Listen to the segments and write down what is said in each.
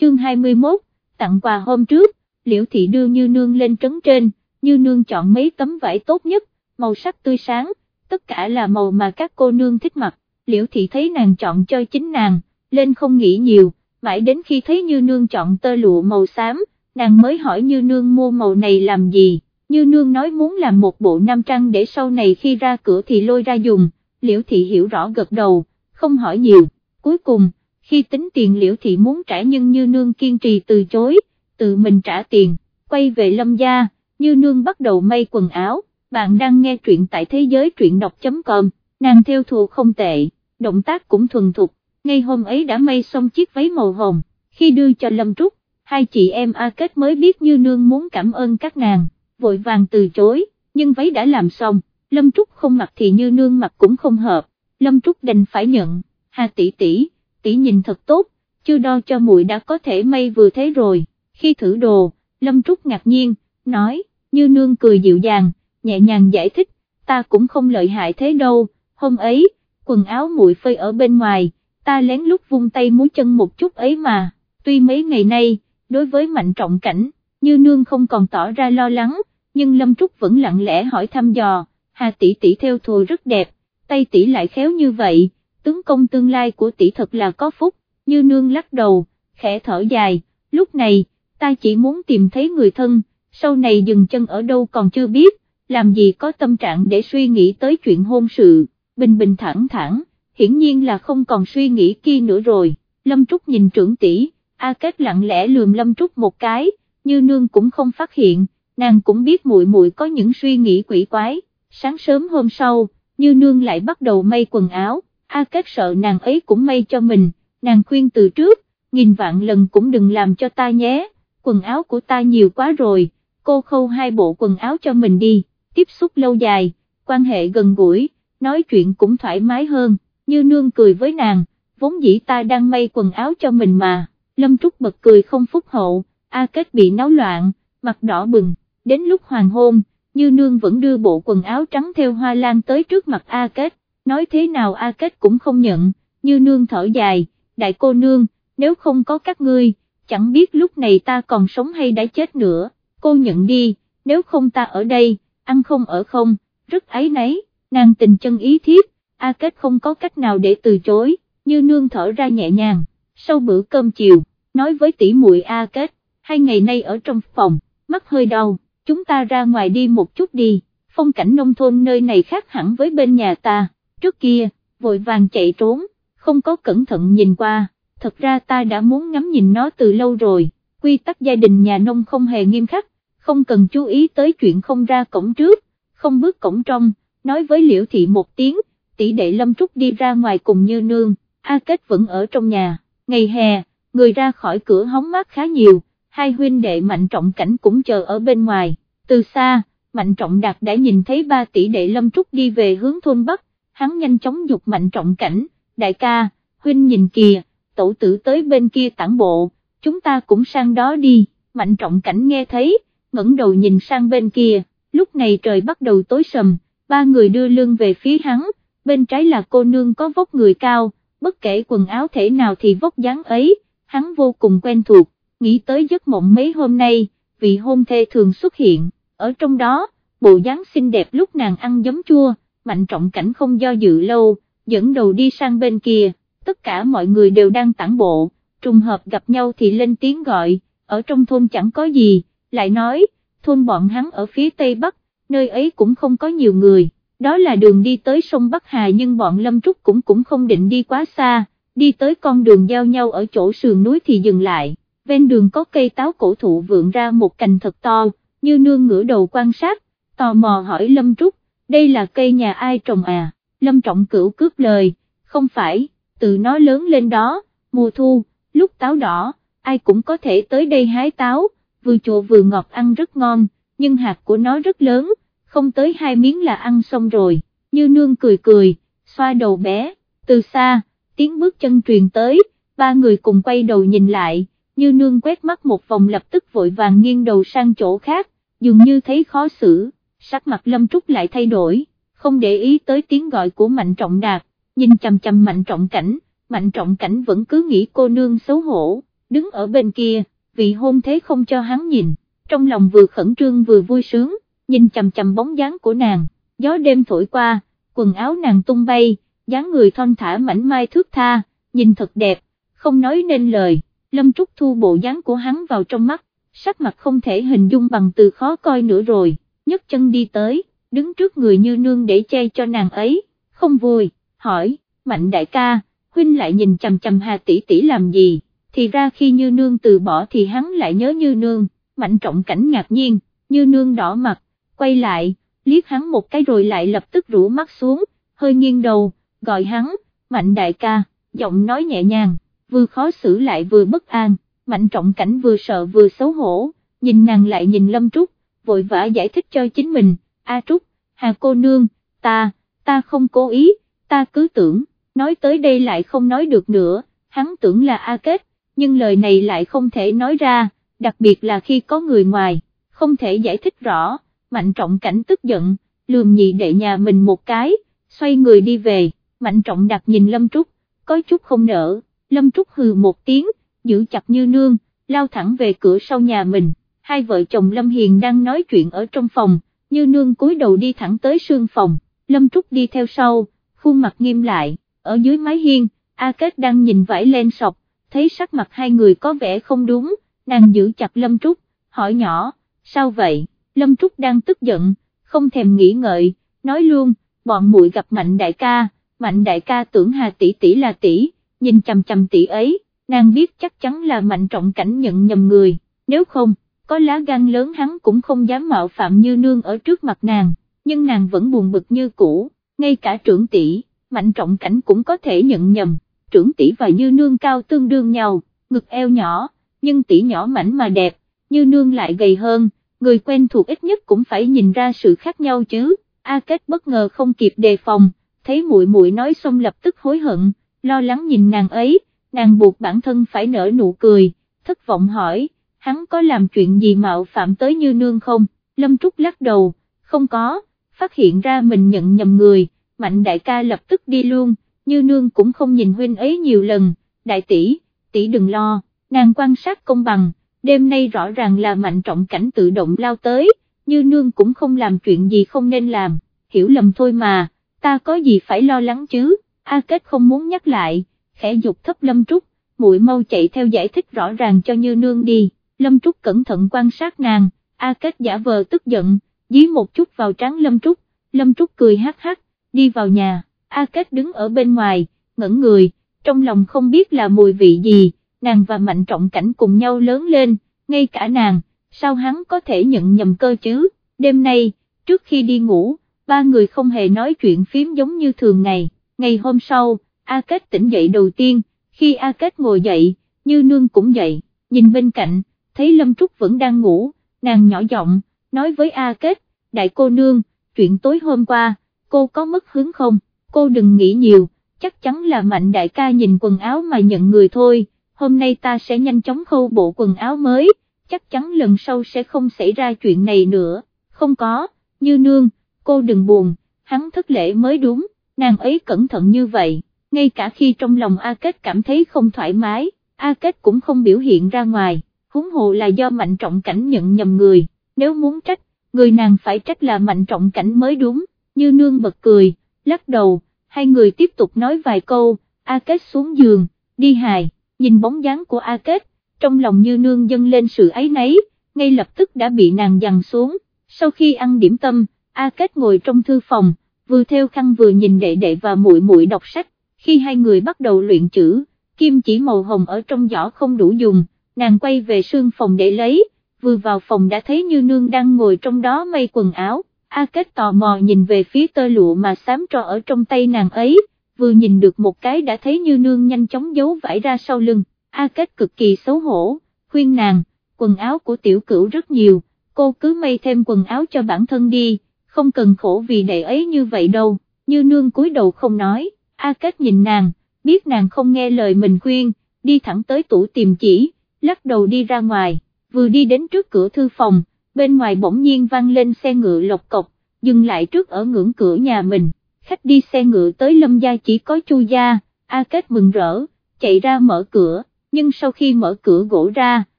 chương 21, tặng quà hôm trước, liễu thị đưa như nương lên trấn trên, như nương chọn mấy tấm vải tốt nhất, màu sắc tươi sáng, tất cả là màu mà các cô nương thích mặc, liễu thị thấy nàng chọn cho chính nàng, lên không nghĩ nhiều, mãi đến khi thấy như nương chọn tơ lụa màu xám, nàng mới hỏi như nương mua màu này làm gì, như nương nói muốn làm một bộ nam trang để sau này khi ra cửa thì lôi ra dùng, liễu thị hiểu rõ gật đầu, không hỏi nhiều, cuối cùng, khi tính tiền liễu thị muốn trả nhưng như nương kiên trì từ chối, tự mình trả tiền, quay về lâm gia, như nương bắt đầu may quần áo, bạn đang nghe truyện tại thế giới truyện đọc.com, nàng theo thù không tệ, động tác cũng thuần thục, ngay hôm ấy đã may xong chiếc váy màu hồng, khi đưa cho Lâm Trúc, hai chị em A Kết mới biết như nương muốn cảm ơn các nàng, vội vàng từ chối, nhưng váy đã làm xong, Lâm Trúc không mặc thì như nương mặc cũng không hợp, Lâm Trúc đành phải nhận, Hà tỷ tỷ, tỷ nhìn thật tốt, chưa đo cho muội đã có thể may vừa thế rồi, khi thử đồ, Lâm Trúc ngạc nhiên, nói, như nương cười dịu dàng, nhẹ nhàng giải thích, ta cũng không lợi hại thế đâu, hôm ấy, quần áo muội phơi ở bên ngoài, ta lén lút vung tay múa chân một chút ấy mà, tuy mấy ngày nay, đối với mạnh trọng cảnh, như nương không còn tỏ ra lo lắng, nhưng Lâm Trúc vẫn lặng lẽ hỏi thăm dò, Hà tỷ tỷ theo thùa rất đẹp, tay tỷ lại khéo như vậy, tướng công tương lai của tỷ thật là có phúc, như nương lắc đầu, khẽ thở dài, lúc này, ta chỉ muốn tìm thấy người thân, sau này dừng chân ở đâu còn chưa biết, làm gì có tâm trạng để suy nghĩ tới chuyện hôn sự, bình bình thẳng thẳng, hiển nhiên là không còn suy nghĩ kia nữa rồi, Lâm Trúc nhìn trưởng tỷ, A Kết lặng lẽ lườm Lâm Trúc một cái, như nương cũng không phát hiện, nàng cũng biết muội muội có những suy nghĩ quỷ quái, sáng sớm hôm sau, như nương lại bắt đầu may quần áo, A Kết sợ nàng ấy cũng may cho mình, nàng khuyên từ trước, nghìn vạn lần cũng đừng làm cho ta nhé, quần áo của ta nhiều quá rồi, cô khâu hai bộ quần áo cho mình đi, tiếp xúc lâu dài, quan hệ gần gũi, nói chuyện cũng thoải mái hơn, như nương cười với nàng, vốn dĩ ta đang may quần áo cho mình mà, Lâm Trúc bật cười không phúc hậu, A Kết bị náo loạn, mặt đỏ bừng, đến lúc hoàng hôn, như nương vẫn đưa bộ quần áo trắng theo hoa lan tới trước mặt A Kết, nói thế nào A Kết cũng không nhận, như nương thở dài, đại cô nương, nếu không có các ngươi, chẳng biết lúc này ta còn sống hay đã chết nữa, cô nhận đi, nếu không ta ở đây, ăn không ở không, rất ấy nấy, nàng tình chân ý thiếp, A Kết không có cách nào để từ chối, như nương thở ra nhẹ nhàng, sau bữa cơm chiều, nói với tỷ muội A Kết, hai ngày nay ở trong phòng, mắt hơi đau, chúng ta ra ngoài đi một chút đi, phong cảnh nông thôn nơi này khác hẳn với bên nhà ta, trước kia, vội vàng chạy trốn, không có cẩn thận nhìn qua, thật ra ta đã muốn ngắm nhìn nó từ lâu rồi, quy tắc gia đình nhà nông không hề nghiêm khắc, không cần chú ý tới chuyện không ra cổng trước, không bước cổng trong, nói với liễu thị một tiếng, tỷ đệ lâm trúc đi ra ngoài cùng như nương, A Kết vẫn ở trong nhà, ngày hè, người ra khỏi cửa hóng mát khá nhiều, hai huynh đệ mạnh trọng cảnh cũng chờ ở bên ngoài, từ xa, mạnh trọng đạt đã nhìn thấy ba tỷ đệ lâm trúc đi về hướng thôn Bắc, hắn nhanh chóng dục mạnh trọng cảnh, đại ca, huynh nhìn kìa, tổ tử tới bên kia tản bộ, chúng ta cũng sang đó đi, mạnh trọng cảnh nghe thấy, ngẩng đầu nhìn sang bên kia, lúc này trời bắt đầu tối sầm, ba người đưa lưng về phía hắn, bên trái là cô nương có vóc người cao, bất kể quần áo thể nào thì vóc dáng ấy, hắn vô cùng quen thuộc, nghĩ tới giấc mộng mấy hôm nay, vị hôn thê thường xuất hiện, ở trong đó, bộ dáng xinh đẹp lúc nàng ăn giấm chua, mạnh trọng cảnh không do dự lâu, dẫn đầu đi sang bên kia, tất cả mọi người đều đang tản bộ, trùng hợp gặp nhau thì lên tiếng gọi, ở trong thôn chẳng có gì, lại nói, thôn bọn hắn ở phía tây bắc, nơi ấy cũng không có nhiều người, đó là đường đi tới sông Bắc Hà nhưng bọn Lâm Trúc cũng cũng không định đi quá xa, đi tới con đường giao nhau ở chỗ sườn núi thì dừng lại, ven đường có cây táo cổ thụ vượng ra một cành thật to, như nương ngửa đầu quan sát, tò mò hỏi Lâm Trúc, đây là cây nhà ai trồng à, Lâm Trọng Cửu cướp lời, không phải, từ nó lớn lên đó, mùa thu, lúc táo đỏ, ai cũng có thể tới đây hái táo, vừa chùa vừa ngọt ăn rất ngon, nhưng hạt của nó rất lớn, không tới hai miếng là ăn xong rồi, như nương cười cười, xoa đầu bé, từ xa, tiếng bước chân truyền tới, ba người cùng quay đầu nhìn lại, như nương quét mắt một vòng lập tức vội vàng nghiêng đầu sang chỗ khác, dường như thấy khó xử, sắc mặt lâm trúc lại thay đổi, không để ý tới tiếng gọi của mạnh trọng đạt, nhìn chầm chầm mạnh trọng cảnh, mạnh trọng cảnh vẫn cứ nghĩ cô nương xấu hổ, đứng ở bên kia, vị hôn thế không cho hắn nhìn, trong lòng vừa khẩn trương vừa vui sướng, nhìn chầm chầm bóng dáng của nàng, gió đêm thổi qua, quần áo nàng tung bay, dáng người thon thả mảnh mai thước tha, nhìn thật đẹp, không nói nên lời, Lâm Trúc thu bộ dáng của hắn vào trong mắt, sắc mặt không thể hình dung bằng từ khó coi nữa rồi, nhấc chân đi tới, đứng trước người như nương để che cho nàng ấy, không vui, hỏi, mạnh đại ca, huynh lại nhìn chầm chầm hà tỷ tỷ làm gì, thì ra khi như nương từ bỏ thì hắn lại nhớ như nương, mạnh trọng cảnh ngạc nhiên, như nương đỏ mặt, quay lại, liếc hắn một cái rồi lại lập tức rũ mắt xuống, hơi nghiêng đầu, gọi hắn, mạnh đại ca, giọng nói nhẹ nhàng, vừa khó xử lại vừa bất an, mạnh trọng cảnh vừa sợ vừa xấu hổ, nhìn nàng lại nhìn Lâm Trúc, vội vã giải thích cho chính mình, A Trúc, Hà cô nương, ta, ta không cố ý, ta cứ tưởng, nói tới đây lại không nói được nữa, hắn tưởng là A Kết, nhưng lời này lại không thể nói ra, đặc biệt là khi có người ngoài, không thể giải thích rõ, mạnh trọng cảnh tức giận, lườm nhị đệ nhà mình một cái, xoay người đi về, mạnh trọng đặt nhìn Lâm Trúc, có chút không nở, Lâm Trúc hừ một tiếng, giữ chặt như nương, lao thẳng về cửa sau nhà mình, hai vợ chồng Lâm Hiền đang nói chuyện ở trong phòng, như nương cúi đầu đi thẳng tới sương phòng, Lâm Trúc đi theo sau, khuôn mặt nghiêm lại, ở dưới mái hiên, A Kết đang nhìn vải lên sọc, thấy sắc mặt hai người có vẻ không đúng, nàng giữ chặt Lâm Trúc, hỏi nhỏ, sao vậy, Lâm Trúc đang tức giận, không thèm nghĩ ngợi, nói luôn, bọn muội gặp Mạnh đại ca, Mạnh đại ca tưởng Hà tỷ tỷ là tỷ, nhìn chầm chầm tỷ ấy, nàng biết chắc chắn là Mạnh trọng cảnh nhận nhầm người, nếu không, có lá gan lớn hắn cũng không dám mạo phạm như nương ở trước mặt nàng, nhưng nàng vẫn buồn bực như cũ, ngay cả trưởng tỷ, Mạnh trọng cảnh cũng có thể nhận nhầm, trưởng tỷ và như nương cao tương đương nhau, ngực eo nhỏ, nhưng tỷ nhỏ mảnh mà đẹp, như nương lại gầy hơn người quen thuộc ít nhất cũng phải nhìn ra sự khác nhau chứ, A Kết bất ngờ không kịp đề phòng, thấy muội muội nói xong lập tức hối hận, lo lắng nhìn nàng ấy, nàng buộc bản thân phải nở nụ cười, thất vọng hỏi, hắn có làm chuyện gì mạo phạm tới như nương không, Lâm Trúc lắc đầu, không có, phát hiện ra mình nhận nhầm người, mạnh đại ca lập tức đi luôn, như nương cũng không nhìn huynh ấy nhiều lần, đại tỷ, tỷ đừng lo, nàng quan sát công bằng. Đêm nay rõ ràng là mạnh trọng cảnh tự động lao tới, như nương cũng không làm chuyện gì không nên làm, hiểu lầm thôi mà, ta có gì phải lo lắng chứ, A Kết không muốn nhắc lại, khẽ dục thấp Lâm Trúc, muội mau chạy theo giải thích rõ ràng cho như nương đi, Lâm Trúc cẩn thận quan sát nàng, A Kết giả vờ tức giận, dí một chút vào trán Lâm Trúc, Lâm Trúc cười hát hát, đi vào nhà, A Kết đứng ở bên ngoài, ngẩn người, trong lòng không biết là mùi vị gì. Nàng và Mạnh Trọng Cảnh cùng nhau lớn lên, ngay cả nàng, sao hắn có thể nhận nhầm cơ chứ, đêm nay, trước khi đi ngủ, ba người không hề nói chuyện phím giống như thường ngày, ngày hôm sau, A Kết tỉnh dậy đầu tiên, khi A Kết ngồi dậy, như nương cũng dậy, nhìn bên cạnh, thấy Lâm Trúc vẫn đang ngủ, nàng nhỏ giọng, nói với A Kết, đại cô nương, chuyện tối hôm qua, cô có mất hứng không, cô đừng nghĩ nhiều, chắc chắn là mạnh đại ca nhìn quần áo mà nhận người thôi, hôm nay ta sẽ nhanh chóng khâu bộ quần áo mới, chắc chắn lần sau sẽ không xảy ra chuyện này nữa, không có, như nương, cô đừng buồn, hắn thất lễ mới đúng, nàng ấy cẩn thận như vậy, ngay cả khi trong lòng A Kết cảm thấy không thoải mái, A Kết cũng không biểu hiện ra ngoài, huống hồ là do mạnh trọng cảnh nhận nhầm người, nếu muốn trách, người nàng phải trách là mạnh trọng cảnh mới đúng, như nương bật cười, lắc đầu, hai người tiếp tục nói vài câu, A Kết xuống giường, đi hài nhìn bóng dáng của A Kết, trong lòng như nương dâng lên sự ấy nấy, ngay lập tức đã bị nàng dằn xuống, sau khi ăn điểm tâm, A Kết ngồi trong thư phòng, vừa theo khăn vừa nhìn đệ đệ và muội muội đọc sách, khi hai người bắt đầu luyện chữ, kim chỉ màu hồng ở trong giỏ không đủ dùng, nàng quay về sương phòng để lấy, vừa vào phòng đã thấy như nương đang ngồi trong đó may quần áo, A Kết tò mò nhìn về phía tơ lụa mà xám trò ở trong tay nàng ấy, vừa nhìn được một cái đã thấy như nương nhanh chóng giấu vải ra sau lưng, A Kết cực kỳ xấu hổ, khuyên nàng, quần áo của tiểu cửu rất nhiều, cô cứ may thêm quần áo cho bản thân đi, không cần khổ vì đệ ấy như vậy đâu, như nương cúi đầu không nói, A Kết nhìn nàng, biết nàng không nghe lời mình khuyên, đi thẳng tới tủ tìm chỉ, lắc đầu đi ra ngoài, vừa đi đến trước cửa thư phòng, bên ngoài bỗng nhiên vang lên xe ngựa lộc cộc, dừng lại trước ở ngưỡng cửa nhà mình khách đi xe ngựa tới lâm gia chỉ có chu gia, A Kết mừng rỡ, chạy ra mở cửa, nhưng sau khi mở cửa gỗ ra,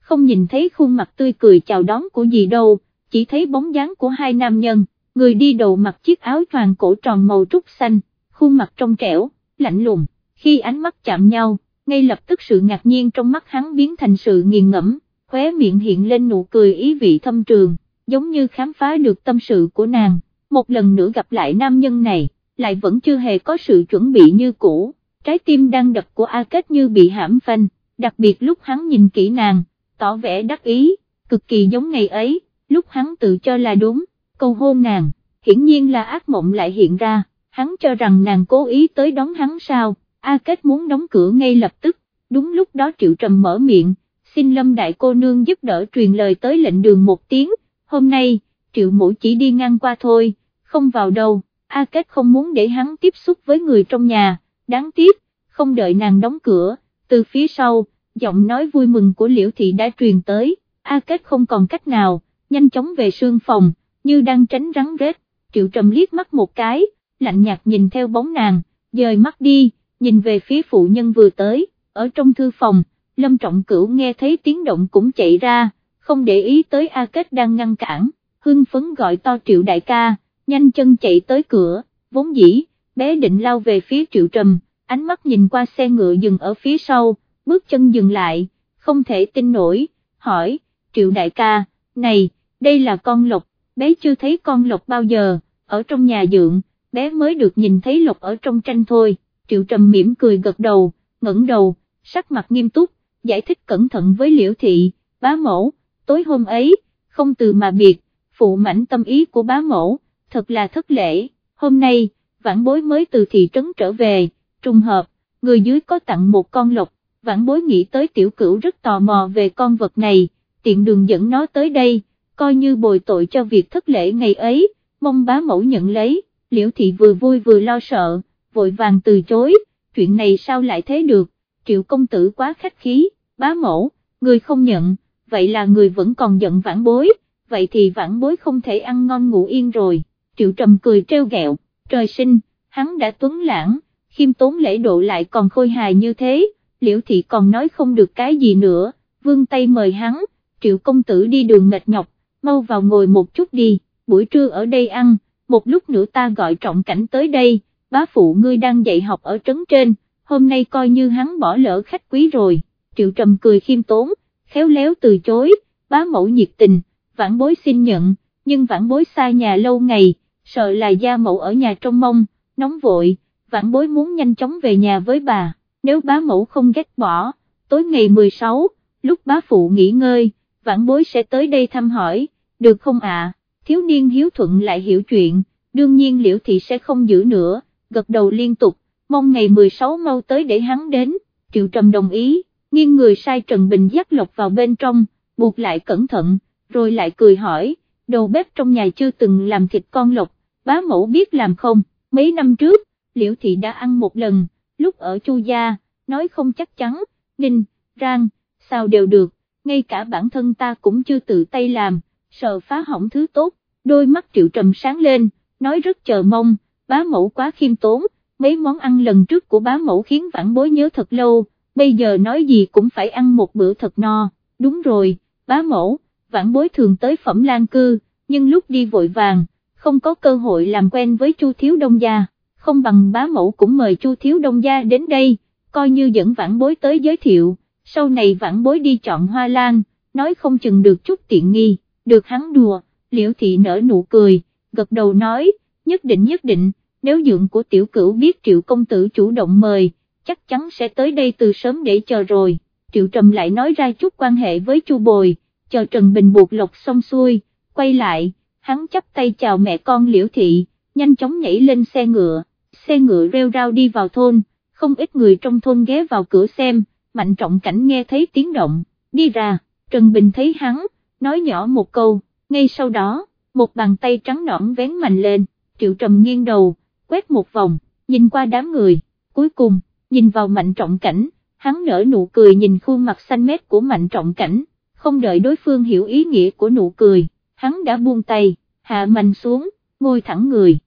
không nhìn thấy khuôn mặt tươi cười chào đón của gì đâu, chỉ thấy bóng dáng của hai nam nhân, người đi đầu mặc chiếc áo choàng cổ tròn màu trúc xanh, khuôn mặt trong trẻo, lạnh lùng, khi ánh mắt chạm nhau, ngay lập tức sự ngạc nhiên trong mắt hắn biến thành sự nghiền ngẫm, khóe miệng hiện lên nụ cười ý vị thâm trường, giống như khám phá được tâm sự của nàng, một lần nữa gặp lại nam nhân này, lại vẫn chưa hề có sự chuẩn bị như cũ, trái tim đang đập của A Kết như bị hãm phanh, đặc biệt lúc hắn nhìn kỹ nàng, tỏ vẻ đắc ý, cực kỳ giống ngày ấy, lúc hắn tự cho là đúng, câu hôn nàng, hiển nhiên là ác mộng lại hiện ra, hắn cho rằng nàng cố ý tới đón hắn sao, A Kết muốn đóng cửa ngay lập tức, đúng lúc đó Triệu Trầm mở miệng, xin Lâm Đại cô nương giúp đỡ truyền lời tới lệnh đường một tiếng, hôm nay, Triệu Mũ chỉ đi ngang qua thôi, không vào đâu, A Kết không muốn để hắn tiếp xúc với người trong nhà, đáng tiếc, không đợi nàng đóng cửa, từ phía sau, giọng nói vui mừng của Liễu Thị đã truyền tới, A Kết không còn cách nào, nhanh chóng về sương phòng, như đang tránh rắn rết, Triệu Trầm liếc mắt một cái, lạnh nhạt nhìn theo bóng nàng, dời mắt đi, nhìn về phía phụ nhân vừa tới, ở trong thư phòng, Lâm Trọng Cửu nghe thấy tiếng động cũng chạy ra, không để ý tới A Kết đang ngăn cản, hưng phấn gọi to Triệu Đại ca, nhanh chân chạy tới cửa, vốn dĩ, bé định lao về phía Triệu Trầm, ánh mắt nhìn qua xe ngựa dừng ở phía sau, bước chân dừng lại, không thể tin nổi, hỏi, Triệu Đại ca, này, đây là con lộc, bé chưa thấy con lộc bao giờ, ở trong nhà dưỡng bé mới được nhìn thấy lộc ở trong tranh thôi, Triệu Trầm mỉm cười gật đầu, ngẩng đầu, sắc mặt nghiêm túc, giải thích cẩn thận với Liễu Thị, bá mẫu, tối hôm ấy, không từ mà biệt, phụ mảnh tâm ý của bá mẫu, thật là thất lễ, hôm nay, vãn bối mới từ thị trấn trở về, trùng hợp, người dưới có tặng một con lộc, vãn bối nghĩ tới tiểu cửu rất tò mò về con vật này, tiện đường dẫn nó tới đây, coi như bồi tội cho việc thất lễ ngày ấy, mong bá mẫu nhận lấy, liễu thị vừa vui vừa lo sợ, vội vàng từ chối, chuyện này sao lại thế được, triệu công tử quá khách khí, bá mẫu, người không nhận, vậy là người vẫn còn giận vãn bối, vậy thì vãn bối không thể ăn ngon ngủ yên rồi, triệu trầm cười treo gẹo, trời sinh, hắn đã tuấn lãng, khiêm tốn lễ độ lại còn khôi hài như thế, liễu thị còn nói không được cái gì nữa, vương tay mời hắn, triệu công tử đi đường mệt nhọc, mau vào ngồi một chút đi, buổi trưa ở đây ăn, một lúc nữa ta gọi trọng cảnh tới đây, bá phụ ngươi đang dạy học ở trấn trên, hôm nay coi như hắn bỏ lỡ khách quý rồi, triệu trầm cười khiêm tốn, khéo léo từ chối, bá mẫu nhiệt tình, vãn bối xin nhận, nhưng vãn bối xa nhà lâu ngày, sợ là gia mẫu ở nhà trong mông, nóng vội, vãn bối muốn nhanh chóng về nhà với bà, nếu bá mẫu không ghét bỏ, tối ngày 16, lúc bá phụ nghỉ ngơi, vãn bối sẽ tới đây thăm hỏi, được không ạ, thiếu niên hiếu thuận lại hiểu chuyện, đương nhiên liễu thị sẽ không giữ nữa, gật đầu liên tục, mong ngày 16 mau tới để hắn đến, triệu trầm đồng ý, nghiêng người sai Trần Bình dắt lộc vào bên trong, buộc lại cẩn thận, rồi lại cười hỏi, đầu bếp trong nhà chưa từng làm thịt con lộc, bá mẫu biết làm không, mấy năm trước, liễu thị đã ăn một lần, lúc ở chu gia, nói không chắc chắn, ninh, rang, sao đều được, ngay cả bản thân ta cũng chưa tự tay làm, sợ phá hỏng thứ tốt, đôi mắt triệu trầm sáng lên, nói rất chờ mong, bá mẫu quá khiêm tốn, mấy món ăn lần trước của bá mẫu khiến vãn bối nhớ thật lâu, bây giờ nói gì cũng phải ăn một bữa thật no, đúng rồi, bá mẫu, vãn bối thường tới phẩm lan cư, nhưng lúc đi vội vàng, không có cơ hội làm quen với Chu Thiếu Đông Gia, không bằng bá mẫu cũng mời Chu Thiếu Đông Gia đến đây, coi như dẫn vãn bối tới giới thiệu, sau này vãn bối đi chọn hoa lan, nói không chừng được chút tiện nghi, được hắn đùa, liễu thị nở nụ cười, gật đầu nói, nhất định nhất định, nếu dượng của tiểu cửu biết triệu công tử chủ động mời, chắc chắn sẽ tới đây từ sớm để chờ rồi, triệu trầm lại nói ra chút quan hệ với chu bồi, chờ Trần Bình buộc lộc xong xuôi, quay lại, hắn chắp tay chào mẹ con liễu thị, nhanh chóng nhảy lên xe ngựa, xe ngựa reo rao đi vào thôn, không ít người trong thôn ghé vào cửa xem, mạnh trọng cảnh nghe thấy tiếng động, đi ra, Trần Bình thấy hắn, nói nhỏ một câu, ngay sau đó, một bàn tay trắng nõn vén mạnh lên, triệu trầm nghiêng đầu, quét một vòng, nhìn qua đám người, cuối cùng, nhìn vào mạnh trọng cảnh, hắn nở nụ cười nhìn khuôn mặt xanh mét của mạnh trọng cảnh, không đợi đối phương hiểu ý nghĩa của nụ cười, hắn đã buông tay, hạ mạnh xuống, ngồi thẳng người.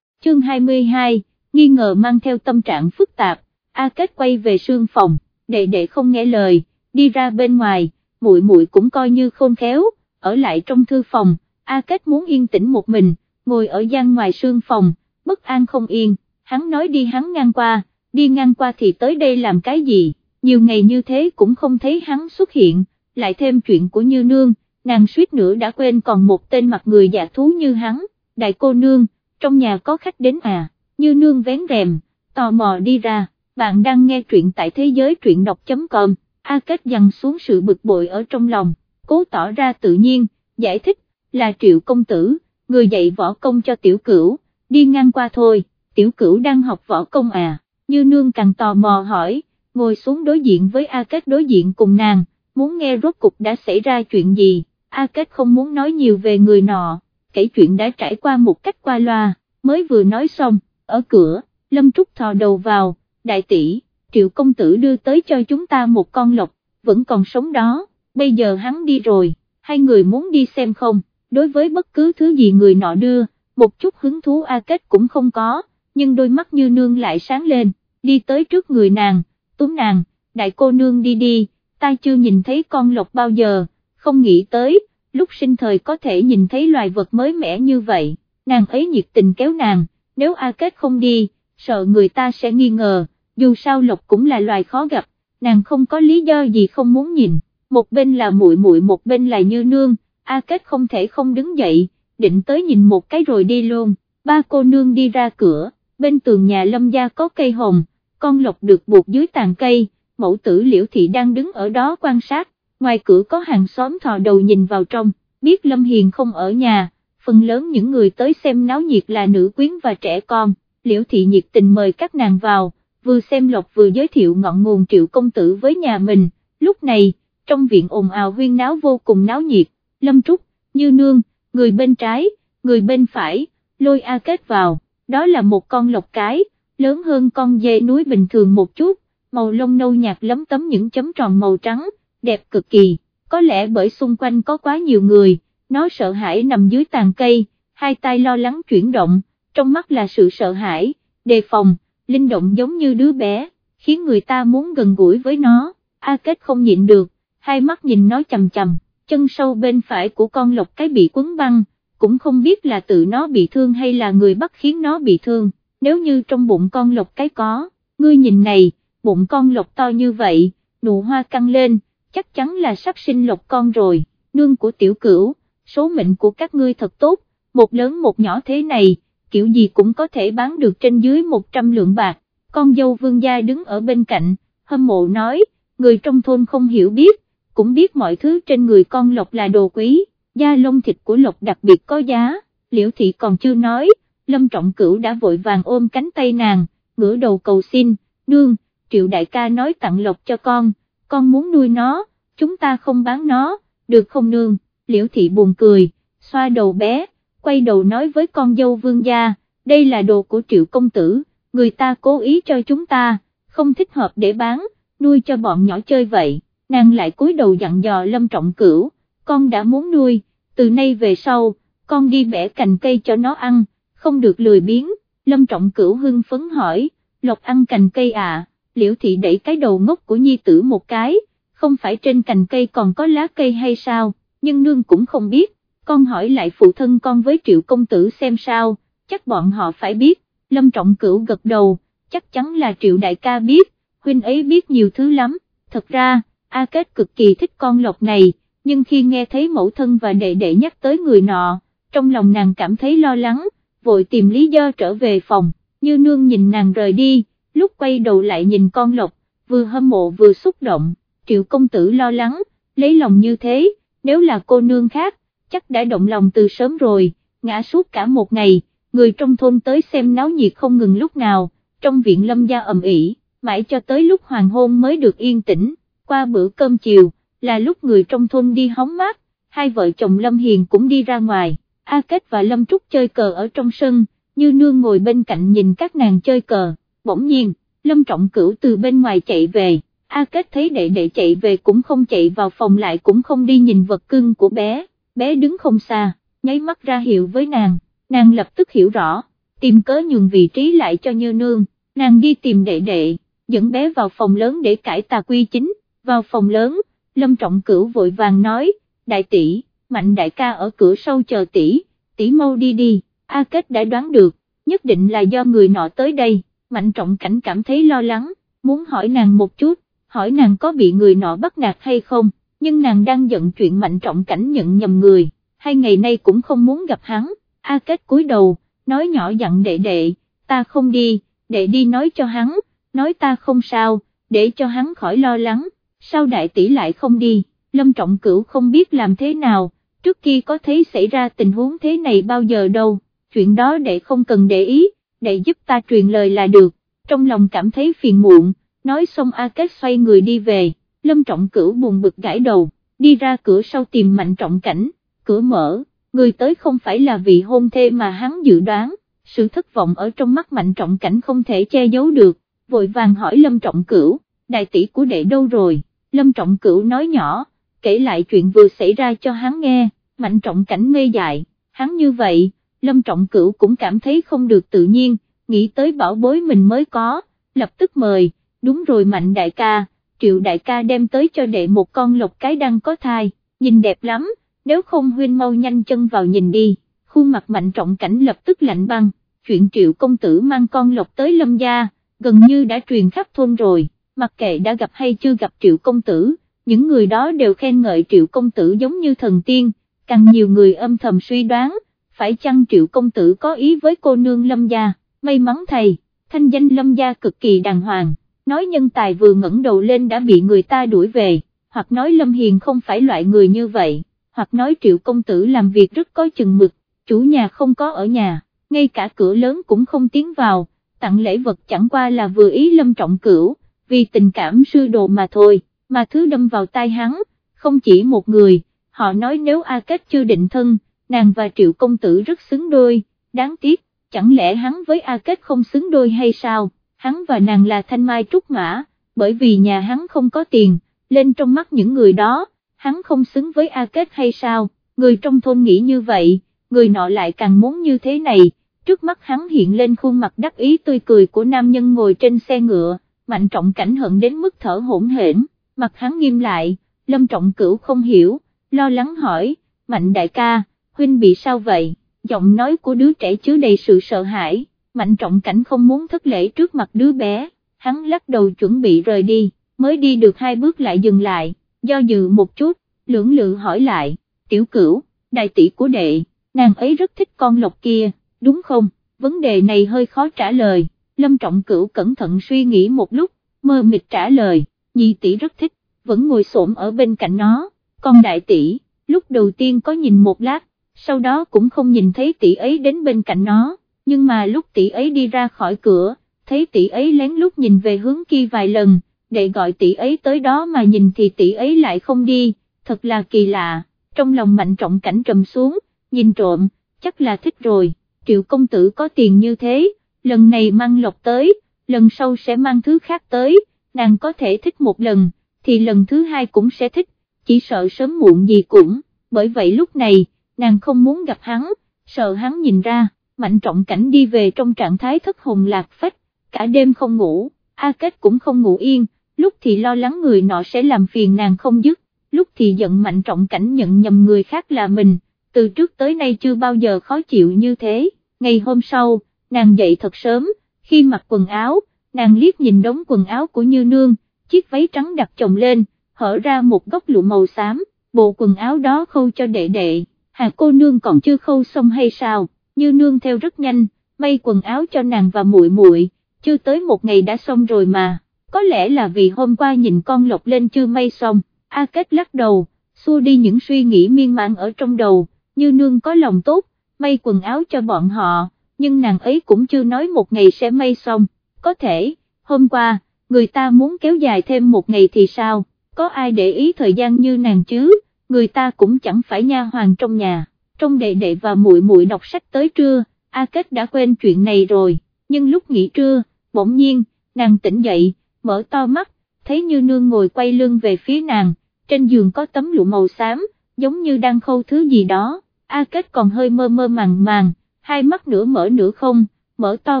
Chương 22, nghi ngờ mang theo tâm trạng phức tạp, A Kết quay về sương phòng, đệ đệ không nghe lời, đi ra bên ngoài, muội muội cũng coi như khôn khéo, ở lại trong thư phòng, A Kết muốn yên tĩnh một mình, ngồi ở gian ngoài sương phòng, bất an không yên, hắn nói đi hắn ngang qua, đi ngang qua thì tới đây làm cái gì, nhiều ngày như thế cũng không thấy hắn xuất hiện, lại thêm chuyện của Như Nương, nàng suýt nữa đã quên còn một tên mặt người giả thú như hắn, đại cô nương, trong nhà có khách đến à, Như Nương vén rèm, tò mò đi ra, bạn đang nghe truyện tại thế giới truyện đọc.com, A Kết dằn xuống sự bực bội ở trong lòng, cố tỏ ra tự nhiên, giải thích, là triệu công tử, người dạy võ công cho tiểu cửu, đi ngang qua thôi, tiểu cửu đang học võ công à, như nương càng tò mò hỏi, ngồi xuống đối diện với A Kết đối diện cùng nàng, muốn nghe rốt cục đã xảy ra chuyện gì, A Kết không muốn nói nhiều về người nọ, kể chuyện đã trải qua một cách qua loa, mới vừa nói xong, ở cửa, Lâm Trúc thò đầu vào, đại tỷ, triệu công tử đưa tới cho chúng ta một con lộc, vẫn còn sống đó, bây giờ hắn đi rồi, hai người muốn đi xem không, đối với bất cứ thứ gì người nọ đưa, một chút hứng thú A Kết cũng không có, nhưng đôi mắt như nương lại sáng lên, đi tới trước người nàng, túm nàng, đại cô nương đi đi, ta chưa nhìn thấy con lộc bao giờ, không nghĩ tới, lúc sinh thời có thể nhìn thấy loài vật mới mẻ như vậy, nàng ấy nhiệt tình kéo nàng, nếu A Kết không đi, sợ người ta sẽ nghi ngờ, dù sao lộc cũng là loài khó gặp, nàng không có lý do gì không muốn nhìn, một bên là muội muội một bên là như nương, A Kết không thể không đứng dậy, định tới nhìn một cái rồi đi luôn, ba cô nương đi ra cửa, bên tường nhà lâm gia có cây hồng, con lộc được buộc dưới tàn cây, mẫu tử liễu thị đang đứng ở đó quan sát, ngoài cửa có hàng xóm thò đầu nhìn vào trong, biết Lâm Hiền không ở nhà, phần lớn những người tới xem náo nhiệt là nữ quyến và trẻ con, liễu thị nhiệt tình mời các nàng vào, vừa xem lộc vừa giới thiệu ngọn nguồn triệu công tử với nhà mình, lúc này, trong viện ồn ào huyên náo vô cùng náo nhiệt, Lâm Trúc, Như Nương, người bên trái, người bên phải, lôi A Kết vào, đó là một con lộc cái, lớn hơn con dê núi bình thường một chút, màu lông nâu nhạt lấm tấm những chấm tròn màu trắng, đẹp cực kỳ, có lẽ bởi xung quanh có quá nhiều người, nó sợ hãi nằm dưới tàn cây, hai tay lo lắng chuyển động, trong mắt là sự sợ hãi, đề phòng, linh động giống như đứa bé, khiến người ta muốn gần gũi với nó, A Kết không nhịn được, hai mắt nhìn nó chầm chầm, chân sâu bên phải của con lộc cái bị quấn băng, cũng không biết là tự nó bị thương hay là người bắt khiến nó bị thương, nếu như trong bụng con lộc cái có, ngươi nhìn này, bụng con lộc to như vậy, nụ hoa căng lên, chắc chắn là sắp sinh lộc con rồi, nương của tiểu cửu, số mệnh của các ngươi thật tốt, một lớn một nhỏ thế này, kiểu gì cũng có thể bán được trên dưới 100 lượng bạc, con dâu vương gia đứng ở bên cạnh, hâm mộ nói, người trong thôn không hiểu biết, cũng biết mọi thứ trên người con lộc là đồ quý, da lông thịt của lộc đặc biệt có giá, liễu thị còn chưa nói, lâm trọng cửu đã vội vàng ôm cánh tay nàng, ngửa đầu cầu xin, nương, triệu đại ca nói tặng lộc cho con, con muốn nuôi nó, chúng ta không bán nó, được không nương, liễu thị buồn cười, xoa đầu bé, quay đầu nói với con dâu vương gia, đây là đồ của triệu công tử, người ta cố ý cho chúng ta, không thích hợp để bán, nuôi cho bọn nhỏ chơi vậy, nàng lại cúi đầu dặn dò lâm trọng cửu, con đã muốn nuôi, từ nay về sau, con đi bẻ cành cây cho nó ăn, không được lười biếng, lâm trọng cửu hưng phấn hỏi, lộc ăn cành cây à, liễu thị đẩy cái đầu ngốc của nhi tử một cái, không phải trên cành cây còn có lá cây hay sao, nhưng nương cũng không biết, con hỏi lại phụ thân con với triệu công tử xem sao, chắc bọn họ phải biết, lâm trọng cửu gật đầu, chắc chắn là triệu đại ca biết, huynh ấy biết nhiều thứ lắm, thật ra, A Kết cực kỳ thích con lộc này, nhưng khi nghe thấy mẫu thân và đệ đệ nhắc tới người nọ, trong lòng nàng cảm thấy lo lắng, vội tìm lý do trở về phòng, như nương nhìn nàng rời đi, lúc quay đầu lại nhìn con lộc, vừa hâm mộ vừa xúc động, triệu công tử lo lắng, lấy lòng như thế, nếu là cô nương khác, chắc đã động lòng từ sớm rồi, ngã suốt cả một ngày, người trong thôn tới xem náo nhiệt không ngừng lúc nào, trong viện lâm gia ầm ĩ, mãi cho tới lúc hoàng hôn mới được yên tĩnh, qua bữa cơm chiều, là lúc người trong thôn đi hóng mát, hai vợ chồng Lâm Hiền cũng đi ra ngoài, A Kết và Lâm Trúc chơi cờ ở trong sân, như nương ngồi bên cạnh nhìn các nàng chơi cờ, bỗng nhiên, Lâm Trọng Cửu từ bên ngoài chạy về, A Kết thấy đệ đệ chạy về cũng không chạy vào phòng lại cũng không đi nhìn vật cưng của bé, bé đứng không xa, nháy mắt ra hiệu với nàng, nàng lập tức hiểu rõ, tìm cớ nhường vị trí lại cho như nương, nàng đi tìm đệ đệ, dẫn bé vào phòng lớn để cải tà quy chính, vào phòng lớn, Lâm Trọng Cửu vội vàng nói, đại tỷ, mạnh đại ca ở cửa sau chờ tỷ, tỷ mau đi đi, A Kết đã đoán được, nhất định là do người nọ tới đây, mạnh trọng cảnh cảm thấy lo lắng, muốn hỏi nàng một chút, hỏi nàng có bị người nọ bắt nạt hay không, nhưng nàng đang giận chuyện mạnh trọng cảnh nhận nhầm người, hai ngày nay cũng không muốn gặp hắn, A Kết cúi đầu, nói nhỏ dặn đệ đệ, ta không đi, đệ đi nói cho hắn, nói ta không sao, để cho hắn khỏi lo lắng, sao đại tỷ lại không đi, lâm trọng cửu không biết làm thế nào, trước khi có thấy xảy ra tình huống thế này bao giờ đâu, chuyện đó đệ không cần để ý, đệ giúp ta truyền lời là được, trong lòng cảm thấy phiền muộn, nói xong A Kết xoay người đi về, lâm trọng cửu buồn bực gãi đầu, đi ra cửa sau tìm mạnh trọng cảnh, cửa mở, người tới không phải là vị hôn thê mà hắn dự đoán, sự thất vọng ở trong mắt mạnh trọng cảnh không thể che giấu được, vội vàng hỏi lâm trọng cửu, đại tỷ của đệ đâu rồi, lâm trọng cửu nói nhỏ, kể lại chuyện vừa xảy ra cho hắn nghe, mạnh trọng cảnh mê dại, hắn như vậy, lâm trọng cửu cũng cảm thấy không được tự nhiên, nghĩ tới bảo bối mình mới có, lập tức mời, đúng rồi mạnh đại ca, triệu đại ca đem tới cho đệ một con lộc cái đang có thai, nhìn đẹp lắm, nếu không huyên mau nhanh chân vào nhìn đi, khuôn mặt mạnh trọng cảnh lập tức lạnh băng, chuyện triệu công tử mang con lộc tới lâm gia, gần như đã truyền khắp thôn rồi, mặc kệ đã gặp hay chưa gặp triệu công tử, những người đó đều khen ngợi triệu công tử giống như thần tiên, càng nhiều người âm thầm suy đoán, phải chăng triệu công tử có ý với cô nương lâm gia, may mắn thầy, thanh danh lâm gia cực kỳ đàng hoàng, nói nhân tài vừa ngẩng đầu lên đã bị người ta đuổi về, hoặc nói lâm hiền không phải loại người như vậy, hoặc nói triệu công tử làm việc rất có chừng mực, chủ nhà không có ở nhà, ngay cả cửa lớn cũng không tiến vào, tặng lễ vật chẳng qua là vừa ý lâm trọng cửu, vì tình cảm sư đồ mà thôi, mà thứ đâm vào tai hắn, không chỉ một người, họ nói nếu A Kết chưa định thân, nàng và triệu công tử rất xứng đôi, đáng tiếc, chẳng lẽ hắn với A Kết không xứng đôi hay sao, hắn và nàng là thanh mai trúc mã, bởi vì nhà hắn không có tiền, lên trong mắt những người đó, hắn không xứng với A Kết hay sao, người trong thôn nghĩ như vậy, người nọ lại càng muốn như thế này, trước mắt hắn hiện lên khuôn mặt đắc ý tươi cười của nam nhân ngồi trên xe ngựa, mạnh trọng cảnh hận đến mức thở hỗn hển, mặt hắn nghiêm lại, lâm trọng cửu không hiểu, lo lắng hỏi, mạnh đại ca, huynh bị sao vậy, giọng nói của đứa trẻ chứa đầy sự sợ hãi, mạnh trọng cảnh không muốn thất lễ trước mặt đứa bé, hắn lắc đầu chuẩn bị rời đi, mới đi được hai bước lại dừng lại, do dự một chút, lưỡng lự hỏi lại, tiểu cửu, đại tỷ của đệ, nàng ấy rất thích con lộc kia, đúng không, vấn đề này hơi khó trả lời, lâm trọng cửu cẩn thận suy nghĩ một lúc, mơ mịt trả lời, nhi tỷ rất thích, vẫn ngồi xổm ở bên cạnh nó, con đại tỷ, lúc đầu tiên có nhìn một lát, sau đó cũng không nhìn thấy tỷ ấy đến bên cạnh nó, nhưng mà lúc tỷ ấy đi ra khỏi cửa, thấy tỷ ấy lén lút nhìn về hướng kia vài lần, để gọi tỷ ấy tới đó mà nhìn thì tỷ ấy lại không đi, thật là kỳ lạ, trong lòng mạnh trọng cảnh trầm xuống, nhìn trộm, chắc là thích rồi, triệu công tử có tiền như thế, lần này mang lộc tới, lần sau sẽ mang thứ khác tới, nàng có thể thích một lần, thì lần thứ hai cũng sẽ thích, chỉ sợ sớm muộn gì cũng, bởi vậy lúc này, nàng không muốn gặp hắn, sợ hắn nhìn ra, mạnh trọng cảnh đi về trong trạng thái thất hồn lạc phách, cả đêm không ngủ, A Kết cũng không ngủ yên, lúc thì lo lắng người nọ sẽ làm phiền nàng không dứt, lúc thì giận mạnh trọng cảnh nhận nhầm người khác là mình, từ trước tới nay chưa bao giờ khó chịu như thế, ngày hôm sau, nàng dậy thật sớm, khi mặc quần áo, nàng liếc nhìn đống quần áo của Như Nương, chiếc váy trắng đặt chồng lên, hở ra một góc lụa màu xám, bộ quần áo đó khâu cho đệ đệ, hà cô nương còn chưa khâu xong hay sao, Như Nương theo rất nhanh, may quần áo cho nàng và muội muội, chưa tới một ngày đã xong rồi mà, có lẽ là vì hôm qua nhìn con lộc lên chưa may xong, A Kết lắc đầu, xua đi những suy nghĩ miên man ở trong đầu, Như Nương có lòng tốt, may quần áo cho bọn họ nhưng nàng ấy cũng chưa nói một ngày sẽ may xong, có thể, hôm qua, người ta muốn kéo dài thêm một ngày thì sao, có ai để ý thời gian như nàng chứ, người ta cũng chẳng phải nha hoàng trong nhà, trong đệ đệ và muội muội đọc sách tới trưa, A Kết đã quên chuyện này rồi, nhưng lúc nghỉ trưa, bỗng nhiên, nàng tỉnh dậy, mở to mắt, thấy như nương ngồi quay lưng về phía nàng, trên giường có tấm lụa màu xám, giống như đang khâu thứ gì đó, A Kết còn hơi mơ mơ màng màng, hai mắt nửa mở nửa không, mở to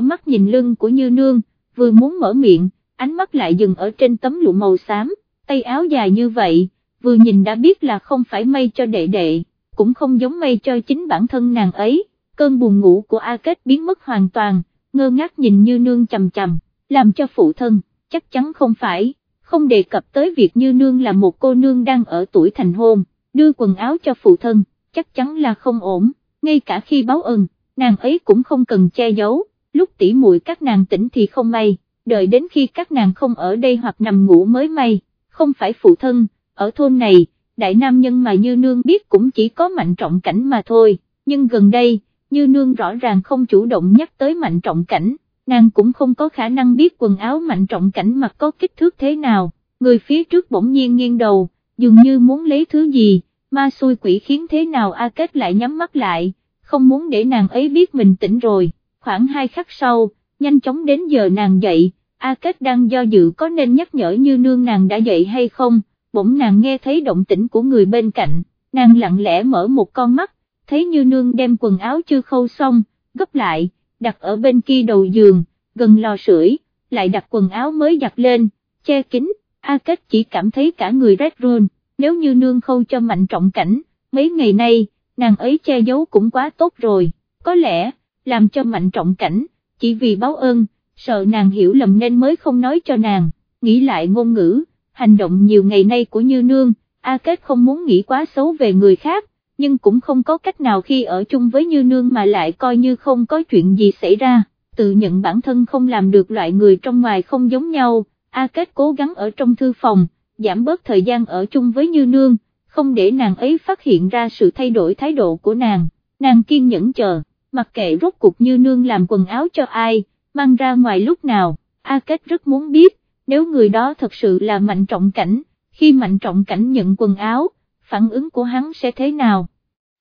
mắt nhìn lưng của Như Nương, vừa muốn mở miệng, ánh mắt lại dừng ở trên tấm lụa màu xám, tay áo dài như vậy, vừa nhìn đã biết là không phải may cho đệ đệ, cũng không giống may cho chính bản thân nàng ấy, cơn buồn ngủ của A Kết biến mất hoàn toàn, ngơ ngác nhìn như nương chầm chầm, làm cho phụ thân, chắc chắn không phải, không đề cập tới việc như nương là một cô nương đang ở tuổi thành hôn, đưa quần áo cho phụ thân, chắc chắn là không ổn, ngay cả khi báo ơn, nàng ấy cũng không cần che giấu, lúc tỉ muội các nàng tỉnh thì không may, đợi đến khi các nàng không ở đây hoặc nằm ngủ mới may, không phải phụ thân, ở thôn này, đại nam nhân mà như nương biết cũng chỉ có mạnh trọng cảnh mà thôi, nhưng gần đây, như nương rõ ràng không chủ động nhắc tới mạnh trọng cảnh, nàng cũng không có khả năng biết quần áo mạnh trọng cảnh mặc có kích thước thế nào, người phía trước bỗng nhiên nghiêng đầu, dường như muốn lấy thứ gì, ma xui quỷ khiến thế nào A Kết lại nhắm mắt lại, không muốn để nàng ấy biết mình tỉnh rồi, khoảng hai khắc sau, nhanh chóng đến giờ nàng dậy, A Kết đang do dự có nên nhắc nhở như nương nàng đã dậy hay không, bỗng nàng nghe thấy động tĩnh của người bên cạnh, nàng lặng lẽ mở một con mắt, thấy như nương đem quần áo chưa khâu xong, gấp lại, đặt ở bên kia đầu giường, gần lò sưởi, lại đặt quần áo mới giặt lên, che kín, A Kết chỉ cảm thấy cả người rét run, nếu như nương khâu cho mạnh trọng cảnh, mấy ngày nay, nàng ấy che giấu cũng quá tốt rồi, có lẽ, làm cho mạnh trọng cảnh, chỉ vì báo ơn, sợ nàng hiểu lầm nên mới không nói cho nàng, nghĩ lại ngôn ngữ, hành động nhiều ngày nay của Như Nương, A Kết không muốn nghĩ quá xấu về người khác, nhưng cũng không có cách nào khi ở chung với Như Nương mà lại coi như không có chuyện gì xảy ra, tự nhận bản thân không làm được loại người trong ngoài không giống nhau, A Kết cố gắng ở trong thư phòng, giảm bớt thời gian ở chung với Như Nương, không để nàng ấy phát hiện ra sự thay đổi thái độ của nàng, nàng kiên nhẫn chờ, mặc kệ rốt cuộc Như Nương làm quần áo cho ai, mang ra ngoài lúc nào, A Kết rất muốn biết, nếu người đó thật sự là mạnh trọng cảnh, khi mạnh trọng cảnh nhận quần áo, phản ứng của hắn sẽ thế nào.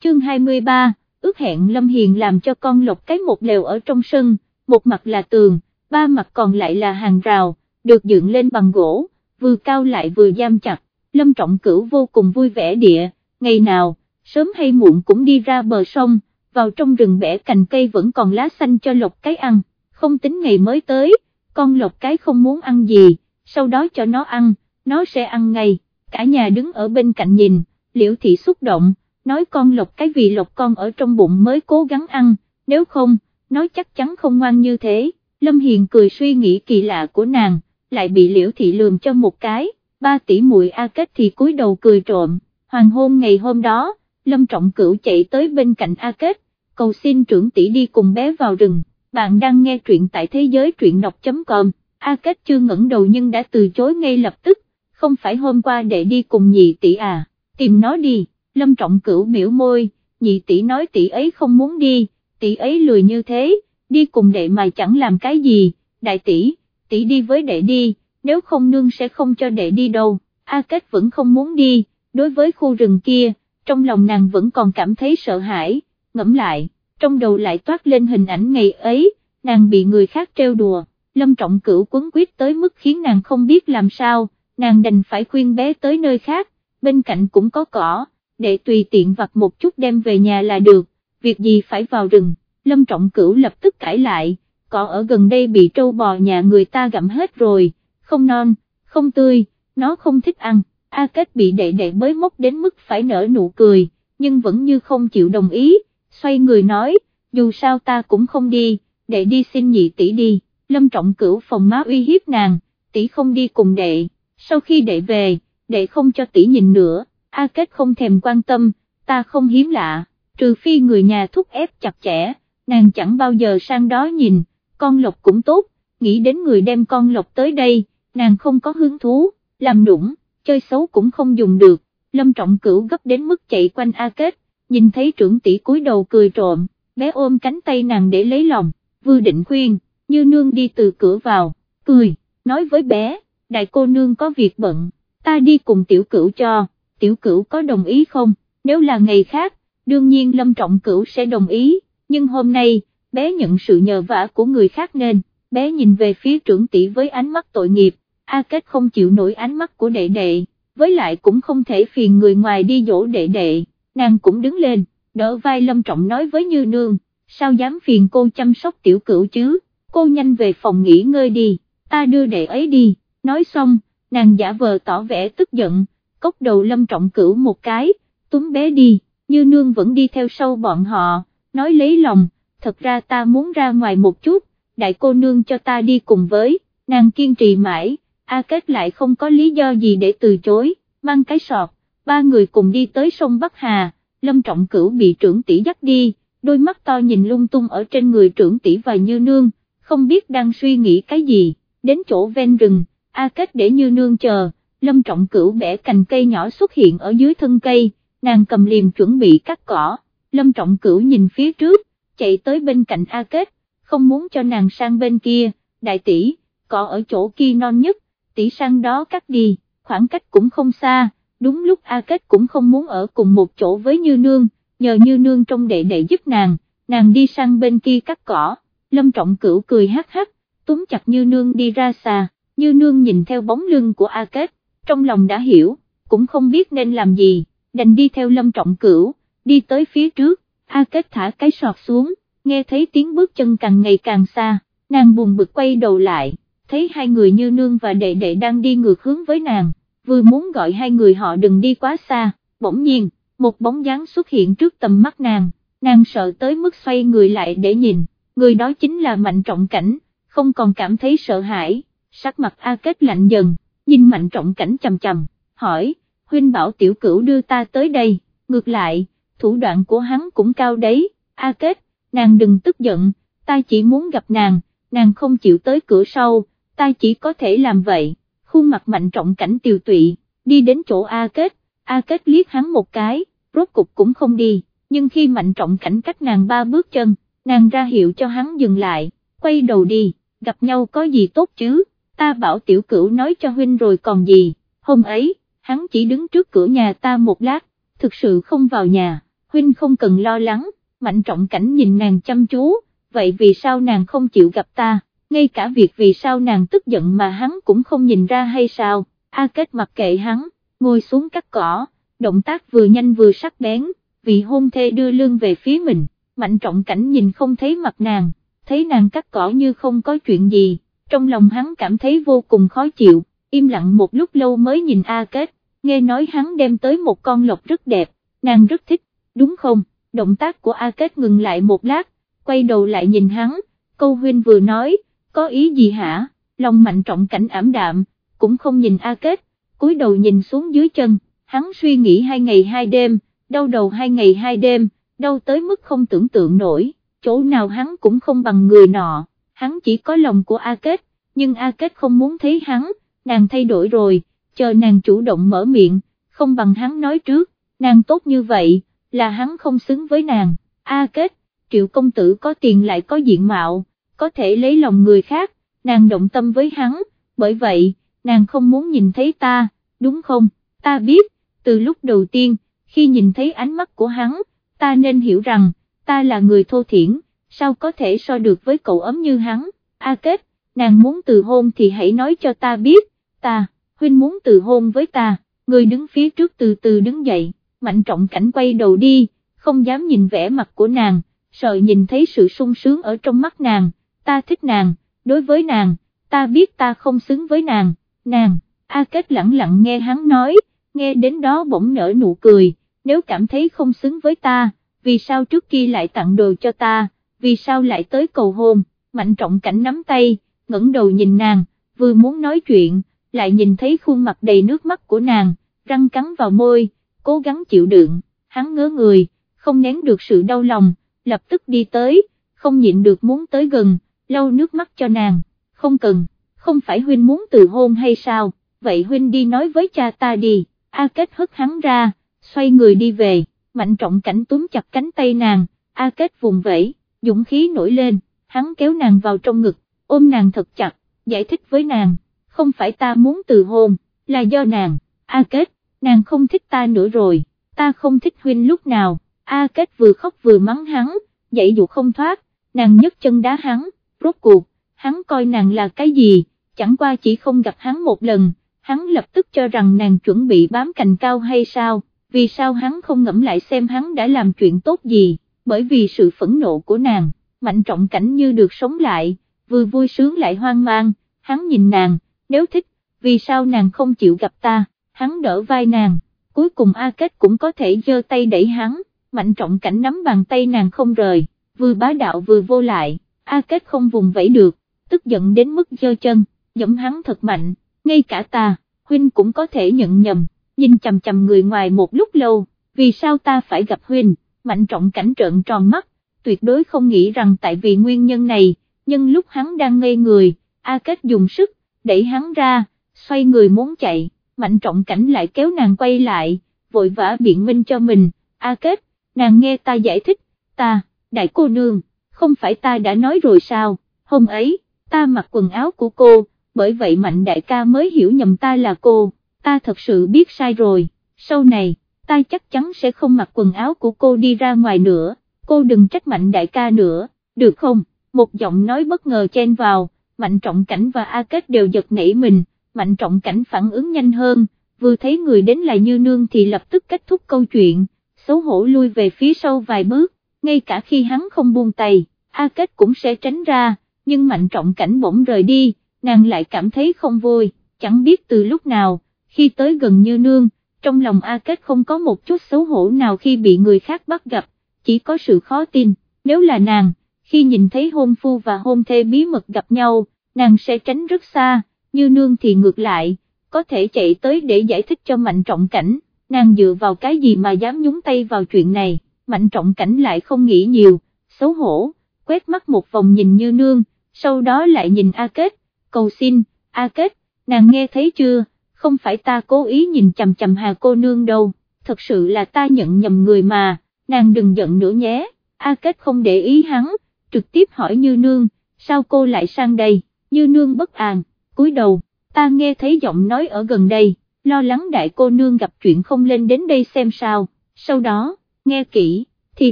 Chương 23, ước hẹn Lâm Hiền làm cho con lộc cái một lều ở trong sân, một mặt là tường, ba mặt còn lại là hàng rào, được dựng lên bằng gỗ, vừa cao lại vừa giam chặt, Lâm Trọng Cửu vô cùng vui vẻ địa, ngày nào, sớm hay muộn cũng đi ra bờ sông, vào trong rừng bẻ cành cây vẫn còn lá xanh cho lộc cái ăn, không tính ngày mới tới, con lộc cái không muốn ăn gì, sau đó cho nó ăn, nó sẽ ăn ngay, cả nhà đứng ở bên cạnh nhìn, liễu thị xúc động, nói con lộc cái vì lộc con ở trong bụng mới cố gắng ăn, nếu không, nó chắc chắn không ngoan như thế, Lâm Hiền cười suy nghĩ kỳ lạ của nàng, lại bị liễu thị lườm cho một cái, ba tỷ muội A Kết thì cúi đầu cười trộm, hoàng hôn ngày hôm đó, Lâm Trọng Cửu chạy tới bên cạnh A Kết, cầu xin trưởng tỷ đi cùng bé vào rừng, bạn đang nghe truyện tại thế giới truyện đọc.com, A Kết chưa ngẩng đầu nhưng đã từ chối ngay lập tức, không phải hôm qua để đi cùng nhị tỷ à, tìm nó đi, Lâm Trọng Cửu miễu môi, nhị tỷ nói tỷ ấy không muốn đi, tỷ ấy lười như thế, đi cùng đệ mà chẳng làm cái gì, đại tỷ, tỷ đi với đệ đi, nếu không nương sẽ không cho đệ đi đâu, A Kết vẫn không muốn đi, đối với khu rừng kia, trong lòng nàng vẫn còn cảm thấy sợ hãi, ngẫm lại, trong đầu lại toát lên hình ảnh ngày ấy, nàng bị người khác trêu đùa, lâm trọng cửu quấn quyết tới mức khiến nàng không biết làm sao, nàng đành phải khuyên bé tới nơi khác, bên cạnh cũng có cỏ, để tùy tiện vặt một chút đem về nhà là được, việc gì phải vào rừng, lâm trọng cửu lập tức cãi lại, cỏ ở gần đây bị trâu bò nhà người ta gặm hết rồi, không non, không tươi, nó không thích ăn, A Kết bị đệ đệ mới mốc đến mức phải nở nụ cười, nhưng vẫn như không chịu đồng ý, xoay người nói, dù sao ta cũng không đi, đệ đi xin nhị tỷ đi, lâm trọng cửu phòng má uy hiếp nàng, tỷ không đi cùng đệ, sau khi đệ về, đệ không cho tỷ nhìn nữa, A Kết không thèm quan tâm, ta không hiếm lạ, trừ phi người nhà thúc ép chặt chẽ, nàng chẳng bao giờ sang đó nhìn, con lộc cũng tốt, nghĩ đến người đem con lộc tới đây, nàng không có hứng thú, làm nũng, chơi xấu cũng không dùng được, lâm trọng cửu gấp đến mức chạy quanh A Kết, nhìn thấy trưởng tỷ cúi đầu cười trộm, bé ôm cánh tay nàng để lấy lòng, vừa định khuyên, như nương đi từ cửa vào, cười, nói với bé, đại cô nương có việc bận, ta đi cùng tiểu cửu cho, tiểu cửu có đồng ý không, nếu là ngày khác, đương nhiên lâm trọng cửu sẽ đồng ý, nhưng hôm nay, bé nhận sự nhờ vả của người khác nên, bé nhìn về phía trưởng tỷ với ánh mắt tội nghiệp, A Kết không chịu nổi ánh mắt của đệ đệ, với lại cũng không thể phiền người ngoài đi dỗ đệ đệ, nàng cũng đứng lên, đỡ vai lâm trọng nói với Như Nương, sao dám phiền cô chăm sóc tiểu cửu chứ, cô nhanh về phòng nghỉ ngơi đi, ta đưa đệ ấy đi, nói xong, nàng giả vờ tỏ vẻ tức giận, cốc đầu lâm trọng cửu một cái, túm bé đi, như nương vẫn đi theo sau bọn họ, nói lấy lòng, thật ra ta muốn ra ngoài một chút, đại cô nương cho ta đi cùng với, nàng kiên trì mãi, A Kết lại không có lý do gì để từ chối, mang cái sọt, ba người cùng đi tới sông Bắc Hà, lâm trọng cửu bị trưởng tỷ dắt đi, đôi mắt to nhìn lung tung ở trên người trưởng tỷ và như nương, không biết đang suy nghĩ cái gì, đến chỗ ven rừng, A Kết để như nương chờ, lâm trọng cửu bẻ cành cây nhỏ xuất hiện ở dưới thân cây, nàng cầm liềm chuẩn bị cắt cỏ, lâm trọng cửu nhìn phía trước, chạy tới bên cạnh A Kết, không muốn cho nàng sang bên kia, đại tỷ, cỏ ở chỗ kia non nhất, tỷ sang đó cắt đi, khoảng cách cũng không xa, đúng lúc A Kết cũng không muốn ở cùng một chỗ với Như Nương, nhờ Như Nương trong đệ đệ giúp nàng, nàng đi sang bên kia cắt cỏ, Lâm Trọng Cửu cười hắc hắc, túm chặt Như Nương đi ra xa, Như Nương nhìn theo bóng lưng của A Kết, trong lòng đã hiểu, cũng không biết nên làm gì, đành đi theo Lâm Trọng Cửu, đi tới phía trước, A Kết thả cái sọt xuống, nghe thấy tiếng bước chân càng ngày càng xa, nàng buồn bực quay đầu lại, thấy hai người như nương và đệ đệ đang đi ngược hướng với nàng, vừa muốn gọi hai người họ đừng đi quá xa, bỗng nhiên, một bóng dáng xuất hiện trước tầm mắt nàng, nàng sợ tới mức xoay người lại để nhìn, người đó chính là Mạnh Trọng Cảnh, không còn cảm thấy sợ hãi, sắc mặt A Kết lạnh dần, nhìn Mạnh Trọng Cảnh chầm chầm, hỏi, huynh bảo tiểu cửu đưa ta tới đây, ngược lại, thủ đoạn của hắn cũng cao đấy, A Kết, nàng đừng tức giận, ta chỉ muốn gặp nàng, nàng không chịu tới cửa sau, ta chỉ có thể làm vậy, khuôn mặt mạnh trọng cảnh tiều tụy, đi đến chỗ A Kết, A Kết liếc hắn một cái, rốt cục cũng không đi, nhưng khi mạnh trọng cảnh cách nàng ba bước chân, nàng ra hiệu cho hắn dừng lại, quay đầu đi, gặp nhau có gì tốt chứ, ta bảo tiểu cửu nói cho huynh rồi còn gì, hôm ấy, hắn chỉ đứng trước cửa nhà ta một lát, thực sự không vào nhà, huynh không cần lo lắng, mạnh trọng cảnh nhìn nàng chăm chú, vậy vì sao nàng không chịu gặp ta, ngay cả việc vì sao nàng tức giận mà hắn cũng không nhìn ra hay sao, A Kết mặc kệ hắn, ngồi xuống cắt cỏ, động tác vừa nhanh vừa sắc bén, vị hôn thê đưa lương về phía mình, mạnh trọng cảnh nhìn không thấy mặt nàng, thấy nàng cắt cỏ như không có chuyện gì, trong lòng hắn cảm thấy vô cùng khó chịu, im lặng một lúc lâu mới nhìn A Kết, nghe nói hắn đem tới một con lộc rất đẹp, nàng rất thích, đúng không, động tác của A Kết ngừng lại một lát, quay đầu lại nhìn hắn, câu huynh vừa nói, có ý gì hả, lòng mạnh trọng cảnh ảm đạm, cũng không nhìn A Kết, cúi đầu nhìn xuống dưới chân, hắn suy nghĩ hai ngày hai đêm, đau đầu hai ngày hai đêm, đau tới mức không tưởng tượng nổi, chỗ nào hắn cũng không bằng người nọ, hắn chỉ có lòng của A Kết, nhưng A Kết không muốn thấy hắn, nàng thay đổi rồi, chờ nàng chủ động mở miệng, không bằng hắn nói trước, nàng tốt như vậy, là hắn không xứng với nàng, A Kết, triệu công tử có tiền lại có diện mạo, có thể lấy lòng người khác, nàng động tâm với hắn, bởi vậy, nàng không muốn nhìn thấy ta, đúng không, ta biết, từ lúc đầu tiên, khi nhìn thấy ánh mắt của hắn, ta nên hiểu rằng, ta là người thô thiển, sao có thể so được với cậu ấm như hắn, A Kết, nàng muốn từ hôn thì hãy nói cho ta biết, ta, huynh muốn từ hôn với ta, người đứng phía trước từ từ đứng dậy, mạnh trọng cảnh quay đầu đi, không dám nhìn vẻ mặt của nàng, sợ nhìn thấy sự sung sướng ở trong mắt nàng, ta thích nàng, đối với nàng, ta biết ta không xứng với nàng, nàng, A Kết lặng lặng nghe hắn nói, nghe đến đó bỗng nở nụ cười, nếu cảm thấy không xứng với ta, vì sao trước kia lại tặng đồ cho ta, vì sao lại tới cầu hôn, mạnh trọng cảnh nắm tay, ngẩng đầu nhìn nàng, vừa muốn nói chuyện, lại nhìn thấy khuôn mặt đầy nước mắt của nàng, răng cắn vào môi, cố gắng chịu đựng, hắn ngớ người, không nén được sự đau lòng, lập tức đi tới, không nhịn được muốn tới gần, lau nước mắt cho nàng, không cần, không phải huynh muốn từ hôn hay sao, vậy huynh đi nói với cha ta đi, A Kết hất hắn ra, xoay người đi về, mạnh trọng cảnh túm chặt cánh tay nàng, A Kết vùng vẫy, dũng khí nổi lên, hắn kéo nàng vào trong ngực, ôm nàng thật chặt, giải thích với nàng, không phải ta muốn từ hôn, là do nàng, A Kết, nàng không thích ta nữa rồi, ta không thích huynh lúc nào, A Kết vừa khóc vừa mắng hắn, dậy dù không thoát, nàng nhấc chân đá hắn, rốt cuộc, hắn coi nàng là cái gì, chẳng qua chỉ không gặp hắn một lần, hắn lập tức cho rằng nàng chuẩn bị bám cành cao hay sao, vì sao hắn không ngẫm lại xem hắn đã làm chuyện tốt gì, bởi vì sự phẫn nộ của nàng, mạnh trọng cảnh như được sống lại, vừa vui sướng lại hoang mang, hắn nhìn nàng, nếu thích, vì sao nàng không chịu gặp ta, hắn đỡ vai nàng, cuối cùng A Kết cũng có thể giơ tay đẩy hắn, mạnh trọng cảnh nắm bàn tay nàng không rời, vừa bá đạo vừa vô lại, A Kết không vùng vẫy được, tức giận đến mức giơ chân, giẫm hắn thật mạnh, ngay cả ta, huynh cũng có thể nhận nhầm, nhìn chầm chầm người ngoài một lúc lâu, vì sao ta phải gặp huynh, mạnh trọng cảnh trợn tròn mắt, tuyệt đối không nghĩ rằng tại vì nguyên nhân này, nhưng lúc hắn đang ngây người, A Kết dùng sức, đẩy hắn ra, xoay người muốn chạy, mạnh trọng cảnh lại kéo nàng quay lại, vội vã biện minh cho mình, A Kết, nàng nghe ta giải thích, ta, đại cô nương, không phải ta đã nói rồi sao, hôm ấy, ta mặc quần áo của cô, bởi vậy mạnh đại ca mới hiểu nhầm ta là cô, ta thật sự biết sai rồi, sau này, ta chắc chắn sẽ không mặc quần áo của cô đi ra ngoài nữa, cô đừng trách mạnh đại ca nữa, được không, một giọng nói bất ngờ chen vào, mạnh trọng cảnh và A Kết đều giật nảy mình, mạnh trọng cảnh phản ứng nhanh hơn, vừa thấy người đến là như nương thì lập tức kết thúc câu chuyện, xấu hổ lui về phía sau vài bước, ngay cả khi hắn không buông tay, A Kết cũng sẽ tránh ra, nhưng mạnh trọng cảnh bỗng rời đi, nàng lại cảm thấy không vui, chẳng biết từ lúc nào, khi tới gần như nương, trong lòng A Kết không có một chút xấu hổ nào khi bị người khác bắt gặp, chỉ có sự khó tin, nếu là nàng, khi nhìn thấy hôn phu và hôn thê bí mật gặp nhau, nàng sẽ tránh rất xa, như nương thì ngược lại, có thể chạy tới để giải thích cho mạnh trọng cảnh, nàng dựa vào cái gì mà dám nhúng tay vào chuyện này, mạnh trọng cảnh lại không nghĩ nhiều, xấu hổ, quét mắt một vòng nhìn như nương, sau đó lại nhìn A Kết, cầu xin, A Kết, nàng nghe thấy chưa, không phải ta cố ý nhìn chầm chầm hà cô nương đâu, thật sự là ta nhận nhầm người mà, nàng đừng giận nữa nhé, A Kết không để ý hắn, trực tiếp hỏi như nương, sao cô lại sang đây, như nương bất an, cúi đầu, ta nghe thấy giọng nói ở gần đây, lo lắng đại cô nương gặp chuyện không lên đến đây xem sao, sau đó, nghe kỹ, thì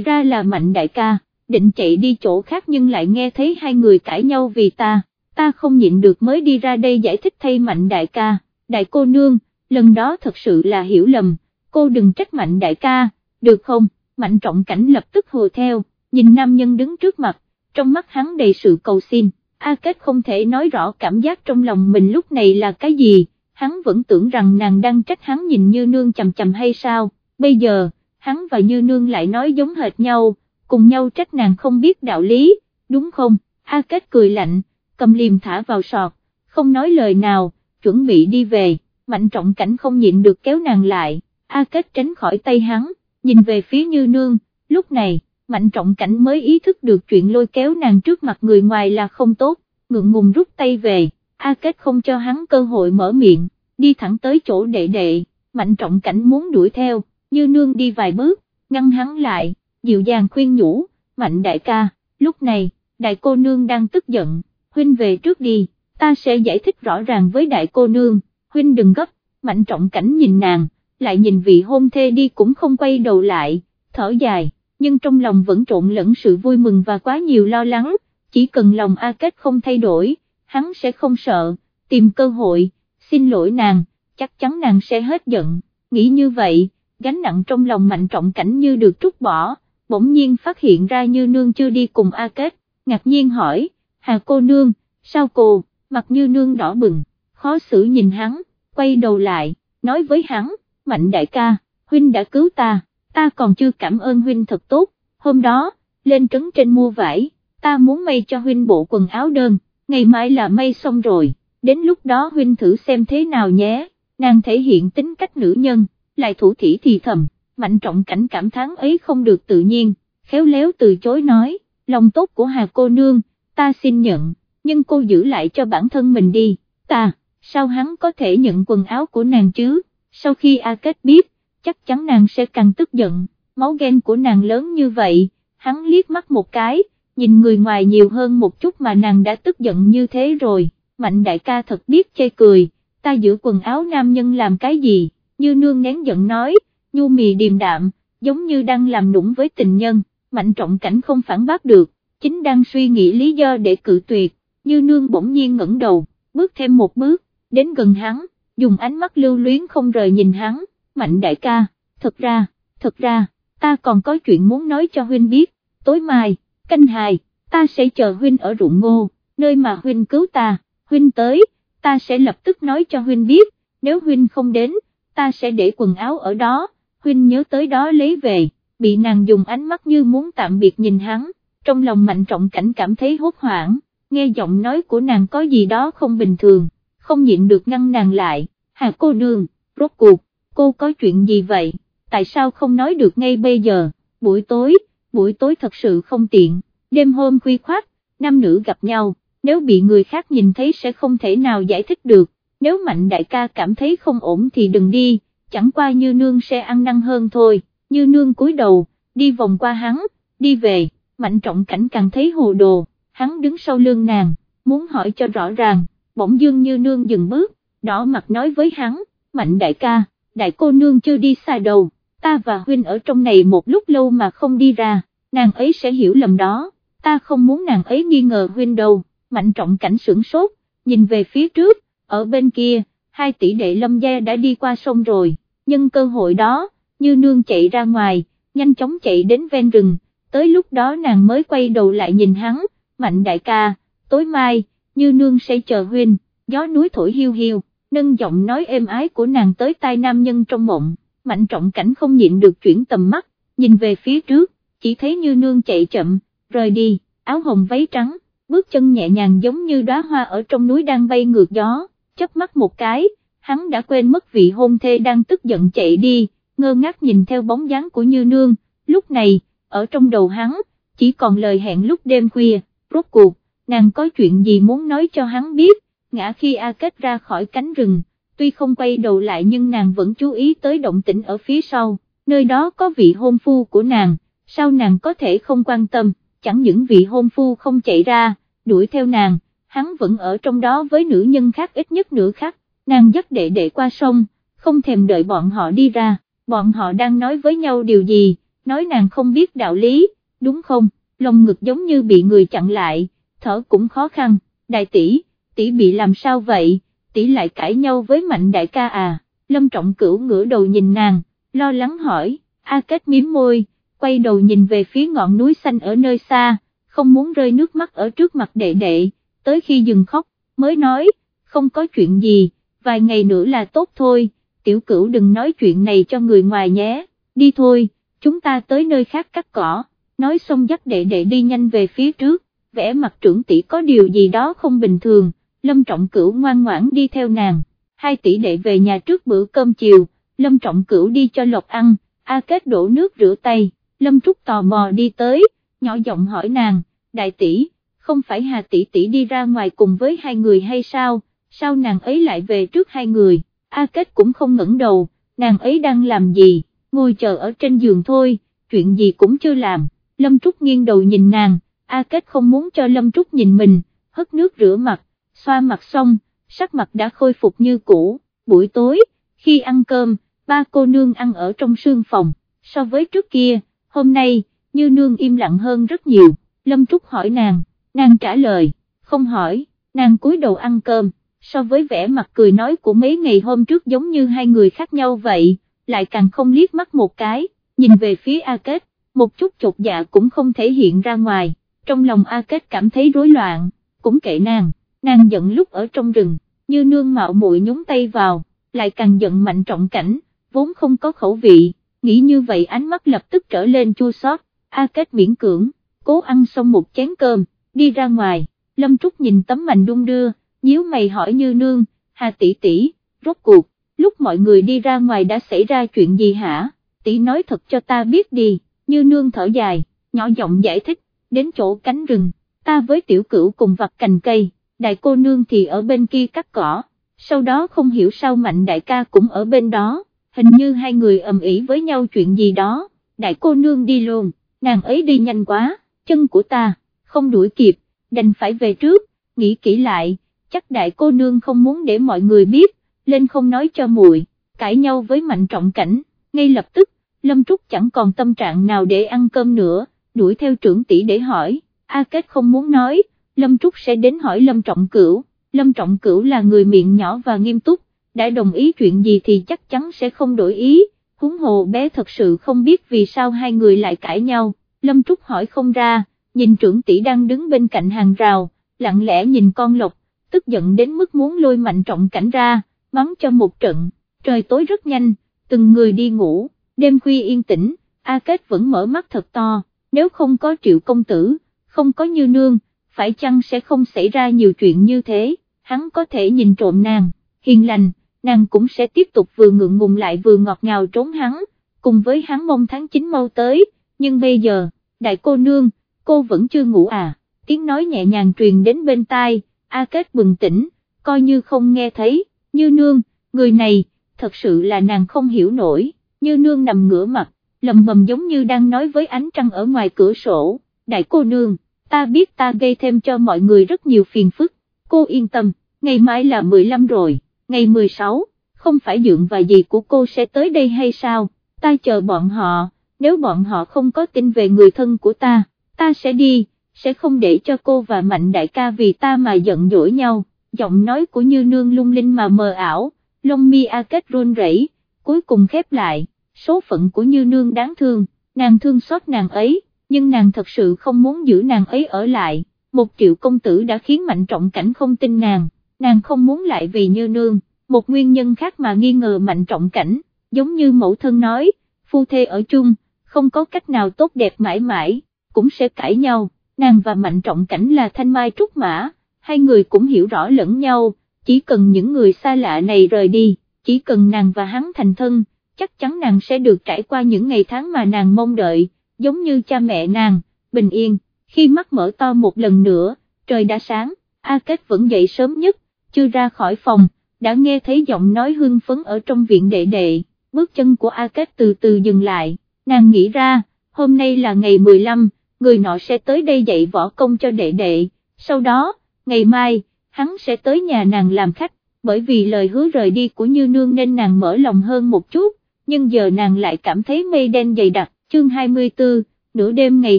ra là mạnh đại ca, định chạy đi chỗ khác nhưng lại nghe thấy hai người cãi nhau vì ta, ta không nhịn được mới đi ra đây giải thích thay mạnh đại ca, đại cô nương, lần đó thật sự là hiểu lầm, cô đừng trách mạnh đại ca, được không, mạnh trọng cảnh lập tức hồ theo, nhìn nam nhân đứng trước mặt, trong mắt hắn đầy sự cầu xin, A Kết không thể nói rõ cảm giác trong lòng mình lúc này là cái gì, hắn vẫn tưởng rằng nàng đang trách hắn nhìn như nương chầm chầm hay sao, bây giờ, hắn và như nương lại nói giống hệt nhau, cùng nhau trách nàng không biết đạo lý, đúng không, A Kết cười lạnh, cầm liềm thả vào sọt, không nói lời nào, chuẩn bị đi về, mạnh trọng cảnh không nhịn được kéo nàng lại, A Kết tránh khỏi tay hắn, nhìn về phía như nương, lúc này, mạnh trọng cảnh mới ý thức được chuyện lôi kéo nàng trước mặt người ngoài là không tốt, ngượng ngùng rút tay về, A Kết không cho hắn cơ hội mở miệng, đi thẳng tới chỗ đệ đệ, mạnh trọng cảnh muốn đuổi theo, như nương đi vài bước, ngăn hắn lại, dịu dàng khuyên nhủ, mạnh đại ca, lúc này, đại cô nương đang tức giận, huynh về trước đi, ta sẽ giải thích rõ ràng với đại cô nương, huynh đừng gấp, mạnh trọng cảnh nhìn nàng, lại nhìn vị hôn thê đi cũng không quay đầu lại, thở dài nhưng trong lòng vẫn trộn lẫn sự vui mừng và quá nhiều lo lắng, chỉ cần lòng A Kết không thay đổi, hắn sẽ không sợ, tìm cơ hội, xin lỗi nàng, chắc chắn nàng sẽ hết giận, nghĩ như vậy, gánh nặng trong lòng mạnh trọng cảnh như được trút bỏ, bỗng nhiên phát hiện ra như nương chưa đi cùng A Kết, ngạc nhiên hỏi, hà cô nương, sao cô, mặt như nương đỏ bừng, khó xử nhìn hắn, quay đầu lại, nói với hắn, mạnh đại ca, huynh đã cứu ta ta còn chưa cảm ơn huynh thật tốt, hôm đó, lên trấn trên mua vải, ta muốn may cho huynh bộ quần áo đơn, ngày mai là may xong rồi, đến lúc đó huynh thử xem thế nào nhé, nàng thể hiện tính cách nữ nhân, lại thủ thỉ thì thầm, mạnh trọng cảnh cảm thán ấy không được tự nhiên, khéo léo từ chối nói, lòng tốt của Hà cô nương, ta xin nhận, nhưng cô giữ lại cho bản thân mình đi, ta, sao hắn có thể nhận quần áo của nàng chứ, sau khi A Kết biết, chắc chắn nàng sẽ càng tức giận, máu ghen của nàng lớn như vậy, hắn liếc mắt một cái, nhìn người ngoài nhiều hơn một chút mà nàng đã tức giận như thế rồi, mạnh đại ca thật biết chê cười, ta giữ quần áo nam nhân làm cái gì, như nương nén giận nói, nhu mì điềm đạm, giống như đang làm nũng với tình nhân, mạnh trọng cảnh không phản bác được, chính đang suy nghĩ lý do để cự tuyệt, như nương bỗng nhiên ngẩng đầu, bước thêm một bước, đến gần hắn, dùng ánh mắt lưu luyến không rời nhìn hắn, mạnh đại ca, thật ra, thật ra, ta còn có chuyện muốn nói cho huynh biết, tối mai, canh hài, ta sẽ chờ huynh ở ruộng ngô, nơi mà huynh cứu ta, huynh tới, ta sẽ lập tức nói cho huynh biết, nếu huynh không đến, ta sẽ để quần áo ở đó, huynh nhớ tới đó lấy về, bị nàng dùng ánh mắt như muốn tạm biệt nhìn hắn, trong lòng mạnh trọng cảnh cảm thấy hốt hoảng, nghe giọng nói của nàng có gì đó không bình thường, không nhịn được ngăn nàng lại, hà cô nương, rốt cuộc, cô có chuyện gì vậy, tại sao không nói được ngay bây giờ, buổi tối, buổi tối thật sự không tiện, đêm hôm khuya khoát, nam nữ gặp nhau, nếu bị người khác nhìn thấy sẽ không thể nào giải thích được, nếu mạnh đại ca cảm thấy không ổn thì đừng đi, chẳng qua như nương sẽ ăn năn hơn thôi, như nương cúi đầu, đi vòng qua hắn, đi về, mạnh trọng cảnh càng thấy hồ đồ, hắn đứng sau lưng nàng, muốn hỏi cho rõ ràng, bỗng dương như nương dừng bước, đỏ mặt nói với hắn, mạnh đại ca, đại cô nương chưa đi xa đầu, ta và huynh ở trong này một lúc lâu mà không đi ra, nàng ấy sẽ hiểu lầm đó, ta không muốn nàng ấy nghi ngờ huynh đâu, mạnh trọng cảnh sửng sốt, nhìn về phía trước, ở bên kia, hai tỷ đệ lâm gia đã đi qua sông rồi, nhưng cơ hội đó, như nương chạy ra ngoài, nhanh chóng chạy đến ven rừng, tới lúc đó nàng mới quay đầu lại nhìn hắn, mạnh đại ca, tối mai, như nương sẽ chờ huynh, gió núi thổi hiu hiu, nâng giọng nói êm ái của nàng tới tai nam nhân trong mộng, mạnh trọng cảnh không nhịn được chuyển tầm mắt, nhìn về phía trước, chỉ thấy như nương chạy chậm, rời đi, áo hồng váy trắng, bước chân nhẹ nhàng giống như đóa hoa ở trong núi đang bay ngược gió, chớp mắt một cái, hắn đã quên mất vị hôn thê đang tức giận chạy đi, ngơ ngác nhìn theo bóng dáng của Như Nương, lúc này, ở trong đầu hắn, chỉ còn lời hẹn lúc đêm khuya, rốt cuộc, nàng có chuyện gì muốn nói cho hắn biết, ngã khi A Kết ra khỏi cánh rừng, tuy không quay đầu lại nhưng nàng vẫn chú ý tới động tĩnh ở phía sau, nơi đó có vị hôn phu của nàng, sao nàng có thể không quan tâm, chẳng những vị hôn phu không chạy ra, đuổi theo nàng, hắn vẫn ở trong đó với nữ nhân khác ít nhất nửa khắc, nàng dắt đệ đệ qua sông, không thèm đợi bọn họ đi ra, bọn họ đang nói với nhau điều gì, nói nàng không biết đạo lý, đúng không, lồng ngực giống như bị người chặn lại, thở cũng khó khăn, đại tỷ, tỷ bị làm sao vậy, tỷ lại cãi nhau với mạnh đại ca à, lâm trọng cửu ngửa đầu nhìn nàng, lo lắng hỏi, A kết miếm môi, quay đầu nhìn về phía ngọn núi xanh ở nơi xa, không muốn rơi nước mắt ở trước mặt đệ đệ, tới khi dừng khóc, mới nói, không có chuyện gì, vài ngày nữa là tốt thôi, tiểu cửu đừng nói chuyện này cho người ngoài nhé, đi thôi, chúng ta tới nơi khác cắt cỏ, nói xong dắt đệ đệ đi nhanh về phía trước, vẽ mặt trưởng tỷ có điều gì đó không bình thường, lâm trọng cửu ngoan ngoãn đi theo nàng, hai tỷ đệ về nhà trước bữa cơm chiều, lâm trọng cửu đi cho lộc ăn, A Kết đổ nước rửa tay, lâm trúc tò mò đi tới, nhỏ giọng hỏi nàng, đại tỷ, không phải Hà tỷ tỷ đi ra ngoài cùng với hai người hay sao, sao nàng ấy lại về trước hai người, A Kết cũng không ngẩng đầu, nàng ấy đang làm gì, ngồi chờ ở trên giường thôi, chuyện gì cũng chưa làm, Lâm Trúc nghiêng đầu nhìn nàng, A Kết không muốn cho Lâm Trúc nhìn mình, hất nước rửa mặt, xoa mặt xong, sắc mặt đã khôi phục như cũ, buổi tối, khi ăn cơm, ba cô nương ăn ở trong sương phòng, so với trước kia, hôm nay, như nương im lặng hơn rất nhiều, Lâm Trúc hỏi nàng, nàng trả lời, không hỏi, nàng cúi đầu ăn cơm, so với vẻ mặt cười nói của mấy ngày hôm trước giống như hai người khác nhau vậy, lại càng không liếc mắt một cái, nhìn về phía A Kết, một chút chột dạ cũng không thể hiện ra ngoài, trong lòng A Kết cảm thấy rối loạn, cũng kệ nàng, nàng giận lúc ở trong rừng, như nương mạo muội nhúng tay vào, lại càng giận mạnh trọng cảnh, vốn không có khẩu vị, nghĩ như vậy ánh mắt lập tức trở lên chua xót. A Kết miễn cưỡng, cố ăn xong một chén cơm, đi ra ngoài, Lâm Trúc nhìn tấm mành đung đưa, nhíu mày hỏi như nương, Hà tỷ tỷ, rốt cuộc, lúc mọi người đi ra ngoài đã xảy ra chuyện gì hả, tỷ nói thật cho ta biết đi, như nương thở dài, nhỏ giọng giải thích, đến chỗ cánh rừng, ta với tiểu cửu cùng vặt cành cây, đại cô nương thì ở bên kia cắt cỏ, sau đó không hiểu sao mạnh đại ca cũng ở bên đó, hình như hai người ầm ĩ với nhau chuyện gì đó, đại cô nương đi luôn, nàng ấy đi nhanh quá, chân của ta, không đuổi kịp, đành phải về trước, nghĩ kỹ lại, chắc đại cô nương không muốn để mọi người biết, lên không nói cho muội, cãi nhau với mạnh trọng cảnh, ngay lập tức, Lâm Trúc chẳng còn tâm trạng nào để ăn cơm nữa, đuổi theo trưởng tỷ để hỏi, A Kết không muốn nói, Lâm Trúc sẽ đến hỏi Lâm Trọng Cửu, Lâm Trọng Cửu là người miệng nhỏ và nghiêm túc, đã đồng ý chuyện gì thì chắc chắn sẽ không đổi ý, huống hồ bé thật sự không biết vì sao hai người lại cãi nhau, Lâm Trúc hỏi không ra, nhìn trưởng tỷ đang đứng bên cạnh hàng rào, lặng lẽ nhìn con lộc, tức giận đến mức muốn lôi mạnh trọng cảnh ra, mắng cho một trận, trời tối rất nhanh, từng người đi ngủ, đêm khuya yên tĩnh, A Kết vẫn mở mắt thật to, nếu không có triệu công tử, không có như nương, phải chăng sẽ không xảy ra nhiều chuyện như thế, hắn có thể nhìn trộm nàng, hiền lành, nàng cũng sẽ tiếp tục vừa ngượng ngùng lại vừa ngọt ngào trốn hắn, cùng với hắn mong tháng 9 mau tới, nhưng bây giờ, đại cô nương, cô vẫn chưa ngủ à, tiếng nói nhẹ nhàng truyền đến bên tai, A Kết bừng tỉnh, coi như không nghe thấy, như nương, người này, thật sự là nàng không hiểu nổi, như nương nằm ngửa mặt, lầm bầm giống như đang nói với ánh trăng ở ngoài cửa sổ, đại cô nương, ta biết ta gây thêm cho mọi người rất nhiều phiền phức, cô yên tâm, ngày mai là 15 rồi, ngày 16, không phải dượng và gì của cô sẽ tới đây hay sao, ta chờ bọn họ, nếu bọn họ không có tin về người thân của ta, ta sẽ đi, sẽ không để cho cô và mạnh đại ca vì ta mà giận dỗi nhau, giọng nói của như nương lung linh mà mờ ảo, lông mi a kết run rẩy, cuối cùng khép lại, số phận của như nương đáng thương, nàng thương xót nàng ấy, nhưng nàng thật sự không muốn giữ nàng ấy ở lại, một triệu công tử đã khiến mạnh trọng cảnh không tin nàng, nàng không muốn lại vì như nương, một nguyên nhân khác mà nghi ngờ mạnh trọng cảnh, giống như mẫu thân nói, phu thê ở chung, không có cách nào tốt đẹp mãi mãi, cũng sẽ cãi nhau, nàng và mạnh trọng cảnh là thanh mai trúc mã, hai người cũng hiểu rõ lẫn nhau, chỉ cần những người xa lạ này rời đi, chỉ cần nàng và hắn thành thân, chắc chắn nàng sẽ được trải qua những ngày tháng mà nàng mong đợi, giống như cha mẹ nàng, bình yên, khi mắt mở to một lần nữa, trời đã sáng, A Kết vẫn dậy sớm nhất, chưa ra khỏi phòng, đã nghe thấy giọng nói hưng phấn ở trong viện đệ đệ, bước chân của A Kết từ từ dừng lại, nàng nghĩ ra, hôm nay là ngày 15, người nọ sẽ tới đây dạy võ công cho đệ đệ, sau đó, ngày mai, hắn sẽ tới nhà nàng làm khách, bởi vì lời hứa rời đi của Như Nương nên nàng mở lòng hơn một chút, nhưng giờ nàng lại cảm thấy mây đen dày đặc, chương 24, nửa đêm ngày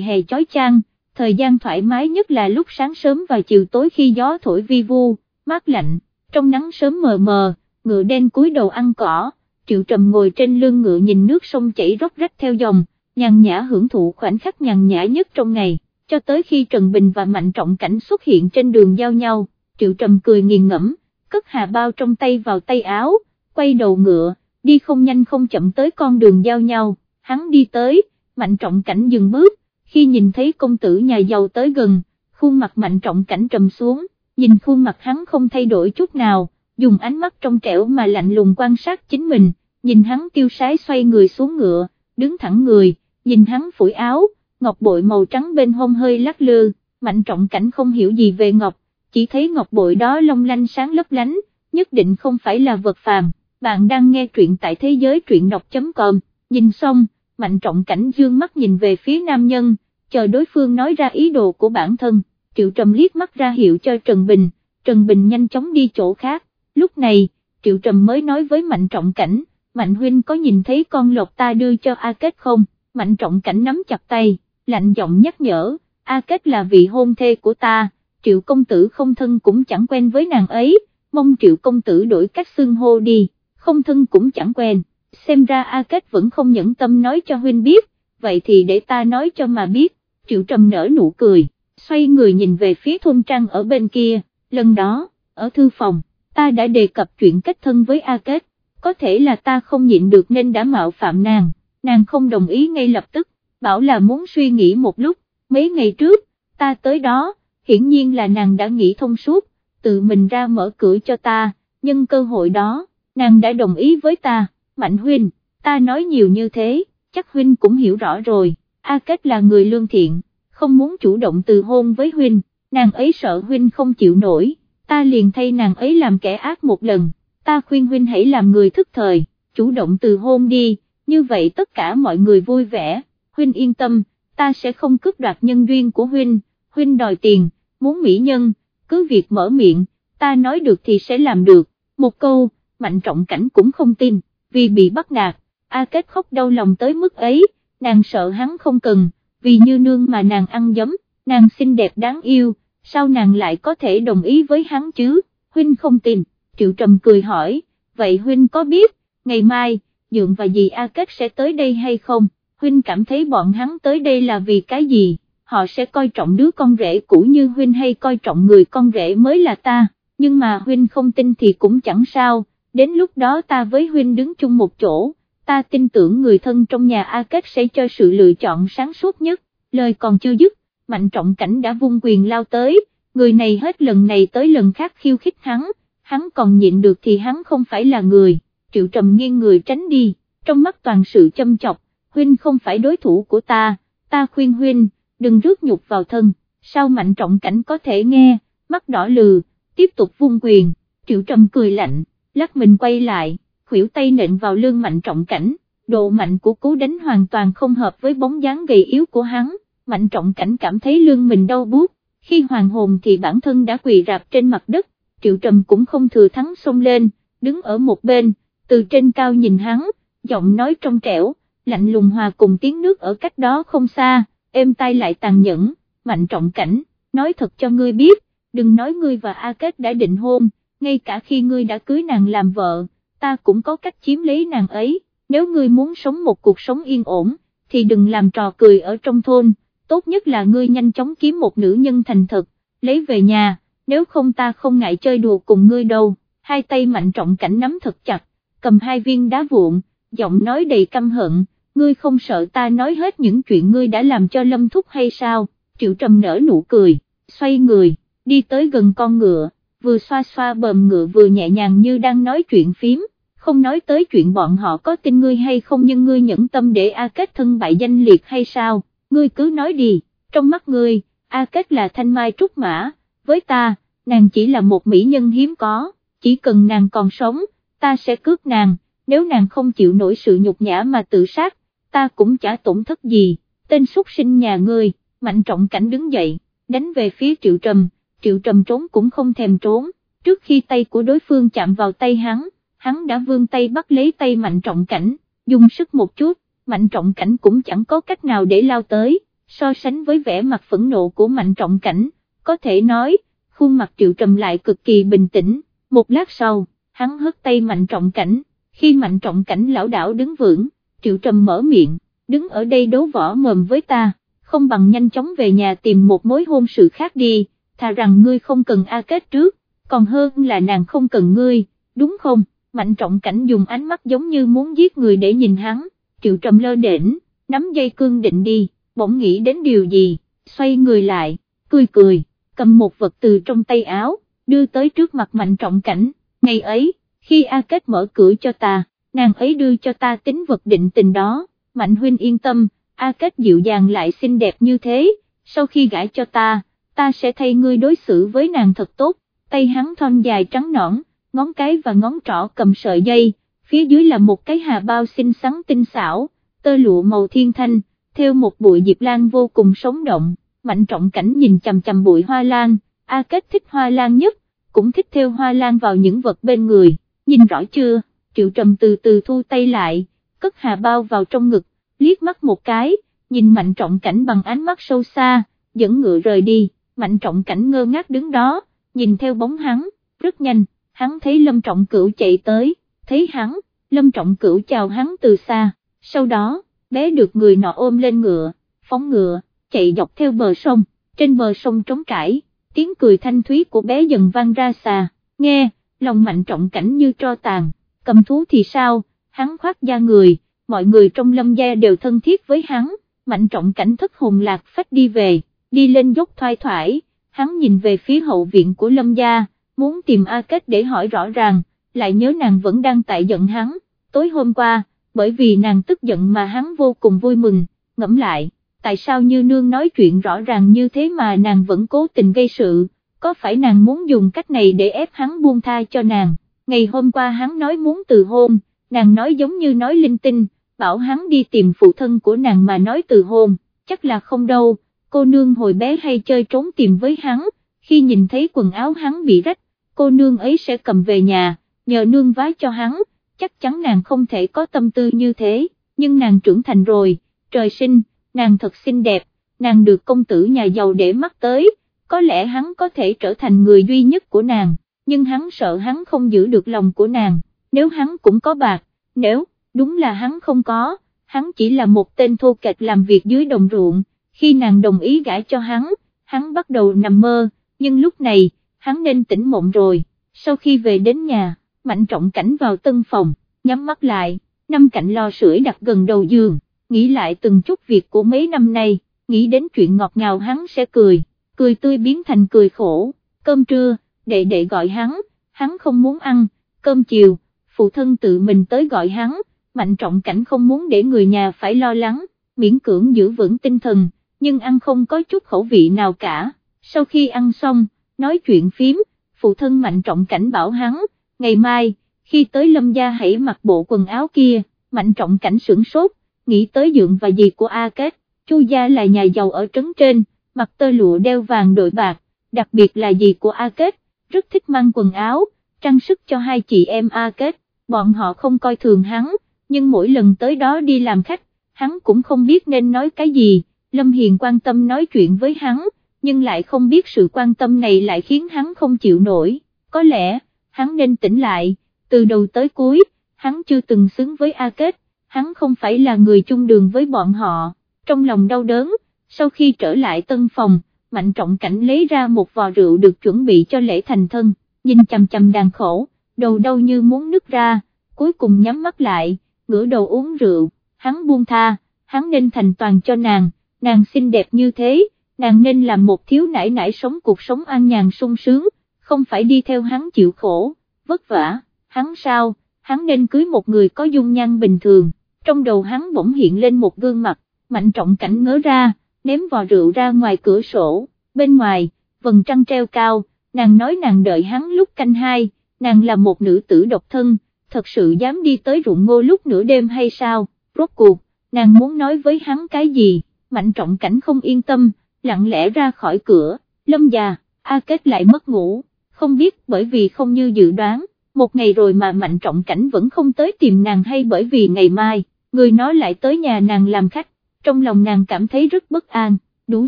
hè chói chang, thời gian thoải mái nhất là lúc sáng sớm và chiều tối khi gió thổi vi vu, mát lạnh, trong nắng sớm mờ mờ, ngựa đen cúi đầu ăn cỏ, triệu trầm ngồi trên lưng ngựa nhìn nước sông chảy róc rách theo dòng, nhàn nhã hưởng thụ khoảnh khắc nhàn nhã nhất trong ngày, cho tới khi Trần Bình và Mạnh Trọng Cảnh xuất hiện trên đường giao nhau, triệu trầm cười nghiền ngẫm, cất hà bao trong tay vào tay áo, quay đầu ngựa, đi không nhanh không chậm tới con đường giao nhau, hắn đi tới, Mạnh Trọng Cảnh dừng bước, khi nhìn thấy công tử nhà giàu tới gần, khuôn mặt Mạnh Trọng Cảnh trầm xuống, nhìn khuôn mặt hắn không thay đổi chút nào, dùng ánh mắt trong trẻo mà lạnh lùng quan sát chính mình, nhìn hắn tiêu sái xoay người xuống ngựa, đứng thẳng người, nhìn hắn phủi áo, ngọc bội màu trắng bên hông hơi lắc lư, mạnh trọng cảnh không hiểu gì về ngọc, chỉ thấy ngọc bội đó long lanh sáng lấp lánh, nhất định không phải là vật phàm, bạn đang nghe truyện tại thế giới truyện đọc.com, nhìn xong, mạnh trọng cảnh dương mắt nhìn về phía nam nhân, chờ đối phương nói ra ý đồ của bản thân, triệu trầm liếc mắt ra hiệu cho Trần Bình, Trần Bình nhanh chóng đi chỗ khác, lúc này, triệu trầm mới nói với mạnh trọng cảnh, mạnh huynh có nhìn thấy con lộc ta đưa cho A Kết không, mạnh trọng cảnh nắm chặt tay, lạnh giọng nhắc nhở, A Kết là vị hôn thê của ta, triệu công tử không thân cũng chẳng quen với nàng ấy, mong triệu công tử đổi cách xưng hô đi, không thân cũng chẳng quen, xem ra A Kết vẫn không nhẫn tâm nói cho huynh biết, vậy thì để ta nói cho mà biết, triệu trầm nở nụ cười, xoay người nhìn về phía thôn trang ở bên kia, lần đó, ở thư phòng, ta đã đề cập chuyện kết thân với A Kết, có thể là ta không nhịn được nên đã mạo phạm nàng, nàng không đồng ý ngay lập tức, bảo là muốn suy nghĩ một lúc, mấy ngày trước, ta tới đó, hiển nhiên là nàng đã nghĩ thông suốt, tự mình ra mở cửa cho ta, nhưng cơ hội đó, nàng đã đồng ý với ta, Mạnh Huynh, ta nói nhiều như thế, chắc Huynh cũng hiểu rõ rồi, A Kết là người lương thiện, không muốn chủ động từ hôn với Huynh, nàng ấy sợ Huynh không chịu nổi, ta liền thay nàng ấy làm kẻ ác một lần, ta khuyên Huynh hãy làm người thức thời, chủ động từ hôn đi, như vậy tất cả mọi người vui vẻ, Huynh yên tâm, ta sẽ không cướp đoạt nhân duyên của Huynh, Huynh đòi tiền, muốn mỹ nhân, cứ việc mở miệng, ta nói được thì sẽ làm được, một câu, mạnh trọng cảnh cũng không tin, vì bị bắt nạt, A Kết khóc đau lòng tới mức ấy, nàng sợ hắn không cần, vì như nương mà nàng ăn giấm, nàng xinh đẹp đáng yêu, sao nàng lại có thể đồng ý với hắn chứ, Huynh không tin, Triệu Trầm cười hỏi, vậy Huynh có biết, ngày mai, Dượng và dì A Kết sẽ tới đây hay không, Huynh cảm thấy bọn hắn tới đây là vì cái gì, họ sẽ coi trọng đứa con rể cũ như Huynh hay coi trọng người con rể mới là ta, nhưng mà huynh không tin thì cũng chẳng sao, đến lúc đó ta với huynh đứng chung một chỗ, ta tin tưởng người thân trong nhà A Kết sẽ cho sự lựa chọn sáng suốt nhất, lời còn chưa dứt, mạnh trọng cảnh đã vung quyền lao tới, người này hết lần này tới lần khác khiêu khích hắn, hắn còn nhịn được thì hắn không phải là người, triệu trầm nghiêng người tránh đi, trong mắt toàn sự châm chọc, huynh không phải đối thủ của ta, ta khuyên huynh, đừng rước nhục vào thân, sao mạnh trọng cảnh có thể nghe, mắt đỏ lừ, tiếp tục vung quyền, triệu trầm cười lạnh, lắc mình quay lại, khuỷu tay nện vào lưng mạnh trọng cảnh, độ mạnh của cú đánh hoàn toàn không hợp với bóng dáng gầy yếu của hắn, mạnh trọng cảnh cảm thấy lưng mình đau buốt, khi hoàng hồn thì bản thân đã quỳ rạp trên mặt đất, triệu trầm cũng không thừa thắng xông lên, đứng ở một bên, từ trên cao nhìn hắn, giọng nói trong trẻo, lạnh lùng hòa cùng tiếng nước ở cách đó không xa, êm tai lại tàn nhẫn, mạnh trọng cảnh, nói thật cho ngươi biết, đừng nói ngươi và A Kết đã định hôn, ngay cả khi ngươi đã cưới nàng làm vợ, ta cũng có cách chiếm lấy nàng ấy, nếu ngươi muốn sống một cuộc sống yên ổn, thì đừng làm trò cười ở trong thôn, tốt nhất là ngươi nhanh chóng kiếm một nữ nhân thành thật, lấy về nhà, nếu không ta không ngại chơi đùa cùng ngươi đâu, hai tay mạnh trọng cảnh nắm thật chặt, cầm hai viên đá vụn, giọng nói đầy căm hận, ngươi không sợ ta nói hết những chuyện ngươi đã làm cho lâm thúc hay sao, triệu trầm nở nụ cười, xoay người, đi tới gần con ngựa, vừa xoa xoa bờm ngựa vừa nhẹ nhàng như đang nói chuyện phím, không nói tới chuyện bọn họ có tin ngươi hay không nhưng ngươi nhẫn tâm để A Kết thân bại danh liệt hay sao, ngươi cứ nói đi, trong mắt ngươi, A Kết là thanh mai trúc mã, với ta, nàng chỉ là một mỹ nhân hiếm có, chỉ cần nàng còn sống, ta sẽ cướp nàng, nếu nàng không chịu nổi sự nhục nhã mà tự sát, ta cũng chả tổn thất gì, tên xuất sinh nhà ngươi, mạnh trọng cảnh đứng dậy, đánh về phía triệu trầm, triệu trầm trốn cũng không thèm trốn, trước khi tay của đối phương chạm vào tay hắn, hắn đã vươn tay bắt lấy tay mạnh trọng cảnh, dùng sức một chút, mạnh trọng cảnh cũng chẳng có cách nào để lao tới, so sánh với vẻ mặt phẫn nộ của mạnh trọng cảnh, có thể nói, khuôn mặt triệu trầm lại cực kỳ bình tĩnh, một lát sau, hắn hất tay mạnh trọng cảnh, khi mạnh trọng cảnh lão đảo đứng vững, triệu trầm mở miệng, đứng ở đây đấu võ mồm với ta, không bằng nhanh chóng về nhà tìm một mối hôn sự khác đi, thà rằng ngươi không cần A Kết trước, còn hơn là nàng không cần ngươi, đúng không? Mạnh trọng cảnh dùng ánh mắt giống như muốn giết người để nhìn hắn, triệu trầm lơ đễnh, nắm dây cương định đi, bỗng nghĩ đến điều gì, xoay người lại, cười cười, cầm một vật từ trong tay áo, đưa tới trước mặt mạnh trọng cảnh, ngày ấy, khi A Kết mở cửa cho ta, nàng ấy đưa cho ta tính vật định tình đó, mạnh huynh yên tâm, A Kết dịu dàng lại xinh đẹp như thế, sau khi gãi cho ta, ta sẽ thay ngươi đối xử với nàng thật tốt, tay hắn thon dài trắng nõn, ngón cái và ngón trỏ cầm sợi dây, phía dưới là một cái hà bao xinh xắn tinh xảo, tơ lụa màu thiên thanh, theo một bụi diệp lan vô cùng sống động, mạnh trọng cảnh nhìn chầm chầm bụi hoa lan, A Kết thích hoa lan nhất, cũng thích theo hoa lan vào những vật bên người, nhìn rõ chưa, triệu trầm từ từ thu tay lại, cất hà bao vào trong ngực, liếc mắt một cái, nhìn mạnh trọng cảnh bằng ánh mắt sâu xa, dẫn ngựa rời đi, mạnh trọng cảnh ngơ ngác đứng đó, nhìn theo bóng hắn, rất nhanh, hắn thấy lâm trọng cửu chạy tới, thấy hắn, lâm trọng cửu chào hắn từ xa, sau đó, bé được người nọ ôm lên ngựa, phóng ngựa, chạy dọc theo bờ sông, trên bờ sông trống trải, tiếng cười thanh thúy của bé dần vang ra xa, nghe, lòng mạnh trọng cảnh như tro tàn, cầm thú thì sao, hắn khoác da người, mọi người trong lâm gia đều thân thiết với hắn, mạnh trọng cảnh thất hồn lạc phách đi về, đi lên dốc thoai thoải, hắn nhìn về phía hậu viện của lâm gia, muốn tìm A Kết để hỏi rõ ràng, lại nhớ nàng vẫn đang tại giận hắn, tối hôm qua, bởi vì nàng tức giận mà hắn vô cùng vui mừng, ngẫm lại, tại sao như nương nói chuyện rõ ràng như thế mà nàng vẫn cố tình gây sự, có phải nàng muốn dùng cách này để ép hắn buông tha cho nàng, ngày hôm qua hắn nói muốn từ hôn, nàng nói giống như nói linh tinh, bảo hắn đi tìm phụ thân của nàng mà nói từ hôn, chắc là không đâu, cô nương hồi bé hay chơi trốn tìm với hắn, khi nhìn thấy quần áo hắn bị rách, cô nương ấy sẽ cầm về nhà, nhờ nương vái cho hắn, chắc chắn nàng không thể có tâm tư như thế, nhưng nàng trưởng thành rồi, trời sinh, nàng thật xinh đẹp, nàng được công tử nhà giàu để mắt tới, có lẽ hắn có thể trở thành người duy nhất của nàng, nhưng hắn sợ hắn không giữ được lòng của nàng, nếu hắn cũng có bạc, nếu, đúng là hắn không có, hắn chỉ là một tên thô kệch làm việc dưới đồng ruộng, khi nàng đồng ý gãi cho hắn, hắn bắt đầu nằm mơ, nhưng lúc này, hắn nên tỉnh mộng rồi, sau khi về đến nhà, Mạnh Trọng Cảnh vào tân phòng, nhắm mắt lại, năm cạnh lo sưởi đặt gần đầu giường, nghĩ lại từng chút việc của mấy năm nay, nghĩ đến chuyện ngọt ngào hắn sẽ cười, cười tươi biến thành cười khổ, cơm trưa, đệ đệ gọi hắn, hắn không muốn ăn, cơm chiều, phụ thân tự mình tới gọi hắn, Mạnh Trọng Cảnh không muốn để người nhà phải lo lắng, miễn cưỡng giữ vững tinh thần, nhưng ăn không có chút khẩu vị nào cả, sau khi ăn xong, nói chuyện phím, phụ thân Mạnh Trọng Cảnh bảo hắn, ngày mai, khi tới lâm gia hãy mặc bộ quần áo kia, Mạnh Trọng Cảnh sửng sốt, nghĩ tới dượng và dì của A Kết, Chu gia là nhà giàu ở trấn trên, mặc tơ lụa đeo vàng đội bạc, đặc biệt là dì của A Kết, rất thích mang quần áo, trang sức cho hai chị em A Kết, bọn họ không coi thường hắn, nhưng mỗi lần tới đó đi làm khách, hắn cũng không biết nên nói cái gì, Lâm Hiền quan tâm nói chuyện với hắn, nhưng lại không biết sự quan tâm này lại khiến hắn không chịu nổi, có lẽ, hắn nên tỉnh lại, từ đầu tới cuối, hắn chưa từng xứng với A Kết, hắn không phải là người chung đường với bọn họ, trong lòng đau đớn, sau khi trở lại tân phòng, Mạnh Trọng Cảnh lấy ra một vò rượu được chuẩn bị cho lễ thành thân, nhìn chầm chầm đàn khổ, đầu đau như muốn nứt ra, cuối cùng nhắm mắt lại, ngửa đầu uống rượu, hắn buông tha, hắn nên thành toàn cho nàng, nàng xinh đẹp như thế, nàng nên làm một thiếu nải nải sống cuộc sống an nhàn sung sướng, không phải đi theo hắn chịu khổ, vất vả, hắn sao, hắn nên cưới một người có dung nhan bình thường, trong đầu hắn bỗng hiện lên một gương mặt, mạnh trọng cảnh ngớ ra, ném vò rượu ra ngoài cửa sổ, bên ngoài, vầng trăng treo cao, nàng nói nàng đợi hắn lúc canh hai, nàng là một nữ tử độc thân, thật sự dám đi tới ruộng ngô lúc nửa đêm hay sao, rốt cuộc, nàng muốn nói với hắn cái gì, mạnh trọng cảnh không yên tâm, lặng lẽ ra khỏi cửa, lâm già, A Kết lại mất ngủ, không biết bởi vì không như dự đoán, một ngày rồi mà mạnh trọng cảnh vẫn không tới tìm nàng hay bởi vì ngày mai, người nói lại tới nhà nàng làm khách, trong lòng nàng cảm thấy rất bất an, đủ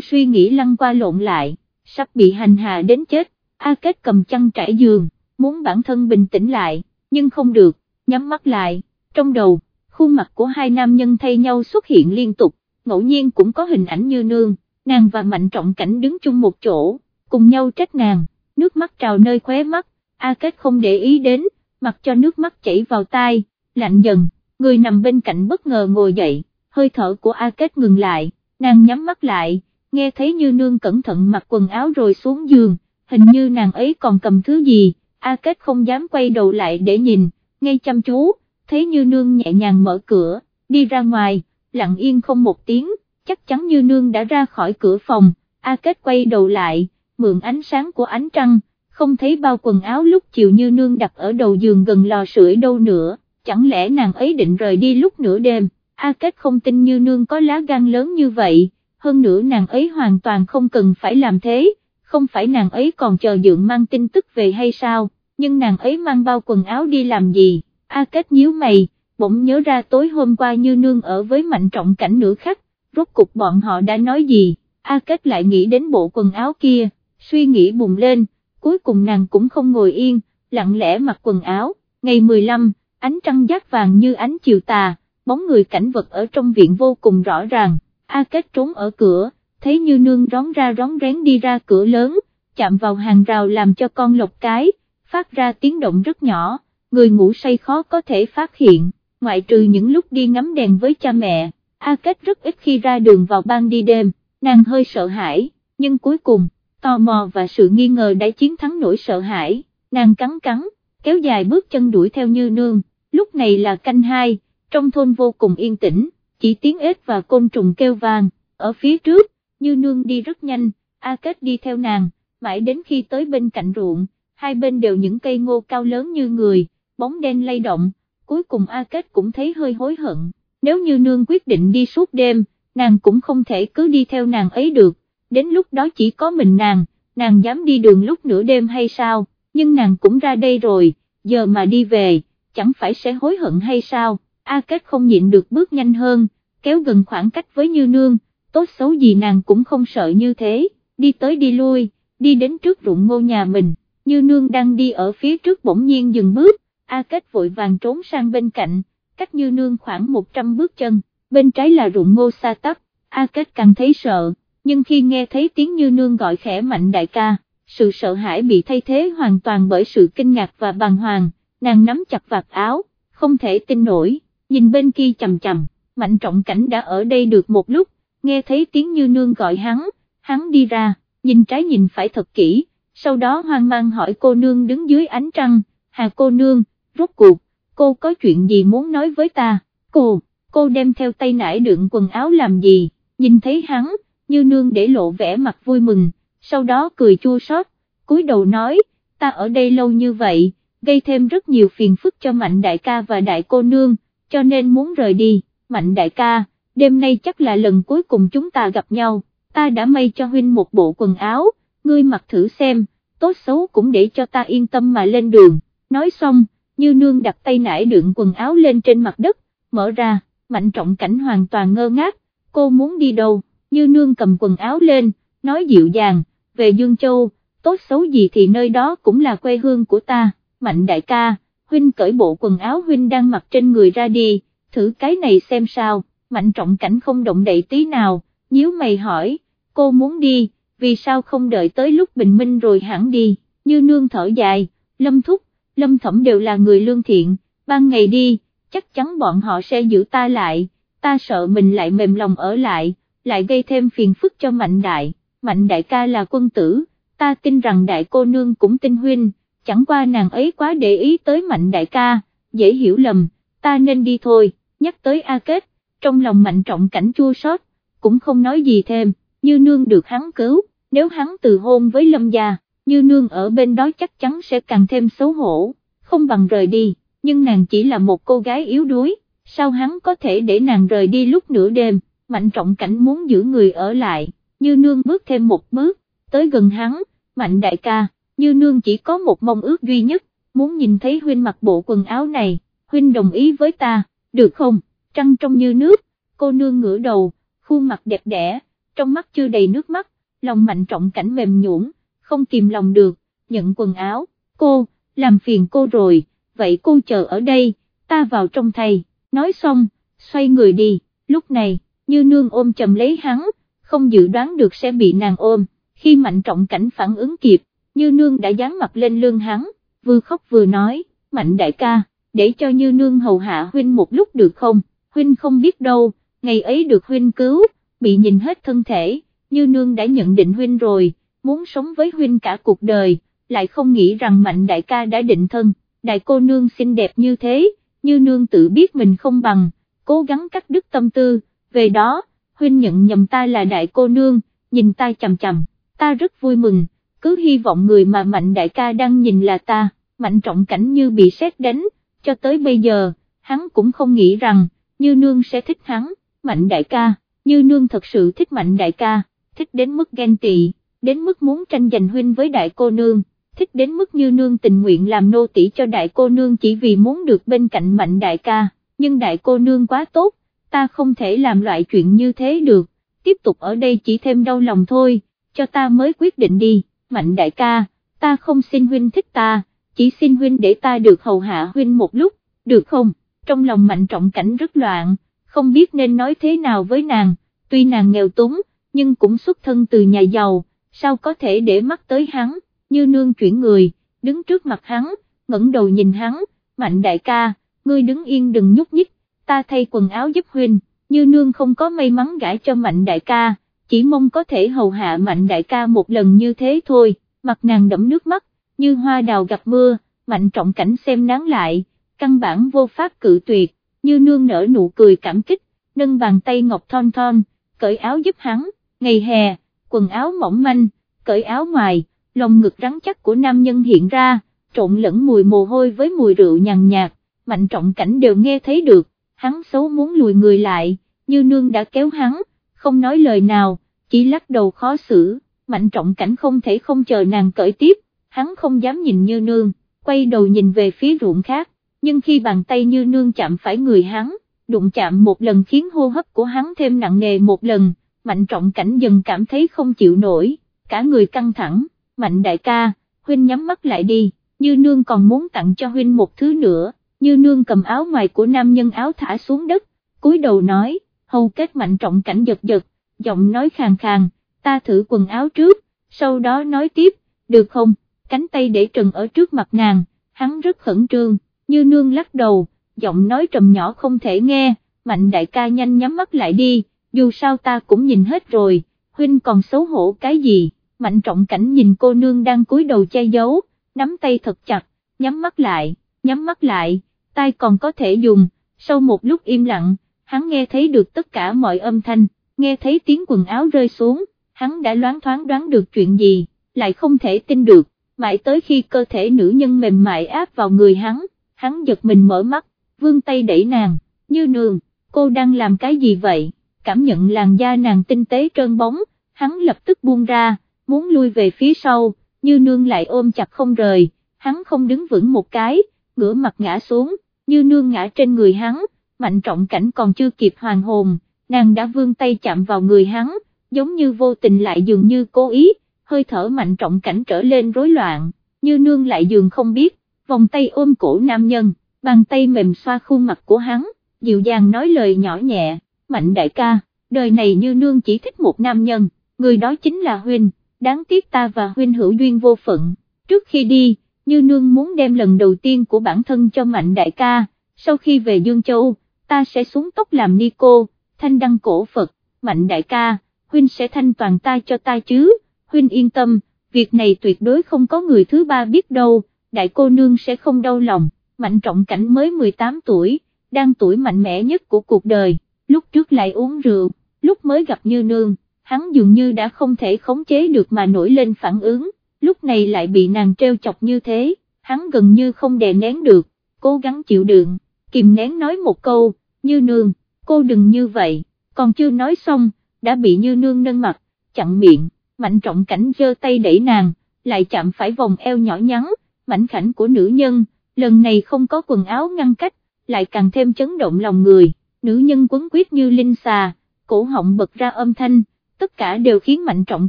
suy nghĩ lăn qua lộn lại, sắp bị hành hạ đến chết, A Kết cầm chăn trải giường, muốn bản thân bình tĩnh lại, nhưng không được, nhắm mắt lại, trong đầu, khuôn mặt của hai nam nhân thay nhau xuất hiện liên tục, ngẫu nhiên cũng có hình ảnh như nương, nàng và Mạnh Trọng Cảnh đứng chung một chỗ, cùng nhau trách nàng, nước mắt trào nơi khóe mắt, A Kết không để ý đến, mặc cho nước mắt chảy vào tai, lạnh dần, người nằm bên cạnh bất ngờ ngồi dậy, hơi thở của A Kết ngừng lại, nàng nhắm mắt lại, nghe thấy như nương cẩn thận mặc quần áo rồi xuống giường, hình như nàng ấy còn cầm thứ gì, A Kết không dám quay đầu lại để nhìn, ngay chăm chú, thấy như nương nhẹ nhàng mở cửa, đi ra ngoài, lặng yên không một tiếng, chắc chắn như nương đã ra khỏi cửa phòng, A Kết quay đầu lại, mượn ánh sáng của ánh trăng, không thấy bao quần áo lúc chiều như nương đặt ở đầu giường gần lò sưởi đâu nữa, chẳng lẽ nàng ấy định rời đi lúc nửa đêm, A Kết không tin như nương có lá gan lớn như vậy, hơn nữa nàng ấy hoàn toàn không cần phải làm thế, không phải nàng ấy còn chờ dượng mang tin tức về hay sao, nhưng nàng ấy mang bao quần áo đi làm gì, A Kết nhíu mày, bỗng nhớ ra tối hôm qua như nương ở với mạnh trọng cảnh nửa khắc, rốt cục bọn họ đã nói gì, A Kết lại nghĩ đến bộ quần áo kia, suy nghĩ bùng lên, cuối cùng nàng cũng không ngồi yên, lặng lẽ mặc quần áo, ngày 15, ánh trăng giác vàng như ánh chiều tà, bóng người cảnh vật ở trong viện vô cùng rõ ràng, A Kết trốn ở cửa, thấy như nương rón ra rón rén đi ra cửa lớn, chạm vào hàng rào làm cho con lộc cái, phát ra tiếng động rất nhỏ, người ngủ say khó có thể phát hiện, ngoại trừ những lúc đi ngắm đèn với cha mẹ, A Kết rất ít khi ra đường vào ban đi đêm, nàng hơi sợ hãi, nhưng cuối cùng, tò mò và sự nghi ngờ đã chiến thắng nỗi sợ hãi, nàng cắn cắn, kéo dài bước chân đuổi theo như nương, lúc này là canh hai, trong thôn vô cùng yên tĩnh, chỉ tiếng ếch và côn trùng kêu vàng, ở phía trước, như nương đi rất nhanh, A Kết đi theo nàng, mãi đến khi tới bên cạnh ruộng, hai bên đều những cây ngô cao lớn như người, bóng đen lay động, cuối cùng A Kết cũng thấy hơi hối hận, nếu như nương quyết định đi suốt đêm, nàng cũng không thể cứ đi theo nàng ấy được, đến lúc đó chỉ có mình nàng, nàng dám đi đường lúc nửa đêm hay sao, nhưng nàng cũng ra đây rồi, giờ mà đi về, chẳng phải sẽ hối hận hay sao, A Kết không nhịn được bước nhanh hơn, kéo gần khoảng cách với Như Nương, tốt xấu gì nàng cũng không sợ như thế, đi tới đi lui, đi đến trước ruộng ngô nhà mình, Như Nương đang đi ở phía trước bỗng nhiên dừng bước, A Kết vội vàng trốn sang bên cạnh, cách Như Nương khoảng 100 bước chân, bên trái là ruộng ngô xa tắp, A Kết càng thấy sợ nhưng khi nghe thấy tiếng như nương gọi khẽ mạnh đại ca, sự sợ hãi bị thay thế hoàn toàn bởi sự kinh ngạc và bàng hoàng, nàng nắm chặt vạt áo, không thể tin nổi, nhìn bên kia chầm chầm, mạnh trọng cảnh đã ở đây được một lúc, nghe thấy tiếng như nương gọi hắn, hắn đi ra, nhìn trái nhìn phải thật kỹ, sau đó hoang mang hỏi cô nương đứng dưới ánh trăng, hà cô nương, rốt cuộc, cô có chuyện gì muốn nói với ta, cô, cô đem theo tay nải đựng quần áo làm gì, nhìn thấy hắn, như nương để lộ vẻ mặt vui mừng, sau đó cười chua xót, cúi đầu nói, ta ở đây lâu như vậy, gây thêm rất nhiều phiền phức cho mạnh đại ca và đại cô nương, cho nên muốn rời đi, mạnh đại ca, đêm nay chắc là lần cuối cùng chúng ta gặp nhau, ta đã may cho huynh một bộ quần áo, ngươi mặc thử xem, tốt xấu cũng để cho ta yên tâm mà lên đường, nói xong, như nương đặt tay nải đựng quần áo lên trên mặt đất, mở ra, mạnh trọng cảnh hoàn toàn ngơ ngác, cô muốn đi đâu, như nương cầm quần áo lên, nói dịu dàng, về Dương Châu, tốt xấu gì thì nơi đó cũng là quê hương của ta, mạnh đại ca, huynh cởi bộ quần áo huynh đang mặc trên người ra đi, thử cái này xem sao, mạnh trọng cảnh không động đậy tí nào, nhíu mày hỏi, cô muốn đi, vì sao không đợi tới lúc bình minh rồi hẳn đi, như nương thở dài, lâm thúc, lâm thẩm đều là người lương thiện, ban ngày đi, chắc chắn bọn họ sẽ giữ ta lại, ta sợ mình lại mềm lòng ở lại, lại gây thêm phiền phức cho mạnh đại, mạnh đại ca là quân tử, ta tin rằng đại cô nương cũng tin huynh, chẳng qua nàng ấy quá để ý tới mạnh đại ca, dễ hiểu lầm, ta nên đi thôi, nhắc tới A Kết, trong lòng mạnh trọng cảnh chua xót, cũng không nói gì thêm, như nương được hắn cứu, nếu hắn từ hôn với lâm gia, như nương ở bên đó chắc chắn sẽ càng thêm xấu hổ, không bằng rời đi, nhưng nàng chỉ là một cô gái yếu đuối, sao hắn có thể để nàng rời đi lúc nửa đêm, mạnh trọng cảnh muốn giữ người ở lại, như nương bước thêm một bước, tới gần hắn, mạnh đại ca, như nương chỉ có một mong ước duy nhất, muốn nhìn thấy huynh mặc bộ quần áo này, huynh đồng ý với ta, được không, trăng trong như nước, cô nương ngửa đầu, khuôn mặt đẹp đẽ, trong mắt chưa đầy nước mắt, lòng mạnh trọng cảnh mềm nhũn, không kìm lòng được, nhận quần áo, cô, làm phiền cô rồi, vậy cô chờ ở đây, ta vào trong thầy, nói xong, xoay người đi, lúc này, như nương ôm chầm lấy hắn, không dự đoán được sẽ bị nàng ôm, khi mạnh trọng cảnh phản ứng kịp, như nương đã dán mặt lên lưng hắn, vừa khóc vừa nói, mạnh đại ca, để cho như nương hầu hạ huynh một lúc được không, huynh không biết đâu, ngày ấy được huynh cứu, bị nhìn hết thân thể, như nương đã nhận định huynh rồi, muốn sống với huynh cả cuộc đời, lại không nghĩ rằng mạnh đại ca đã định thân, đại cô nương xinh đẹp như thế, như nương tự biết mình không bằng, cố gắng cắt đứt tâm tư, về đó, huynh nhận nhầm ta là đại cô nương, nhìn ta chầm chầm, ta rất vui mừng, cứ hy vọng người mà mạnh đại ca đang nhìn là ta, mạnh trọng cảnh như bị sét đánh, cho tới bây giờ, hắn cũng không nghĩ rằng, như nương sẽ thích hắn, mạnh đại ca, như nương thật sự thích mạnh đại ca, thích đến mức ghen tị, đến mức muốn tranh giành huynh với đại cô nương, thích đến mức như nương tình nguyện làm nô tỳ cho đại cô nương chỉ vì muốn được bên cạnh mạnh đại ca, nhưng đại cô nương quá tốt, ta không thể làm loại chuyện như thế được, tiếp tục ở đây chỉ thêm đau lòng thôi, cho ta mới quyết định đi, mạnh đại ca, ta không xin huynh thích ta, chỉ xin huynh để ta được hầu hạ huynh một lúc, được không, trong lòng mạnh trọng cảnh rất loạn, không biết nên nói thế nào với nàng, tuy nàng nghèo túng, nhưng cũng xuất thân từ nhà giàu, sao có thể để mắt tới hắn, như nương chuyển người, đứng trước mặt hắn, ngẩng đầu nhìn hắn, mạnh đại ca, ngươi đứng yên đừng nhúc nhích, ta thay quần áo giúp huynh, như nương không có may mắn gãi cho mạnh đại ca, chỉ mong có thể hầu hạ mạnh đại ca một lần như thế thôi, mặt nàng đẫm nước mắt, như hoa đào gặp mưa, mạnh trọng cảnh xem nắng lại, căn bản vô pháp cự tuyệt, như nương nở nụ cười cảm kích, nâng bàn tay ngọc thon thon, cởi áo giúp hắn, ngày hè, quần áo mỏng manh, cởi áo ngoài, lòng ngực rắn chắc của nam nhân hiện ra, trộn lẫn mùi mồ hôi với mùi rượu nhàn nhạt, mạnh trọng cảnh đều nghe thấy được, hắn xấu muốn lùi người lại, như nương đã kéo hắn, không nói lời nào, chỉ lắc đầu khó xử, mạnh trọng cảnh không thể không chờ nàng cởi tiếp, hắn không dám nhìn như nương, quay đầu nhìn về phía ruộng khác, nhưng khi bàn tay như nương chạm phải người hắn, đụng chạm một lần khiến hô hấp của hắn thêm nặng nề một lần, mạnh trọng cảnh dần cảm thấy không chịu nổi, cả người căng thẳng, mạnh đại ca, huynh nhắm mắt lại đi, như nương còn muốn tặng cho huynh một thứ nữa, như nương cầm áo ngoài của nam nhân áo thả xuống đất, cúi đầu nói, hầu kết mạnh trọng cảnh giật giật, giọng nói khàn khàn, ta thử quần áo trước, sau đó nói tiếp, được không, cánh tay để trần ở trước mặt nàng, hắn rất khẩn trương, như nương lắc đầu, giọng nói trầm nhỏ không thể nghe, mạnh đại ca nhanh nhắm mắt lại đi, dù sao ta cũng nhìn hết rồi, huynh còn xấu hổ cái gì, mạnh trọng cảnh nhìn cô nương đang cúi đầu che giấu, nắm tay thật chặt, nhắm mắt lại, nhắm mắt lại, tai còn có thể dùng, sau một lúc im lặng, hắn nghe thấy được tất cả mọi âm thanh, nghe thấy tiếng quần áo rơi xuống, hắn đã loáng thoáng đoán được chuyện gì, lại không thể tin được, mãi tới khi cơ thể nữ nhân mềm mại áp vào người hắn, hắn giật mình mở mắt, vương tay đẩy nàng, như nương, cô đang làm cái gì vậy, cảm nhận làn da nàng tinh tế trơn bóng, hắn lập tức buông ra, muốn lui về phía sau, như nương lại ôm chặt không rời, hắn không đứng vững một cái, ngửa mặt ngã xuống, như nương ngã trên người hắn, mạnh trọng cảnh còn chưa kịp hoàn hồn, nàng đã vươn tay chạm vào người hắn, giống như vô tình lại dường như cố ý, hơi thở mạnh trọng cảnh trở lên rối loạn, như nương lại dường không biết, vòng tay ôm cổ nam nhân, bàn tay mềm xoa khuôn mặt của hắn, dịu dàng nói lời nhỏ nhẹ, mạnh đại ca, đời này như nương chỉ thích một nam nhân, người đó chính là Huynh, đáng tiếc ta và Huynh hữu duyên vô phận, trước khi đi, như nương muốn đem lần đầu tiên của bản thân cho mạnh đại ca, sau khi về Dương Châu, ta sẽ xuống tóc làm ni cô, thanh đăng cổ Phật, mạnh đại ca, Huynh sẽ thanh toàn ta cho ta chứ, Huynh yên tâm, việc này tuyệt đối không có người thứ ba biết đâu, đại cô nương sẽ không đau lòng, mạnh trọng cảnh mới 18 tuổi, đang tuổi mạnh mẽ nhất của cuộc đời, lúc trước lại uống rượu, lúc mới gặp như nương, hắn dường như đã không thể khống chế được mà nổi lên phản ứng, lúc này lại bị nàng treo chọc như thế, hắn gần như không đè nén được, cố gắng chịu đựng, kìm nén nói một câu, như nương, cô đừng như vậy, còn chưa nói xong, đã bị như nương nâng mặt, chặn miệng, mạnh trọng cảnh giơ tay đẩy nàng, lại chạm phải vòng eo nhỏ nhắn, mảnh khảnh của nữ nhân, lần này không có quần áo ngăn cách, lại càng thêm chấn động lòng người, nữ nhân quấn quyết như linh xà, cổ họng bật ra âm thanh, tất cả đều khiến mạnh trọng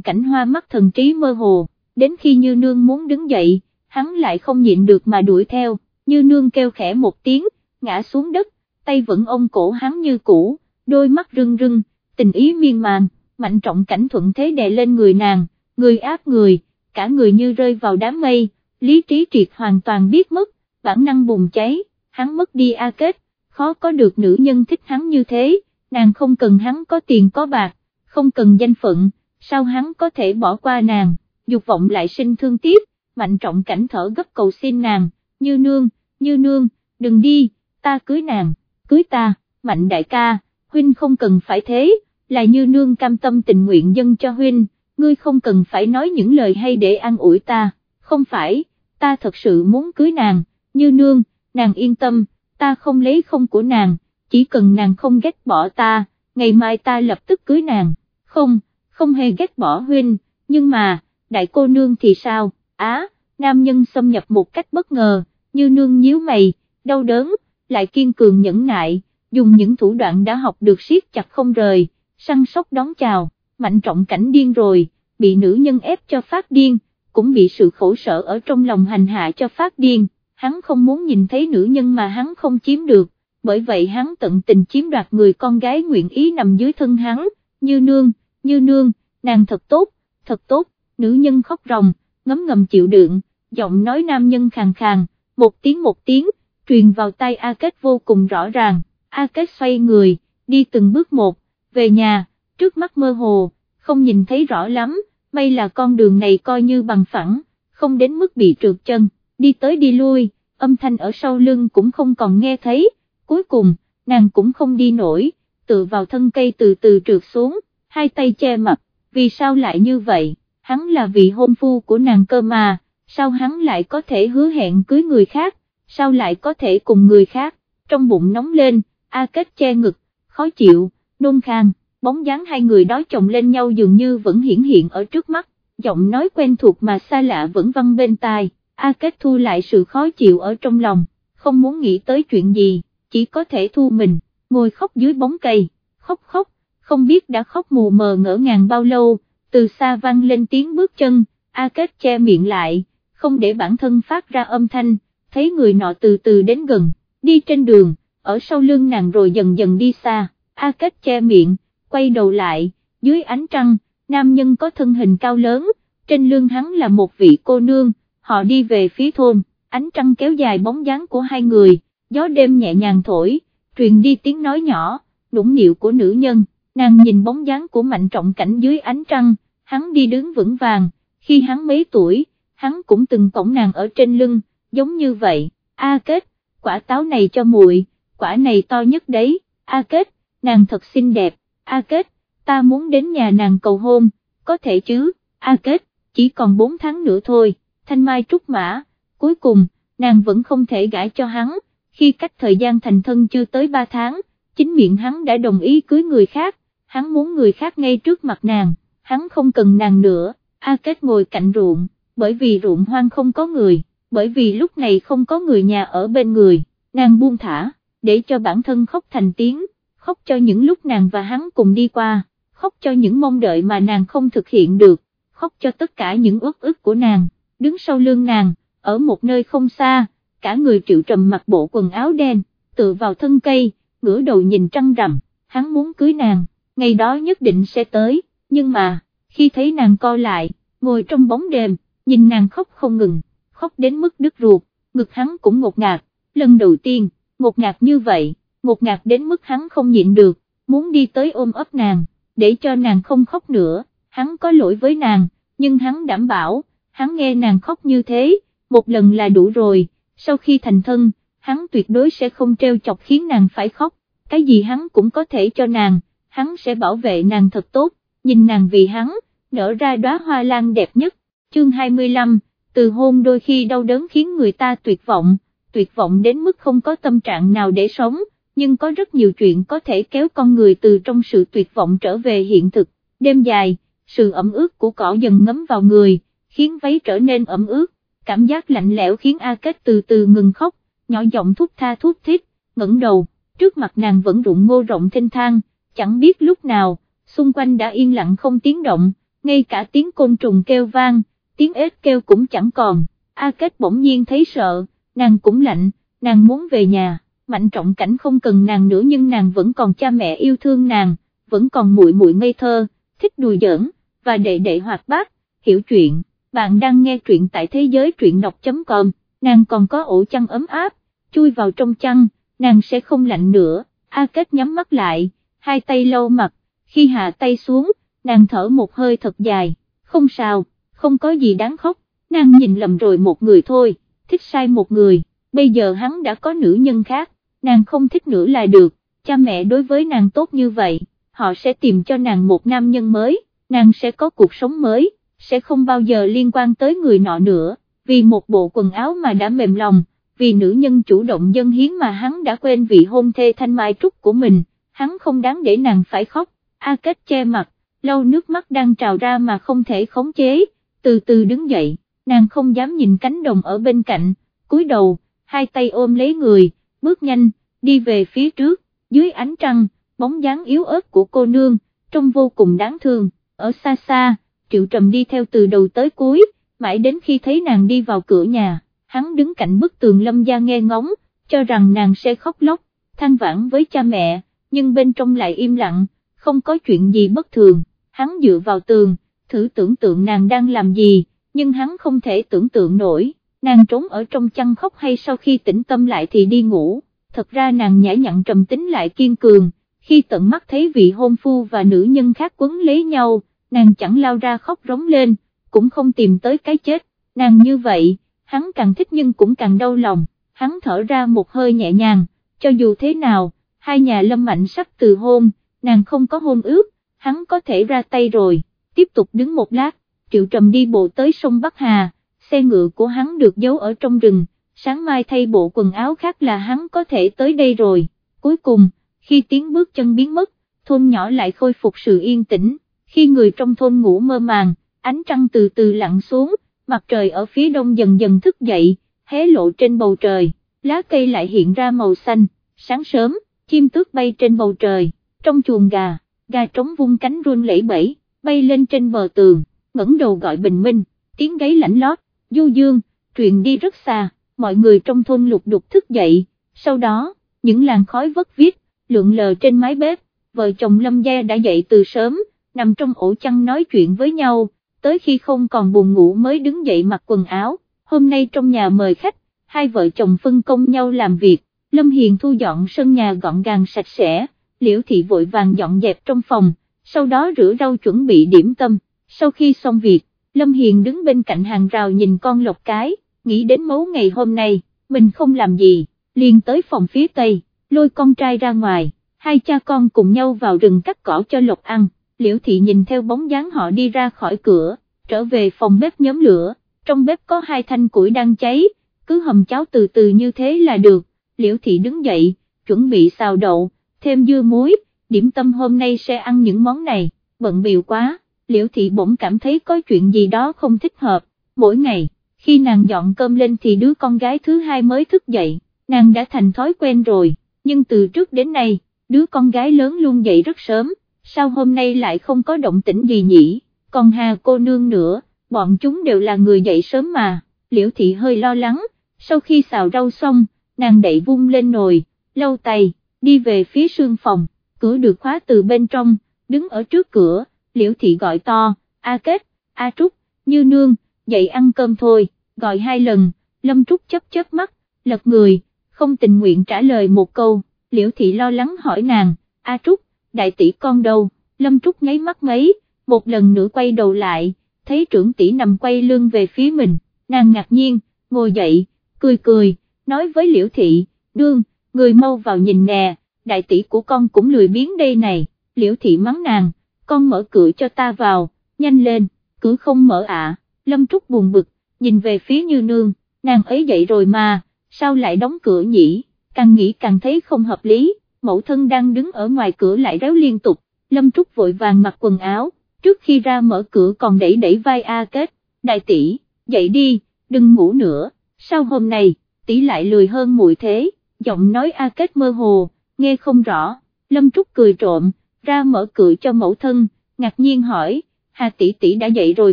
cảnh hoa mắt thần trí mơ hồ, đến khi như nương muốn đứng dậy, hắn lại không nhịn được mà đuổi theo, như nương kêu khẽ một tiếng, ngã xuống đất, tay vẫn ôm cổ hắn như cũ, đôi mắt rưng rưng, tình ý miên man, mạnh trọng cảnh thuận thế đè lên người nàng, người áp người, cả người như rơi vào đám mây, lý trí triệt hoàn toàn biết mất, bản năng bùng cháy, hắn mất đi A kết, khó có được nữ nhân thích hắn như thế, nàng không cần hắn có tiền có bạc, không cần danh phận, sao hắn có thể bỏ qua nàng, dục vọng lại sinh thương tiếc, mạnh trọng cảnh thở gấp cầu xin nàng, như nương, như nương, đừng đi, ta cưới nàng, cưới ta, mạnh đại ca, huynh không cần phải thế, là như nương cam tâm tình nguyện dân cho huynh, ngươi không cần phải nói những lời hay để an ủi ta, không phải, ta thật sự muốn cưới nàng, như nương, nàng yên tâm, ta không lấy không của nàng, chỉ cần nàng không ghét bỏ ta, ngày mai ta lập tức cưới nàng, không, không hề ghét bỏ huynh, nhưng mà, đại cô nương thì sao, á, nam nhân xâm nhập một cách bất ngờ, như nương nhíu mày, đau đớn, lại kiên cường nhẫn nại, dùng những thủ đoạn đã học được siết chặt không rời, săn sóc đón chào, mạnh trọng cảnh điên rồi, bị nữ nhân ép cho phát điên, cũng bị sự khổ sở ở trong lòng hành hạ cho phát điên, hắn không muốn nhìn thấy nữ nhân mà hắn không chiếm được, bởi vậy hắn tận tình chiếm đoạt người con gái nguyện ý nằm dưới thân hắn, như nương, như nương, nàng thật tốt, thật tốt, nữ nhân khóc ròng, ngấm ngầm chịu đựng, giọng nói nam nhân khàn khàn, một tiếng một tiếng, truyền vào tay A Kết vô cùng rõ ràng, A Kết xoay người, đi từng bước một, về nhà, trước mắt mơ hồ, không nhìn thấy rõ lắm, may là con đường này coi như bằng phẳng, không đến mức bị trượt chân, đi tới đi lui, âm thanh ở sau lưng cũng không còn nghe thấy, cuối cùng, nàng cũng không đi nổi, tự vào thân cây từ từ trượt xuống, hai tay che mặt, vì sao lại như vậy, hắn là vị hôn phu của nàng cơ mà, sao hắn lại có thể hứa hẹn cưới người khác, sao lại có thể cùng người khác, trong bụng nóng lên, A Kết che ngực, khó chịu, nôn khang, bóng dáng hai người đó chồng lên nhau dường như vẫn hiển hiện ở trước mắt, giọng nói quen thuộc mà xa lạ vẫn văng bên tai, A Kết thu lại sự khó chịu ở trong lòng, không muốn nghĩ tới chuyện gì, chỉ có thể thu mình, ngồi khóc dưới bóng cây, khóc khóc, không biết đã khóc mù mờ ngỡ ngàng bao lâu, từ xa vang lên tiếng bước chân, A Kết che miệng lại, không để bản thân phát ra âm thanh, thấy người nọ từ từ đến gần, đi trên đường, ở sau lưng nàng rồi dần dần đi xa, A Kết che miệng, quay đầu lại, dưới ánh trăng, nam nhân có thân hình cao lớn, trên lưng hắn là một vị cô nương, họ đi về phía thôn, ánh trăng kéo dài bóng dáng của hai người, gió đêm nhẹ nhàng thổi, truyền đi tiếng nói nhỏ, nũng nịu của nữ nhân, nàng nhìn bóng dáng của mạnh trọng cảnh dưới ánh trăng, hắn đi đứng vững vàng, khi hắn mấy tuổi, hắn cũng từng cổng nàng ở trên lưng, giống như vậy, A kết, quả táo này cho muội, quả này to nhất đấy, A kết, nàng thật xinh đẹp, A kết, ta muốn đến nhà nàng cầu hôn, có thể chứ, A kết, chỉ còn 4 tháng nữa thôi, thanh mai trúc mã, cuối cùng, nàng vẫn không thể gãi cho hắn, khi cách thời gian thành thân chưa tới 3 tháng, chính miệng hắn đã đồng ý cưới người khác, hắn muốn người khác ngay trước mặt nàng, hắn không cần nàng nữa, A Kết ngồi cạnh ruộng, bởi vì ruộng hoang không có người, bởi vì lúc này không có người nhà ở bên người, nàng buông thả, để cho bản thân khóc thành tiếng, khóc cho những lúc nàng và hắn cùng đi qua, khóc cho những mong đợi mà nàng không thực hiện được, khóc cho tất cả những ước ức của nàng, đứng sau lưng nàng, ở một nơi không xa, cả người triệu trầm mặc bộ quần áo đen, tựa vào thân cây, ngửa đầu nhìn trăng rằm, hắn muốn cưới nàng, ngày đó nhất định sẽ tới, nhưng mà, khi thấy nàng co lại, ngồi trong bóng đêm, nhìn nàng khóc không ngừng, khóc đến mức đứt ruột, ngực hắn cũng ngột ngạt, lần đầu tiên, ngột ngạt như vậy, ngột ngạt đến mức hắn không nhịn được, muốn đi tới ôm ấp nàng, để cho nàng không khóc nữa, hắn có lỗi với nàng, nhưng hắn đảm bảo, hắn nghe nàng khóc như thế, một lần là đủ rồi, sau khi thành thân, hắn tuyệt đối sẽ không treo chọc khiến nàng phải khóc, cái gì hắn cũng có thể cho nàng, hắn sẽ bảo vệ nàng thật tốt, nhìn nàng vì hắn, nở ra đóa hoa lan đẹp nhất, chương 25, từ hôn đôi khi đau đớn khiến người ta tuyệt vọng, tuyệt vọng đến mức không có tâm trạng nào để sống, nhưng có rất nhiều chuyện có thể kéo con người từ trong sự tuyệt vọng trở về hiện thực, đêm dài, sự ẩm ướt của cỏ dần ngấm vào người, khiến váy trở nên ẩm ướt, cảm giác lạnh lẽo khiến A Kết từ từ ngừng khóc, nhỏ giọng thúc tha thúc thiết, ngẩng đầu, trước mặt nàng vẫn rụng ngô rộng thênh thang, chẳng biết lúc nào, xung quanh đã yên lặng không tiếng động, ngay cả tiếng côn trùng kêu vang, tiếng ếch kêu cũng chẳng còn, A Kết bỗng nhiên thấy sợ, nàng cũng lạnh, nàng muốn về nhà, mạnh trọng cảnh không cần nàng nữa nhưng nàng vẫn còn cha mẹ yêu thương nàng, vẫn còn muội muội ngây thơ, thích đùa giỡn, và đệ đệ hoạt bát, hiểu chuyện, bạn đang nghe truyện tại thế giới truyện đọc.com, nàng còn có ổ chăn ấm áp, chui vào trong chăn, nàng sẽ không lạnh nữa, A Kết nhắm mắt lại, hai tay lâu mặt, khi hạ tay xuống, nàng thở một hơi thật dài, không sao, không có gì đáng khóc, nàng nhìn lầm rồi một người thôi, thích sai một người, bây giờ hắn đã có nữ nhân khác, nàng không thích nữa là được, cha mẹ đối với nàng tốt như vậy, họ sẽ tìm cho nàng một nam nhân mới, nàng sẽ có cuộc sống mới, sẽ không bao giờ liên quan tới người nọ nữa, vì một bộ quần áo mà đã mềm lòng, vì nữ nhân chủ động dân hiến mà hắn đã quên vị hôn thê thanh mai trúc của mình, hắn không đáng để nàng phải khóc, A Kết che mặt, lâu nước mắt đang trào ra mà không thể khống chế, từ từ đứng dậy, nàng không dám nhìn cánh đồng ở bên cạnh, cúi đầu, hai tay ôm lấy người, bước nhanh, đi về phía trước, dưới ánh trăng, bóng dáng yếu ớt của cô nương, trông vô cùng đáng thương, ở xa xa, Triệu Trầm đi theo từ đầu tới cuối, mãi đến khi thấy nàng đi vào cửa nhà, hắn đứng cạnh bức tường lâm gia nghe ngóng, cho rằng nàng sẽ khóc lóc, than vãn với cha mẹ, nhưng bên trong lại im lặng, không có chuyện gì bất thường, hắn dựa vào tường, thử tưởng tượng nàng đang làm gì, nhưng hắn không thể tưởng tượng nổi, nàng trốn ở trong chăn khóc hay sau khi tỉnh tâm lại thì đi ngủ, thật ra nàng nhã nhặn trầm tính lại kiên cường, khi tận mắt thấy vị hôn phu và nữ nhân khác quấn lấy nhau, nàng chẳng lao ra khóc rống lên, cũng không tìm tới cái chết, nàng như vậy, hắn càng thích nhưng cũng càng đau lòng, hắn thở ra một hơi nhẹ nhàng, cho dù thế nào, hai nhà lâm mạnh sắp từ hôn, nàng không có hôn ước, hắn có thể ra tay rồi, tiếp tục đứng một lát, triệu trầm đi bộ tới sông Bắc Hà, xe ngựa của hắn được giấu ở trong rừng, sáng mai thay bộ quần áo khác là hắn có thể tới đây rồi, cuối cùng, khi tiếng bước chân biến mất, thôn nhỏ lại khôi phục sự yên tĩnh, khi người trong thôn ngủ mơ màng, ánh trăng từ từ lặn xuống, mặt trời ở phía đông dần dần thức dậy, hé lộ trên bầu trời, lá cây lại hiện ra màu xanh, sáng sớm, chim tước bay trên bầu trời, trong chuồng gà, gà trống vung cánh run lẩy bẩy, bay lên trên bờ tường, ngẩng đầu gọi bình minh, tiếng gáy lạnh lót, du dương, truyền đi rất xa, mọi người trong thôn lục đục thức dậy, sau đó, những làn khói vất viết, lượn lờ trên mái bếp, vợ chồng Lâm Gia đã dậy từ sớm, nằm trong ổ chăn nói chuyện với nhau, tới khi không còn buồn ngủ mới đứng dậy mặc quần áo, hôm nay trong nhà mời khách, hai vợ chồng phân công nhau làm việc, Lâm Hiền thu dọn sân nhà gọn gàng sạch sẽ, Liễu Thị vội vàng dọn dẹp trong phòng, sau đó rửa rau chuẩn bị điểm tâm, sau khi xong việc, Lâm Hiền đứng bên cạnh hàng rào nhìn con lộc cái, nghĩ đến mấu ngày hôm nay, mình không làm gì, liền tới phòng phía tây, lôi con trai ra ngoài, hai cha con cùng nhau vào rừng cắt cỏ cho lộc ăn, Liễu Thị nhìn theo bóng dáng họ đi ra khỏi cửa, trở về phòng bếp nhóm lửa, trong bếp có hai thanh củi đang cháy, cứ hầm cháo từ từ như thế là được, Liễu Thị đứng dậy, chuẩn bị xào đậu, thêm dưa muối, điểm tâm hôm nay sẽ ăn những món này, bận biểu quá, Liễu Thị bỗng cảm thấy có chuyện gì đó không thích hợp, mỗi ngày, khi nàng dọn cơm lên thì đứa con gái thứ hai mới thức dậy, nàng đã thành thói quen rồi, nhưng từ trước đến nay, đứa con gái lớn luôn dậy rất sớm, sao hôm nay lại không có động tĩnh gì nhỉ, còn Hà cô nương nữa, bọn chúng đều là người dậy sớm mà, Liễu Thị hơi lo lắng, sau khi xào rau xong, nàng đậy vung lên nồi, lâu tay, đi về phía sương phòng, cửa được khóa từ bên trong, đứng ở trước cửa, liễu thị gọi to, A Kết, A Trúc, Như Nương, dậy ăn cơm thôi, gọi hai lần, Lâm Trúc chấp chớp mắt, lật người, không tình nguyện trả lời một câu, liễu thị lo lắng hỏi nàng, A Trúc, đại tỷ con đâu, Lâm Trúc nháy mắt mấy, một lần nữa quay đầu lại, thấy trưởng tỷ nằm quay lưng về phía mình, nàng ngạc nhiên, ngồi dậy, cười cười, nói với liễu thị, đương, người mau vào nhìn nè, đại tỷ của con cũng lười biến đây này, liễu thị mắng nàng, con mở cửa cho ta vào, nhanh lên, cửa không mở ạ, lâm trúc buồn bực, nhìn về phía như nương, nàng ấy dậy rồi mà, sao lại đóng cửa nhỉ, càng nghĩ càng thấy không hợp lý, mẫu thân đang đứng ở ngoài cửa lại réo liên tục, lâm trúc vội vàng mặc quần áo, trước khi ra mở cửa còn đẩy đẩy vai A Kết, đại tỷ, dậy đi, đừng ngủ nữa, sao hôm nay, tỷ lại lười hơn muội thế, giọng nói A Kết mơ hồ, nghe không rõ, Lâm Trúc cười trộm, ra mở cửa cho mẫu thân, ngạc nhiên hỏi, Hà tỷ tỷ đã dậy rồi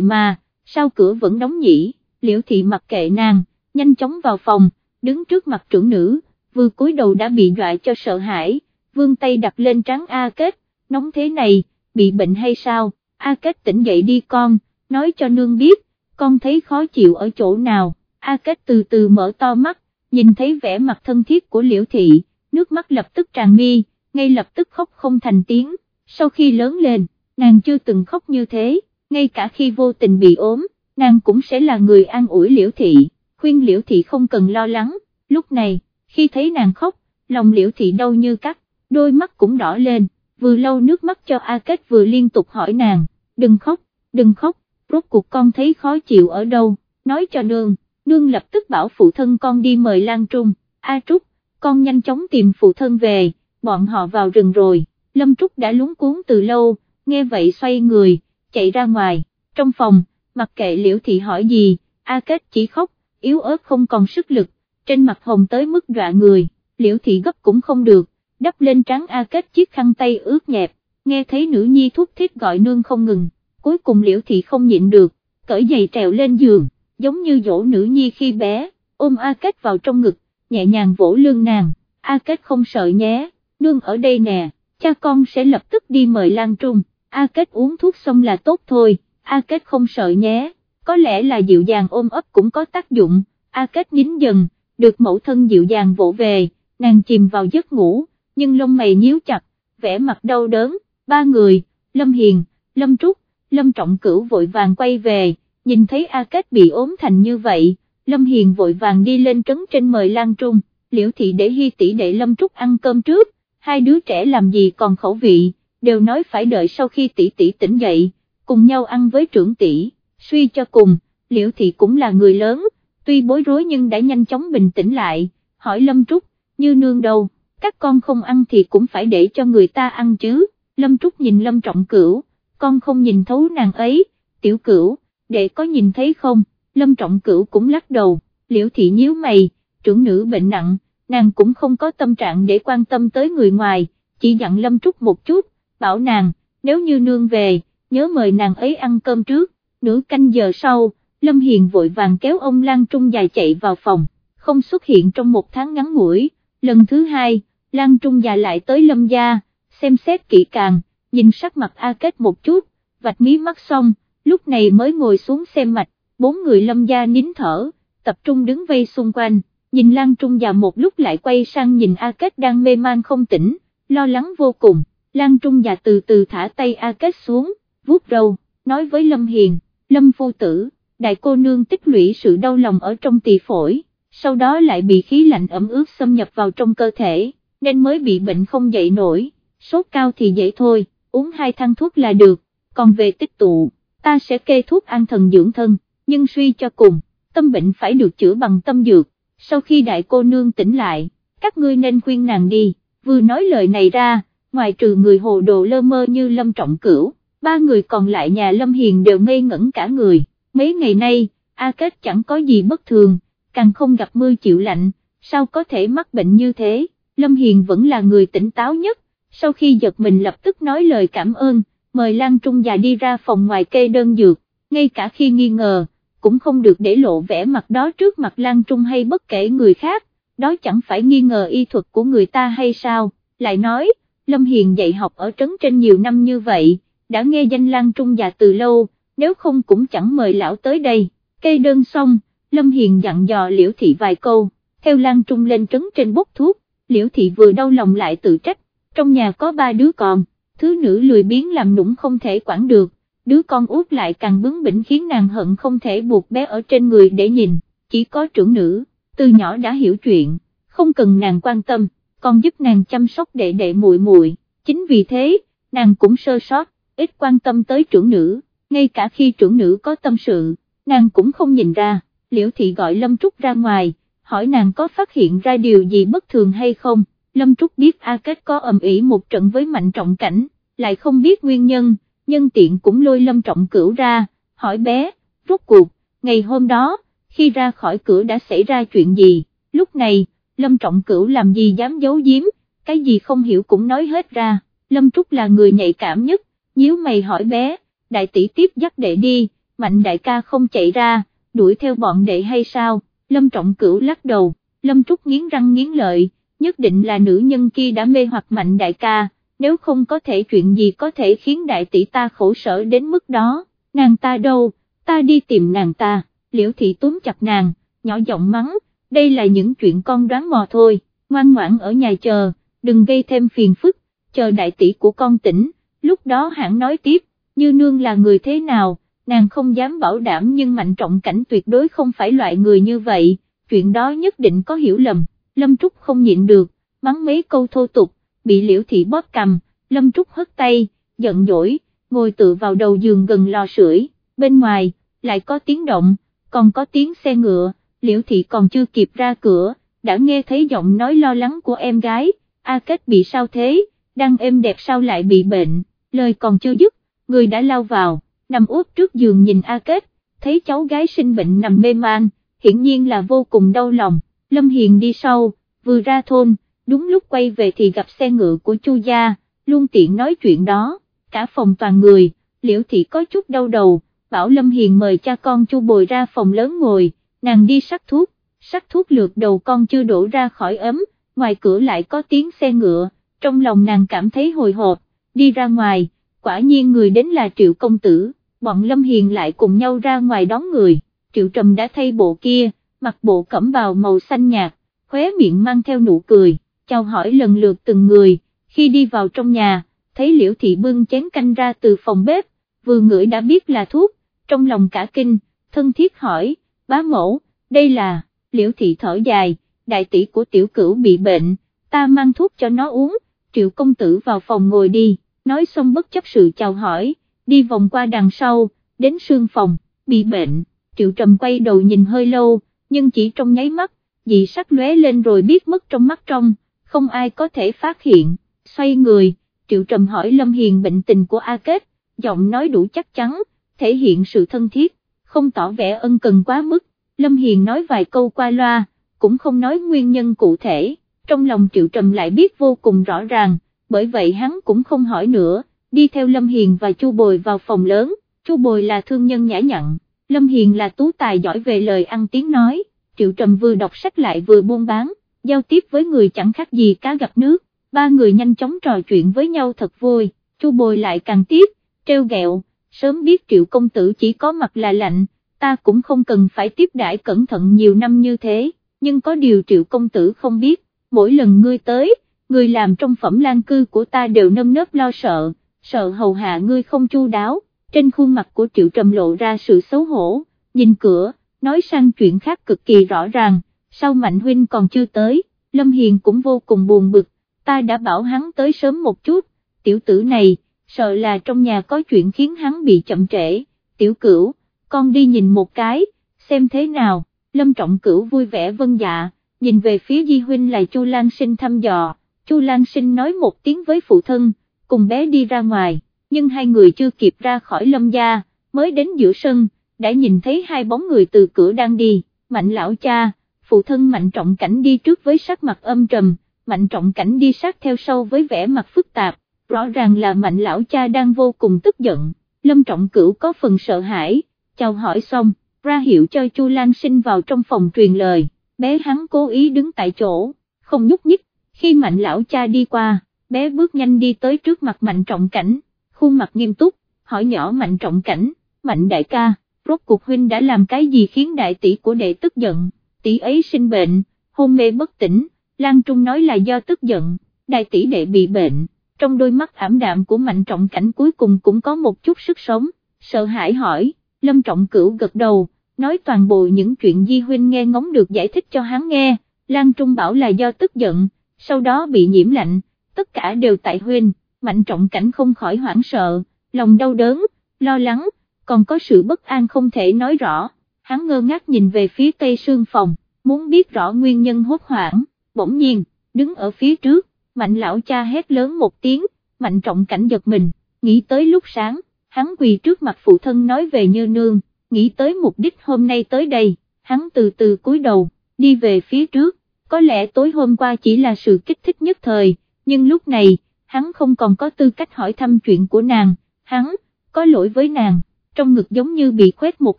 mà, sao cửa vẫn đóng nhỉ, liễu thị mặc kệ nàng, nhanh chóng vào phòng, đứng trước mặt trưởng nữ, vừa cúi đầu đã bị dọa cho sợ hãi, vương tay đặt lên trắng A Kết, nóng thế này, bị bệnh hay sao, A Kết tỉnh dậy đi con, nói cho nương biết, con thấy khó chịu ở chỗ nào, A Kết từ từ mở to mắt, nhìn thấy vẻ mặt thân thiết của liễu thị, nước mắt lập tức tràn mi, ngay lập tức khóc không thành tiếng, sau khi lớn lên, nàng chưa từng khóc như thế, ngay cả khi vô tình bị ốm, nàng cũng sẽ là người an ủi liễu thị, khuyên liễu thị không cần lo lắng, lúc này, khi thấy nàng khóc, lòng liễu thị đau như cắt, đôi mắt cũng đỏ lên, vừa lau nước mắt cho A Kết vừa liên tục hỏi nàng, đừng khóc, đừng khóc, rốt cuộc con thấy khó chịu ở đâu, nói cho nương, nương lập tức bảo phụ thân con đi mời Lan Trung, A Trúc, con nhanh chóng tìm phụ thân về, bọn họ vào rừng rồi, Lâm Trúc đã lúng cuốn từ lâu, nghe vậy xoay người, chạy ra ngoài, trong phòng, mặc kệ liễu thị hỏi gì, A Kết chỉ khóc, yếu ớt không còn sức lực, trên mặt hồng tới mức dọa người, liễu thị gấp cũng không được, đắp lên trắng A Kết chiếc khăn tay ướt nhẹp, nghe thấy nữ nhi thúc thiết gọi nương không ngừng, cuối cùng liễu thị không nhịn được, cởi giày trèo lên giường, giống như dỗ nữ nhi khi bé, ôm A Kết vào trong ngực, nhẹ nhàng vỗ lưng nàng, A Kết không sợ nhé, nương ở đây nè, cha con sẽ lập tức đi mời Lan Trung, A Kết uống thuốc xong là tốt thôi, A Kết không sợ nhé, có lẽ là dịu dàng ôm ấp cũng có tác dụng, A Kết nhín dần, được mẫu thân dịu dàng vỗ về, nàng chìm vào giấc ngủ, nhưng lông mày nhíu chặt, vẻ mặt đau đớn, ba người, Lâm Hiền, Lâm Trúc, Lâm Trọng Cửu vội vàng quay về, nhìn thấy A Kết bị ốm thành như vậy, Lâm Hiền vội vàng đi lên trấn trên mời Lan Trung, liễu thị để hy tỷ đệ Lâm Trúc ăn cơm trước, hai đứa trẻ làm gì còn khẩu vị, đều nói phải đợi sau khi tỷ tỷ tỉnh dậy, cùng nhau ăn với trưởng tỷ, suy cho cùng, liễu thị cũng là người lớn, tuy bối rối nhưng đã nhanh chóng bình tĩnh lại, hỏi Lâm Trúc, như nương đâu, các con không ăn thì cũng phải để cho người ta ăn chứ, Lâm Trúc nhìn Lâm Trọng Cửu, con không nhìn thấu nàng ấy, tiểu cửu, để có nhìn thấy không, Lâm Trọng Cửu cũng lắc đầu, liễu thị nhíu mày, trưởng nữ bệnh nặng, nàng cũng không có tâm trạng để quan tâm tới người ngoài, chỉ dặn Lâm Trúc một chút, bảo nàng, nếu như nương về, nhớ mời nàng ấy ăn cơm trước, nửa canh giờ sau, Lâm Hiền vội vàng kéo ông Lan Trung dài chạy vào phòng, không xuất hiện trong một tháng ngắn ngủi, lần thứ hai, Lan Trung già lại tới Lâm gia, xem xét kỹ càng, nhìn sắc mặt A Kết một chút, vạch mí mắt xong, lúc này mới ngồi xuống xem mạch, bốn người lâm gia nín thở, tập trung đứng vây xung quanh, nhìn Lan Trung già một lúc lại quay sang nhìn A Kết đang mê man không tỉnh, lo lắng vô cùng, Lan Trung già từ từ thả tay A Kết xuống, vuốt râu, nói với Lâm Hiền, Lâm phu tử, đại cô nương tích lũy sự đau lòng ở trong tỳ phổi, sau đó lại bị khí lạnh ẩm ướt xâm nhập vào trong cơ thể, nên mới bị bệnh không dậy nổi, sốt cao thì dễ thôi, uống hai thang thuốc là được, còn về tích tụ, ta sẽ kê thuốc an thần dưỡng thân, nhưng suy cho cùng, tâm bệnh phải được chữa bằng tâm dược, sau khi đại cô nương tỉnh lại, các ngươi nên khuyên nàng đi, vừa nói lời này ra, ngoài trừ người hồ đồ lơ mơ như Lâm Trọng Cửu, ba người còn lại nhà Lâm Hiền đều ngây ngẩn cả người, mấy ngày nay, A Kết chẳng có gì bất thường, càng không gặp mưa chịu lạnh, sao có thể mắc bệnh như thế, Lâm Hiền vẫn là người tỉnh táo nhất, sau khi giật mình lập tức nói lời cảm ơn, mời Lan Trung già đi ra phòng ngoài kê đơn dược, ngay cả khi nghi ngờ, cũng không được để lộ vẻ mặt đó trước mặt Lan Trung hay bất kể người khác, đó chẳng phải nghi ngờ y thuật của người ta hay sao, lại nói, Lâm Hiền dạy học ở trấn trên nhiều năm như vậy, đã nghe danh Lan Trung già từ lâu, nếu không cũng chẳng mời lão tới đây, cây đơn xong, Lâm Hiền dặn dò Liễu Thị vài câu, theo Lan Trung lên trấn trên bốc thuốc, Liễu Thị vừa đau lòng lại tự trách, trong nhà có ba đứa con, thứ nữ lười biếng làm nũng không thể quản được, đứa con út lại càng bướng bỉnh khiến nàng hận không thể buộc bé ở trên người để nhìn, chỉ có trưởng nữ, từ nhỏ đã hiểu chuyện, không cần nàng quan tâm, còn giúp nàng chăm sóc đệ đệ muội muội. chính vì thế, nàng cũng sơ sót, ít quan tâm tới trưởng nữ, ngay cả khi trưởng nữ có tâm sự, nàng cũng không nhìn ra, liễu thị gọi Lâm Trúc ra ngoài, hỏi nàng có phát hiện ra điều gì bất thường hay không, Lâm Trúc biết A Kết có ầm ĩ một trận với mạnh trọng cảnh, lại không biết nguyên nhân, nhân tiện cũng lôi Lâm Trọng Cửu ra, hỏi bé, rốt cuộc, ngày hôm đó, khi ra khỏi cửa đã xảy ra chuyện gì, lúc này, Lâm Trọng Cửu làm gì dám giấu giếm, cái gì không hiểu cũng nói hết ra, Lâm Trúc là người nhạy cảm nhất, nhíu mày hỏi bé, đại tỷ tiếp dắt đệ đi, mạnh đại ca không chạy ra, đuổi theo bọn đệ hay sao, Lâm Trọng Cửu lắc đầu, Lâm Trúc nghiến răng nghiến lợi, nhất định là nữ nhân kia đã mê hoặc mạnh đại ca, nếu không có thể chuyện gì có thể khiến đại tỷ ta khổ sở đến mức đó, nàng ta đâu, ta đi tìm nàng ta, liễu thị túm chặt nàng, nhỏ giọng mắng, đây là những chuyện con đoán mò thôi, ngoan ngoãn ở nhà chờ, đừng gây thêm phiền phức, chờ đại tỷ của con tỉnh, lúc đó hãng nói tiếp, như nương là người thế nào, nàng không dám bảo đảm nhưng mạnh trọng cảnh tuyệt đối không phải loại người như vậy, chuyện đó nhất định có hiểu lầm, Lâm Trúc không nhịn được, mắng mấy câu thô tục, bị liễu thị bóp cầm, Lâm Trúc hất tay, giận dỗi, ngồi tự vào đầu giường gần lò sưởi, bên ngoài, lại có tiếng động, còn có tiếng xe ngựa, liễu thị còn chưa kịp ra cửa, đã nghe thấy giọng nói lo lắng của em gái, A Kết bị sao thế, đang êm đẹp sao lại bị bệnh, lời còn chưa dứt, người đã lao vào, nằm úp trước giường nhìn A Kết, thấy cháu gái sinh bệnh nằm mê man, hiển nhiên là vô cùng đau lòng, Lâm Hiền đi sau, vừa ra thôn, đúng lúc quay về thì gặp xe ngựa của Chu gia, luôn tiện nói chuyện đó, cả phòng toàn người, liễu thị có chút đau đầu, bảo Lâm Hiền mời cha con Chu bồi ra phòng lớn ngồi, nàng đi sắc thuốc, sắc thuốc lượt đầu con chưa đổ ra khỏi ấm, ngoài cửa lại có tiếng xe ngựa, trong lòng nàng cảm thấy hồi hộp, đi ra ngoài, quả nhiên người đến là Triệu Công Tử, bọn Lâm Hiền lại cùng nhau ra ngoài đón người, Triệu Trầm đã thay bộ kia, mặc bộ cẩm bào màu xanh nhạt, khóe miệng mang theo nụ cười, chào hỏi lần lượt từng người, khi đi vào trong nhà, thấy liễu thị bưng chén canh ra từ phòng bếp, vừa ngửi đã biết là thuốc, trong lòng cả kinh, thân thiết hỏi, bá mẫu, đây là, liễu thị thở dài, đại tỷ của tiểu cửu bị bệnh, ta mang thuốc cho nó uống, triệu công tử vào phòng ngồi đi, nói xong bất chấp sự chào hỏi, đi vòng qua đằng sau, đến sương phòng, bị bệnh, triệu trầm quay đầu nhìn hơi lâu, nhưng chỉ trong nháy mắt, dị sắc lóe lên rồi biết mất trong mắt trong, không ai có thể phát hiện, xoay người, Triệu Trầm hỏi Lâm Hiền bệnh tình của A Kết, giọng nói đủ chắc chắn, thể hiện sự thân thiết, không tỏ vẻ ân cần quá mức, Lâm Hiền nói vài câu qua loa, cũng không nói nguyên nhân cụ thể, trong lòng Triệu Trầm lại biết vô cùng rõ ràng, bởi vậy hắn cũng không hỏi nữa, đi theo Lâm Hiền và Chu Bồi vào phòng lớn, Chu Bồi là thương nhân nhã nhặn, Lâm Hiền là tú tài giỏi về lời ăn tiếng nói, Triệu Trầm vừa đọc sách lại vừa buôn bán, giao tiếp với người chẳng khác gì cá gặp nước, ba người nhanh chóng trò chuyện với nhau thật vui, Chu Bồi lại càng tiếp, treo gẹo, sớm biết triệu công tử chỉ có mặt là lạnh, ta cũng không cần phải tiếp đãi cẩn thận nhiều năm như thế, nhưng có điều triệu công tử không biết, mỗi lần ngươi tới, người làm trong phẩm lan cư của ta đều nâm nớp lo sợ, sợ hầu hạ ngươi không chu đáo, trên khuôn mặt của triệu trầm lộ ra sự xấu hổ, nhìn cửa, nói sang chuyện khác cực kỳ rõ ràng, sao Mạnh Huynh còn chưa tới, Lâm Hiền cũng vô cùng buồn bực, ta đã bảo hắn tới sớm một chút, tiểu tử này, sợ là trong nhà có chuyện khiến hắn bị chậm trễ, tiểu cửu, con đi nhìn một cái, xem thế nào, Lâm Trọng Cửu vui vẻ vân dạ, nhìn về phía Di Huynh là Chu Lan Sinh thăm dò, Chu Lan Sinh nói một tiếng với phụ thân, cùng bé đi ra ngoài, nhưng hai người chưa kịp ra khỏi lâm gia, mới đến giữa sân, đã nhìn thấy hai bóng người từ cửa đang đi, mạnh lão cha, phụ thân mạnh trọng cảnh đi trước với sắc mặt âm trầm, mạnh trọng cảnh đi sát theo sau với vẻ mặt phức tạp, rõ ràng là mạnh lão cha đang vô cùng tức giận, lâm trọng cửu có phần sợ hãi, chào hỏi xong, ra hiệu cho Chu Lan sinh vào trong phòng truyền lời, bé hắn cố ý đứng tại chỗ, không nhúc nhích, khi mạnh lão cha đi qua, bé bước nhanh đi tới trước mặt mạnh trọng cảnh, khuôn mặt nghiêm túc, hỏi nhỏ mạnh trọng cảnh, mạnh đại ca, rốt cuộc huynh đã làm cái gì khiến đại tỷ của đệ tức giận, tỷ ấy sinh bệnh, hôn mê bất tỉnh, Lan Trung nói là do tức giận, đại tỷ đệ bị bệnh, trong đôi mắt ảm đạm của mạnh trọng cảnh cuối cùng cũng có một chút sức sống, sợ hãi hỏi, lâm trọng cửu gật đầu, nói toàn bộ những chuyện Di Huynh nghe ngóng được giải thích cho hắn nghe, Lan Trung bảo là do tức giận, sau đó bị nhiễm lạnh, tất cả đều tại Huynh, mạnh trọng cảnh không khỏi hoảng sợ, lòng đau đớn, lo lắng, còn có sự bất an không thể nói rõ, hắn ngơ ngác nhìn về phía tây sương phòng, muốn biết rõ nguyên nhân hốt hoảng, bỗng nhiên, đứng ở phía trước, mạnh lão cha hét lớn một tiếng, mạnh trọng cảnh giật mình, nghĩ tới lúc sáng, hắn quỳ trước mặt phụ thân nói về như nương, nghĩ tới mục đích hôm nay tới đây, hắn từ từ cúi đầu, đi về phía trước, có lẽ tối hôm qua chỉ là sự kích thích nhất thời, nhưng lúc này, hắn không còn có tư cách hỏi thăm chuyện của nàng, hắn, có lỗi với nàng, trong ngực giống như bị khuét một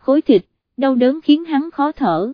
khối thịt, đau đớn khiến hắn khó thở.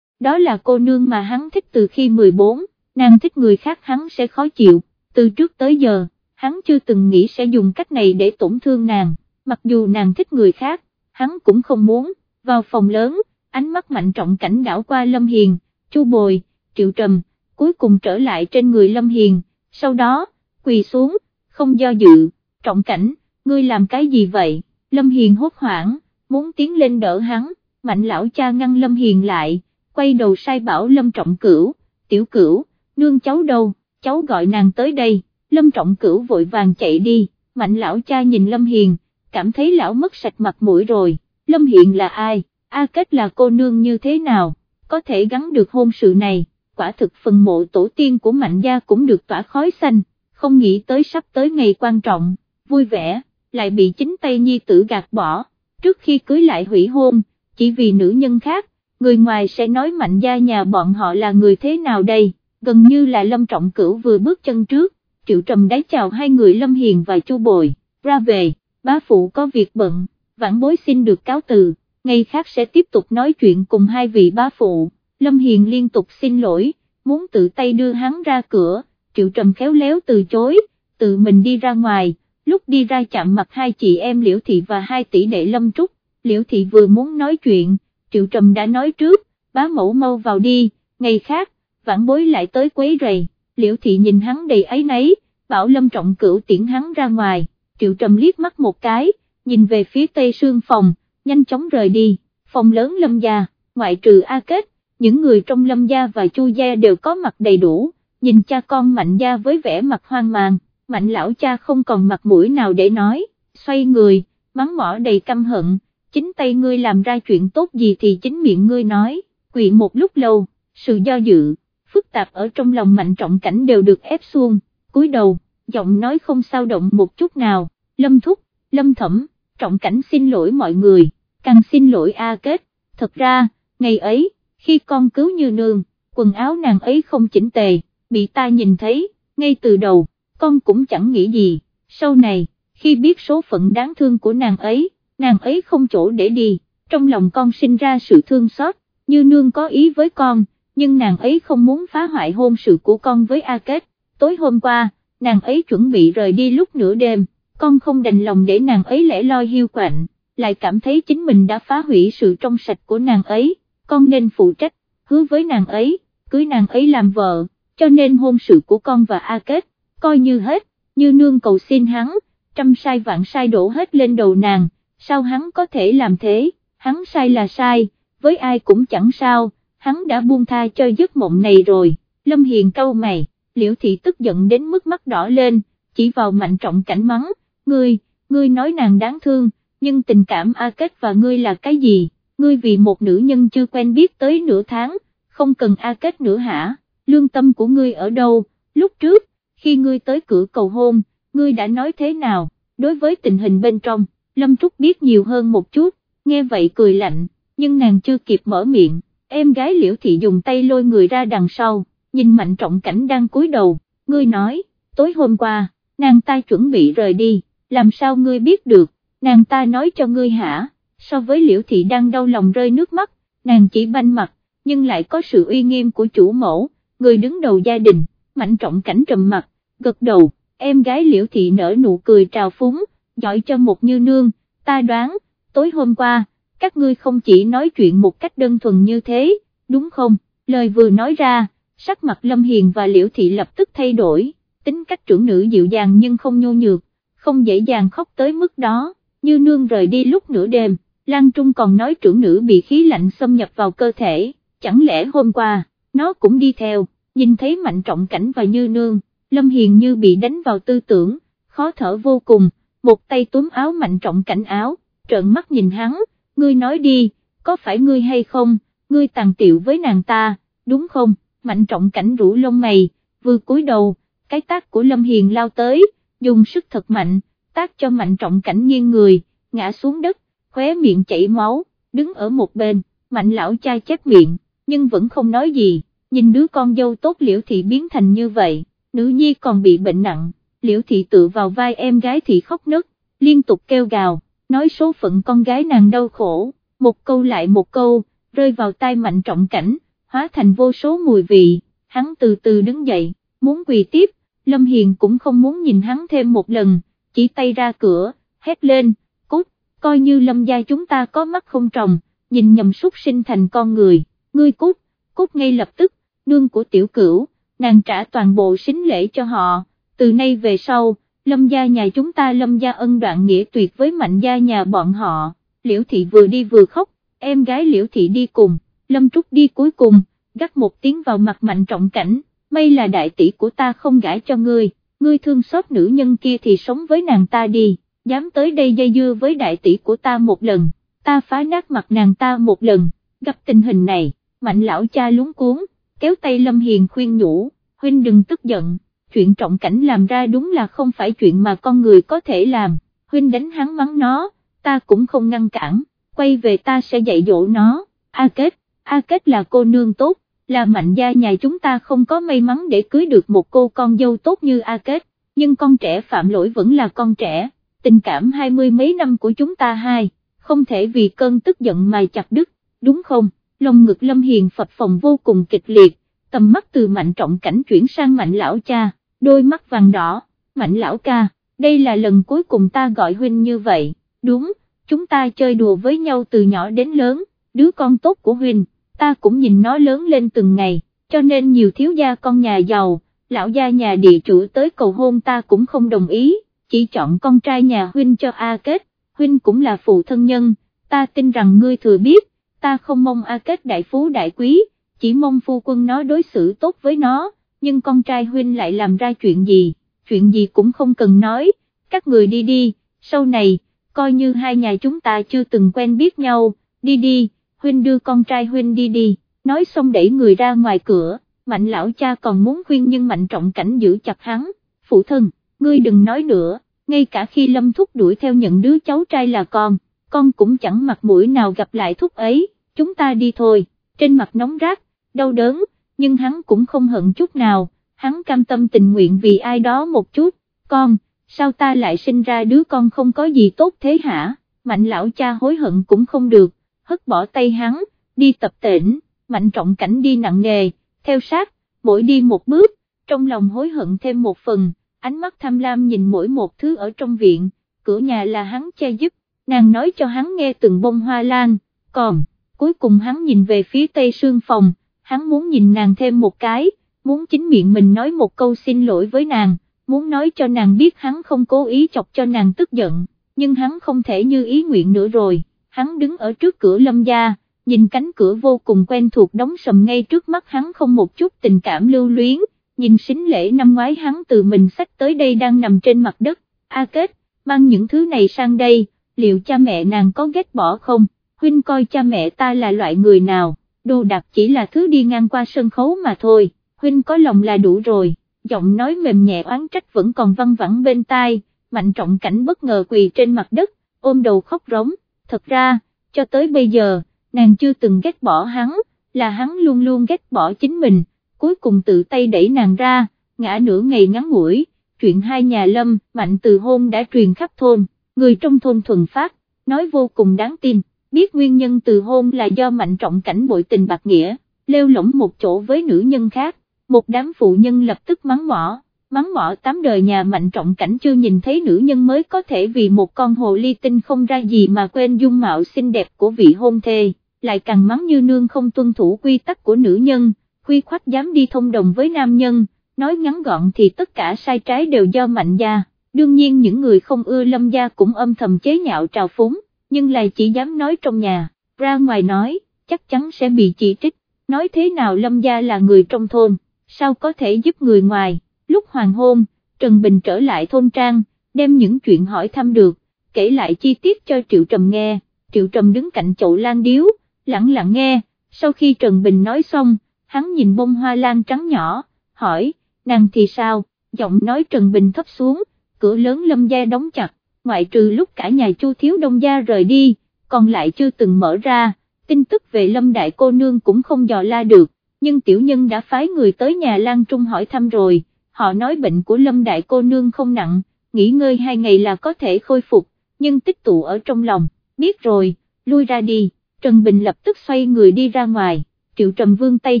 Đó là cô nương mà hắn thích từ khi 14, nàng thích người khác hắn sẽ khó chịu, từ trước tới giờ, hắn chưa từng nghĩ sẽ dùng cách này để tổn thương nàng, mặc dù nàng thích người khác, hắn cũng không muốn, vào phòng lớn, ánh mắt mạnh trọng cảnh đảo qua Lâm Hiền, Chu Bồi, Triệu Trầm, cuối cùng trở lại trên người Lâm Hiền, sau đó, quỳ xuống, không do dự, trọng cảnh, ngươi làm cái gì vậy, Lâm Hiền hốt hoảng, muốn tiến lên đỡ hắn, mạnh lão cha ngăn Lâm Hiền lại, quay đầu sai bảo Lâm Trọng Cửu, tiểu cửu, nương cháu đâu, cháu gọi nàng tới đây, Lâm Trọng Cửu vội vàng chạy đi, mạnh lão cha nhìn Lâm Hiền, cảm thấy lão mất sạch mặt mũi rồi, Lâm Hiền là ai, A Kết là cô nương như thế nào, có thể gắn được hôn sự này, quả thực phần mộ tổ tiên của mạnh gia cũng được tỏa khói xanh, không nghĩ tới sắp tới ngày quan trọng, vui vẻ, lại bị chính tay nhi tử gạt bỏ, trước khi cưới lại hủy hôn, chỉ vì nữ nhân khác, người ngoài sẽ nói mạnh gia nhà bọn họ là người thế nào đây, gần như là Lâm Trọng Cửu vừa bước chân trước, Triệu Trầm đáy chào hai người Lâm Hiền và Chu Bồi, ra về, bá phụ có việc bận, vãn bối xin được cáo từ, ngày khác sẽ tiếp tục nói chuyện cùng hai vị bá phụ, Lâm Hiền liên tục xin lỗi, muốn tự tay đưa hắn ra cửa, Triệu Trầm khéo léo từ chối, tự mình đi ra ngoài, lúc đi ra chạm mặt hai chị em Liễu Thị và hai tỷ đệ Lâm Trúc, Liễu Thị vừa muốn nói chuyện, Triệu Trầm đã nói trước, bá mẫu mau vào đi, ngày khác, vãn bối lại tới quấy rầy, Liễu Thị nhìn hắn đầy ấy nấy, bảo Lâm Trọng Cửu tiễn hắn ra ngoài, Triệu Trầm liếc mắt một cái, nhìn về phía tây sương phòng, nhanh chóng rời đi, phòng lớn Lâm gia, ngoại trừ A Kết, những người trong Lâm gia và Chu gia đều có mặt đầy đủ, nhìn cha con Mạnh gia với vẻ mặt hoang mang mạnh lão cha không còn mặt mũi nào để nói, xoay người, mắng mỏ đầy căm hận, chính tay ngươi làm ra chuyện tốt gì thì chính miệng ngươi nói, quỵ một lúc lâu, sự do dự, phức tạp ở trong lòng mạnh trọng cảnh đều được ép xuông, cúi đầu, giọng nói không sao động một chút nào, lâm thúc, lâm thẩm, trọng cảnh xin lỗi mọi người, càng xin lỗi A Kết, thật ra, ngày ấy, khi con cứu như nương, quần áo nàng ấy không chỉnh tề, bị ta nhìn thấy, ngay từ đầu con cũng chẳng nghĩ gì, sau này, khi biết số phận đáng thương của nàng ấy, nàng ấy không chỗ để đi, trong lòng con sinh ra sự thương xót, như nương có ý với con, nhưng nàng ấy không muốn phá hoại hôn sự của con với A Kết, tối hôm qua, nàng ấy chuẩn bị rời đi lúc nửa đêm, con không đành lòng để nàng ấy lẻ loi hiu quạnh, lại cảm thấy chính mình đã phá hủy sự trong sạch của nàng ấy, con nên phụ trách, hứa với nàng ấy, cưới nàng ấy làm vợ, cho nên hôn sự của con và A Kết, coi như hết, như nương cầu xin hắn, trăm sai vạn sai đổ hết lên đầu nàng, sao hắn có thể làm thế, hắn sai là sai, với ai cũng chẳng sao, hắn đã buông tha cho giấc mộng này rồi, Lâm Hiền câu mày, liễu thị tức giận đến mức mắt đỏ lên, chỉ vào mạnh trọng cảnh mắng, ngươi, ngươi nói nàng đáng thương, nhưng tình cảm A Kết và ngươi là cái gì, ngươi vì một nữ nhân chưa quen biết tới nửa tháng, không cần A Kết nữa hả, lương tâm của ngươi ở đâu, lúc trước, khi ngươi tới cửa cầu hôn, ngươi đã nói thế nào, đối với tình hình bên trong, Lâm Trúc biết nhiều hơn một chút, nghe vậy cười lạnh, nhưng nàng chưa kịp mở miệng, em gái liễu thị dùng tay lôi người ra đằng sau, nhìn mạnh trọng cảnh đang cúi đầu, ngươi nói, tối hôm qua, nàng ta chuẩn bị rời đi, làm sao ngươi biết được, nàng ta nói cho ngươi hả, so với liễu thị đang đau lòng rơi nước mắt, nàng chỉ banh mặt, nhưng lại có sự uy nghiêm của chủ mẫu, người đứng đầu gia đình, mạnh trọng cảnh trầm mặt, gật đầu, em gái liễu thị nở nụ cười trào phúng, giỏi cho một như nương, ta đoán, tối hôm qua, các ngươi không chỉ nói chuyện một cách đơn thuần như thế, đúng không, lời vừa nói ra, sắc mặt Lâm Hiền và liễu thị lập tức thay đổi, tính cách trưởng nữ dịu dàng nhưng không nhô nhược, không dễ dàng khóc tới mức đó, như nương rời đi lúc nửa đêm, Lan Trung còn nói trưởng nữ bị khí lạnh xâm nhập vào cơ thể, chẳng lẽ hôm qua, nó cũng đi theo, nhìn thấy mạnh trọng cảnh và như nương, Lâm Hiền như bị đánh vào tư tưởng, khó thở vô cùng, một tay túm áo mạnh trọng cảnh áo, trợn mắt nhìn hắn, ngươi nói đi, có phải ngươi hay không, ngươi tàn tiệu với nàng ta, đúng không, mạnh trọng cảnh rủ lông mày, vừa cúi đầu, cái tác của Lâm Hiền lao tới, dùng sức thật mạnh, tác cho mạnh trọng cảnh nghiêng người, ngã xuống đất, khóe miệng chảy máu, đứng ở một bên, mạnh lão cha chép miệng, nhưng vẫn không nói gì, nhìn đứa con dâu tốt liễu thị biến thành như vậy, nữ nhi còn bị bệnh nặng, liễu thị tự vào vai em gái thì khóc nức, liên tục kêu gào, nói số phận con gái nàng đau khổ, một câu lại một câu, rơi vào tai mạnh trọng cảnh, hóa thành vô số mùi vị, hắn từ từ đứng dậy, muốn quỳ tiếp, Lâm Hiền cũng không muốn nhìn hắn thêm một lần, chỉ tay ra cửa, hét lên, cút, coi như Lâm gia chúng ta có mắt không trồng, nhìn nhầm súc sinh thành con người, ngươi cút, cút ngay lập tức, nương của tiểu cửu, nàng trả toàn bộ xính lễ cho họ, từ nay về sau, Lâm gia nhà chúng ta Lâm gia ân đoạn nghĩa tuyệt với mạnh gia nhà bọn họ, Liễu Thị vừa đi vừa khóc, em gái Liễu Thị đi cùng, Lâm Trúc đi cuối cùng, gắt một tiếng vào mặt mạnh trọng cảnh, may là đại tỷ của ta không gãi cho ngươi, ngươi thương xót nữ nhân kia thì sống với nàng ta đi, dám tới đây dây dưa với đại tỷ của ta một lần, ta phá nát mặt nàng ta một lần, gặp tình hình này, mạnh lão cha lúng cuốn, kéo tay Lâm Hiền khuyên nhủ, huynh đừng tức giận, chuyện trọng cảnh làm ra đúng là không phải chuyện mà con người có thể làm, huynh đánh hắn mắng nó, ta cũng không ngăn cản, quay về ta sẽ dạy dỗ nó, A Kết, A Kết là cô nương tốt, là mạnh gia nhà chúng ta không có may mắn để cưới được một cô con dâu tốt như A Kết, nhưng con trẻ phạm lỗi vẫn là con trẻ, tình cảm hai mươi mấy năm của chúng ta hai, không thể vì cơn tức giận mà chặt đứt, đúng không, lồng ngực Lâm Hiền phập phòng vô cùng kịch liệt, tầm mắt từ mạnh trọng cảnh chuyển sang mạnh lão cha, đôi mắt vàng đỏ, mạnh lão ca, đây là lần cuối cùng ta gọi huynh như vậy, đúng, chúng ta chơi đùa với nhau từ nhỏ đến lớn, đứa con tốt của huynh, ta cũng nhìn nó lớn lên từng ngày, cho nên nhiều thiếu gia con nhà giàu, lão gia nhà địa chủ tới cầu hôn ta cũng không đồng ý, chỉ chọn con trai nhà huynh cho A Kết, huynh cũng là phụ thân nhân, ta tin rằng ngươi thừa biết, ta không mong A Kết đại phú đại quý, chỉ mong phu quân nó đối xử tốt với nó, nhưng con trai huynh lại làm ra chuyện gì, chuyện gì cũng không cần nói, các người đi đi, sau này, coi như hai nhà chúng ta chưa từng quen biết nhau, đi đi, huynh đưa con trai huynh đi đi, nói xong đẩy người ra ngoài cửa, mạnh lão cha còn muốn khuyên nhưng mạnh trọng cảnh giữ chặt hắn, phụ thân, ngươi đừng nói nữa, ngay cả khi lâm thúc đuổi theo nhận đứa cháu trai là con, con cũng chẳng mặt mũi nào gặp lại thúc ấy, chúng ta đi thôi, trên mặt nóng rát, đau đớn, nhưng hắn cũng không hận chút nào, hắn cam tâm tình nguyện vì ai đó một chút, con, sao ta lại sinh ra đứa con không có gì tốt thế hả, mạnh lão cha hối hận cũng không được, hất bỏ tay hắn, đi tập tỉnh, mạnh trọng cảnh đi nặng nề, theo sát, mỗi đi một bước, trong lòng hối hận thêm một phần, ánh mắt tham lam nhìn mỗi một thứ ở trong viện, cửa nhà là hắn che giúp, nàng nói cho hắn nghe từng bông hoa lan, còn, cuối cùng hắn nhìn về phía tây sương phòng, hắn muốn nhìn nàng thêm một cái, muốn chính miệng mình nói một câu xin lỗi với nàng, muốn nói cho nàng biết hắn không cố ý chọc cho nàng tức giận, nhưng hắn không thể như ý nguyện nữa rồi, hắn đứng ở trước cửa lâm gia, nhìn cánh cửa vô cùng quen thuộc đóng sầm ngay trước mắt hắn không một chút tình cảm lưu luyến, nhìn xính lễ năm ngoái hắn từ mình sách tới đây đang nằm trên mặt đất, A Kết, mang những thứ này sang đây, liệu cha mẹ nàng có ghét bỏ không, huynh coi cha mẹ ta là loại người nào, đồ đạc chỉ là thứ đi ngang qua sân khấu mà thôi, huynh có lòng là đủ rồi, giọng nói mềm nhẹ oán trách vẫn còn văng vẳng bên tai, mạnh trọng cảnh bất ngờ quỳ trên mặt đất, ôm đầu khóc rống, thật ra, cho tới bây giờ, nàng chưa từng ghét bỏ hắn, là hắn luôn luôn ghét bỏ chính mình, cuối cùng tự tay đẩy nàng ra, ngã nửa ngày ngắn ngủi, chuyện hai nhà lâm, mạnh từ hôn đã truyền khắp thôn, người trong thôn thuần phát, nói vô cùng đáng tin, biết nguyên nhân từ hôn là do mạnh trọng cảnh bội tình bạc nghĩa, lêu lỏng một chỗ với nữ nhân khác, một đám phụ nhân lập tức mắng mỏ. Mắng mỏ tám đời nhà mạnh trọng cảnh chưa nhìn thấy nữ nhân mới có thể vì một con hồ ly tinh không ra gì mà quên dung mạo xinh đẹp của vị hôn thê, lại càng mắng như nương không tuân thủ quy tắc của nữ nhân, quy khoách dám đi thông đồng với nam nhân, nói ngắn gọn thì tất cả sai trái đều do mạnh gia, đương nhiên những người không ưa lâm gia cũng âm thầm chế nhạo trào phúng, nhưng lại chỉ dám nói trong nhà, ra ngoài nói, chắc chắn sẽ bị chỉ trích, nói thế nào lâm gia là người trong thôn, sao có thể giúp người ngoài, lúc hoàng hôn, Trần Bình trở lại thôn trang, đem những chuyện hỏi thăm được, kể lại chi tiết cho Triệu Trầm nghe, Triệu Trầm đứng cạnh chậu lan điếu, lặng lặng nghe, sau khi Trần Bình nói xong, hắn nhìn bông hoa lan trắng nhỏ, hỏi, nàng thì sao, giọng nói Trần Bình thấp xuống, cửa lớn lâm gia đóng chặt, ngoại trừ lúc cả nhà chu thiếu đông gia rời đi, còn lại chưa từng mở ra, tin tức về lâm đại cô nương cũng không dò la được, nhưng tiểu nhân đã phái người tới nhà Lan Trung hỏi thăm rồi, họ nói bệnh của lâm đại cô nương không nặng, nghỉ ngơi hai ngày là có thể khôi phục, nhưng tích tụ ở trong lòng, biết rồi, lui ra đi, Trần Bình lập tức xoay người đi ra ngoài, Triệu Trầm Vương tay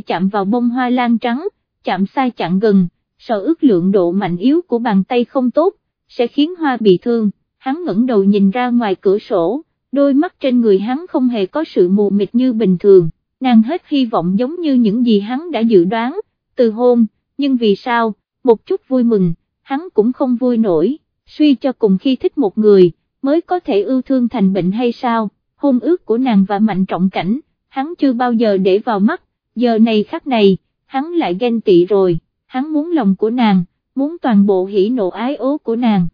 chạm vào bông hoa lan trắng, chạm sai chạm gần, sợ ước lượng độ mạnh yếu của bàn tay không tốt, sẽ khiến hoa bị thương, hắn ngẩng đầu nhìn ra ngoài cửa sổ, đôi mắt trên người hắn không hề có sự mù mịt như bình thường, nàng hết hy vọng giống như những gì hắn đã dự đoán, từ hôn, nhưng vì sao, một chút vui mừng, hắn cũng không vui nổi, suy cho cùng khi thích một người, mới có thể ưu thương thành bệnh hay sao, hôn ước của nàng và mạnh trọng cảnh, hắn chưa bao giờ để vào mắt, giờ này khắc này, hắn lại ghen tị rồi, hắn muốn lòng của nàng, muốn toàn bộ hỉ nộ ái ố của nàng.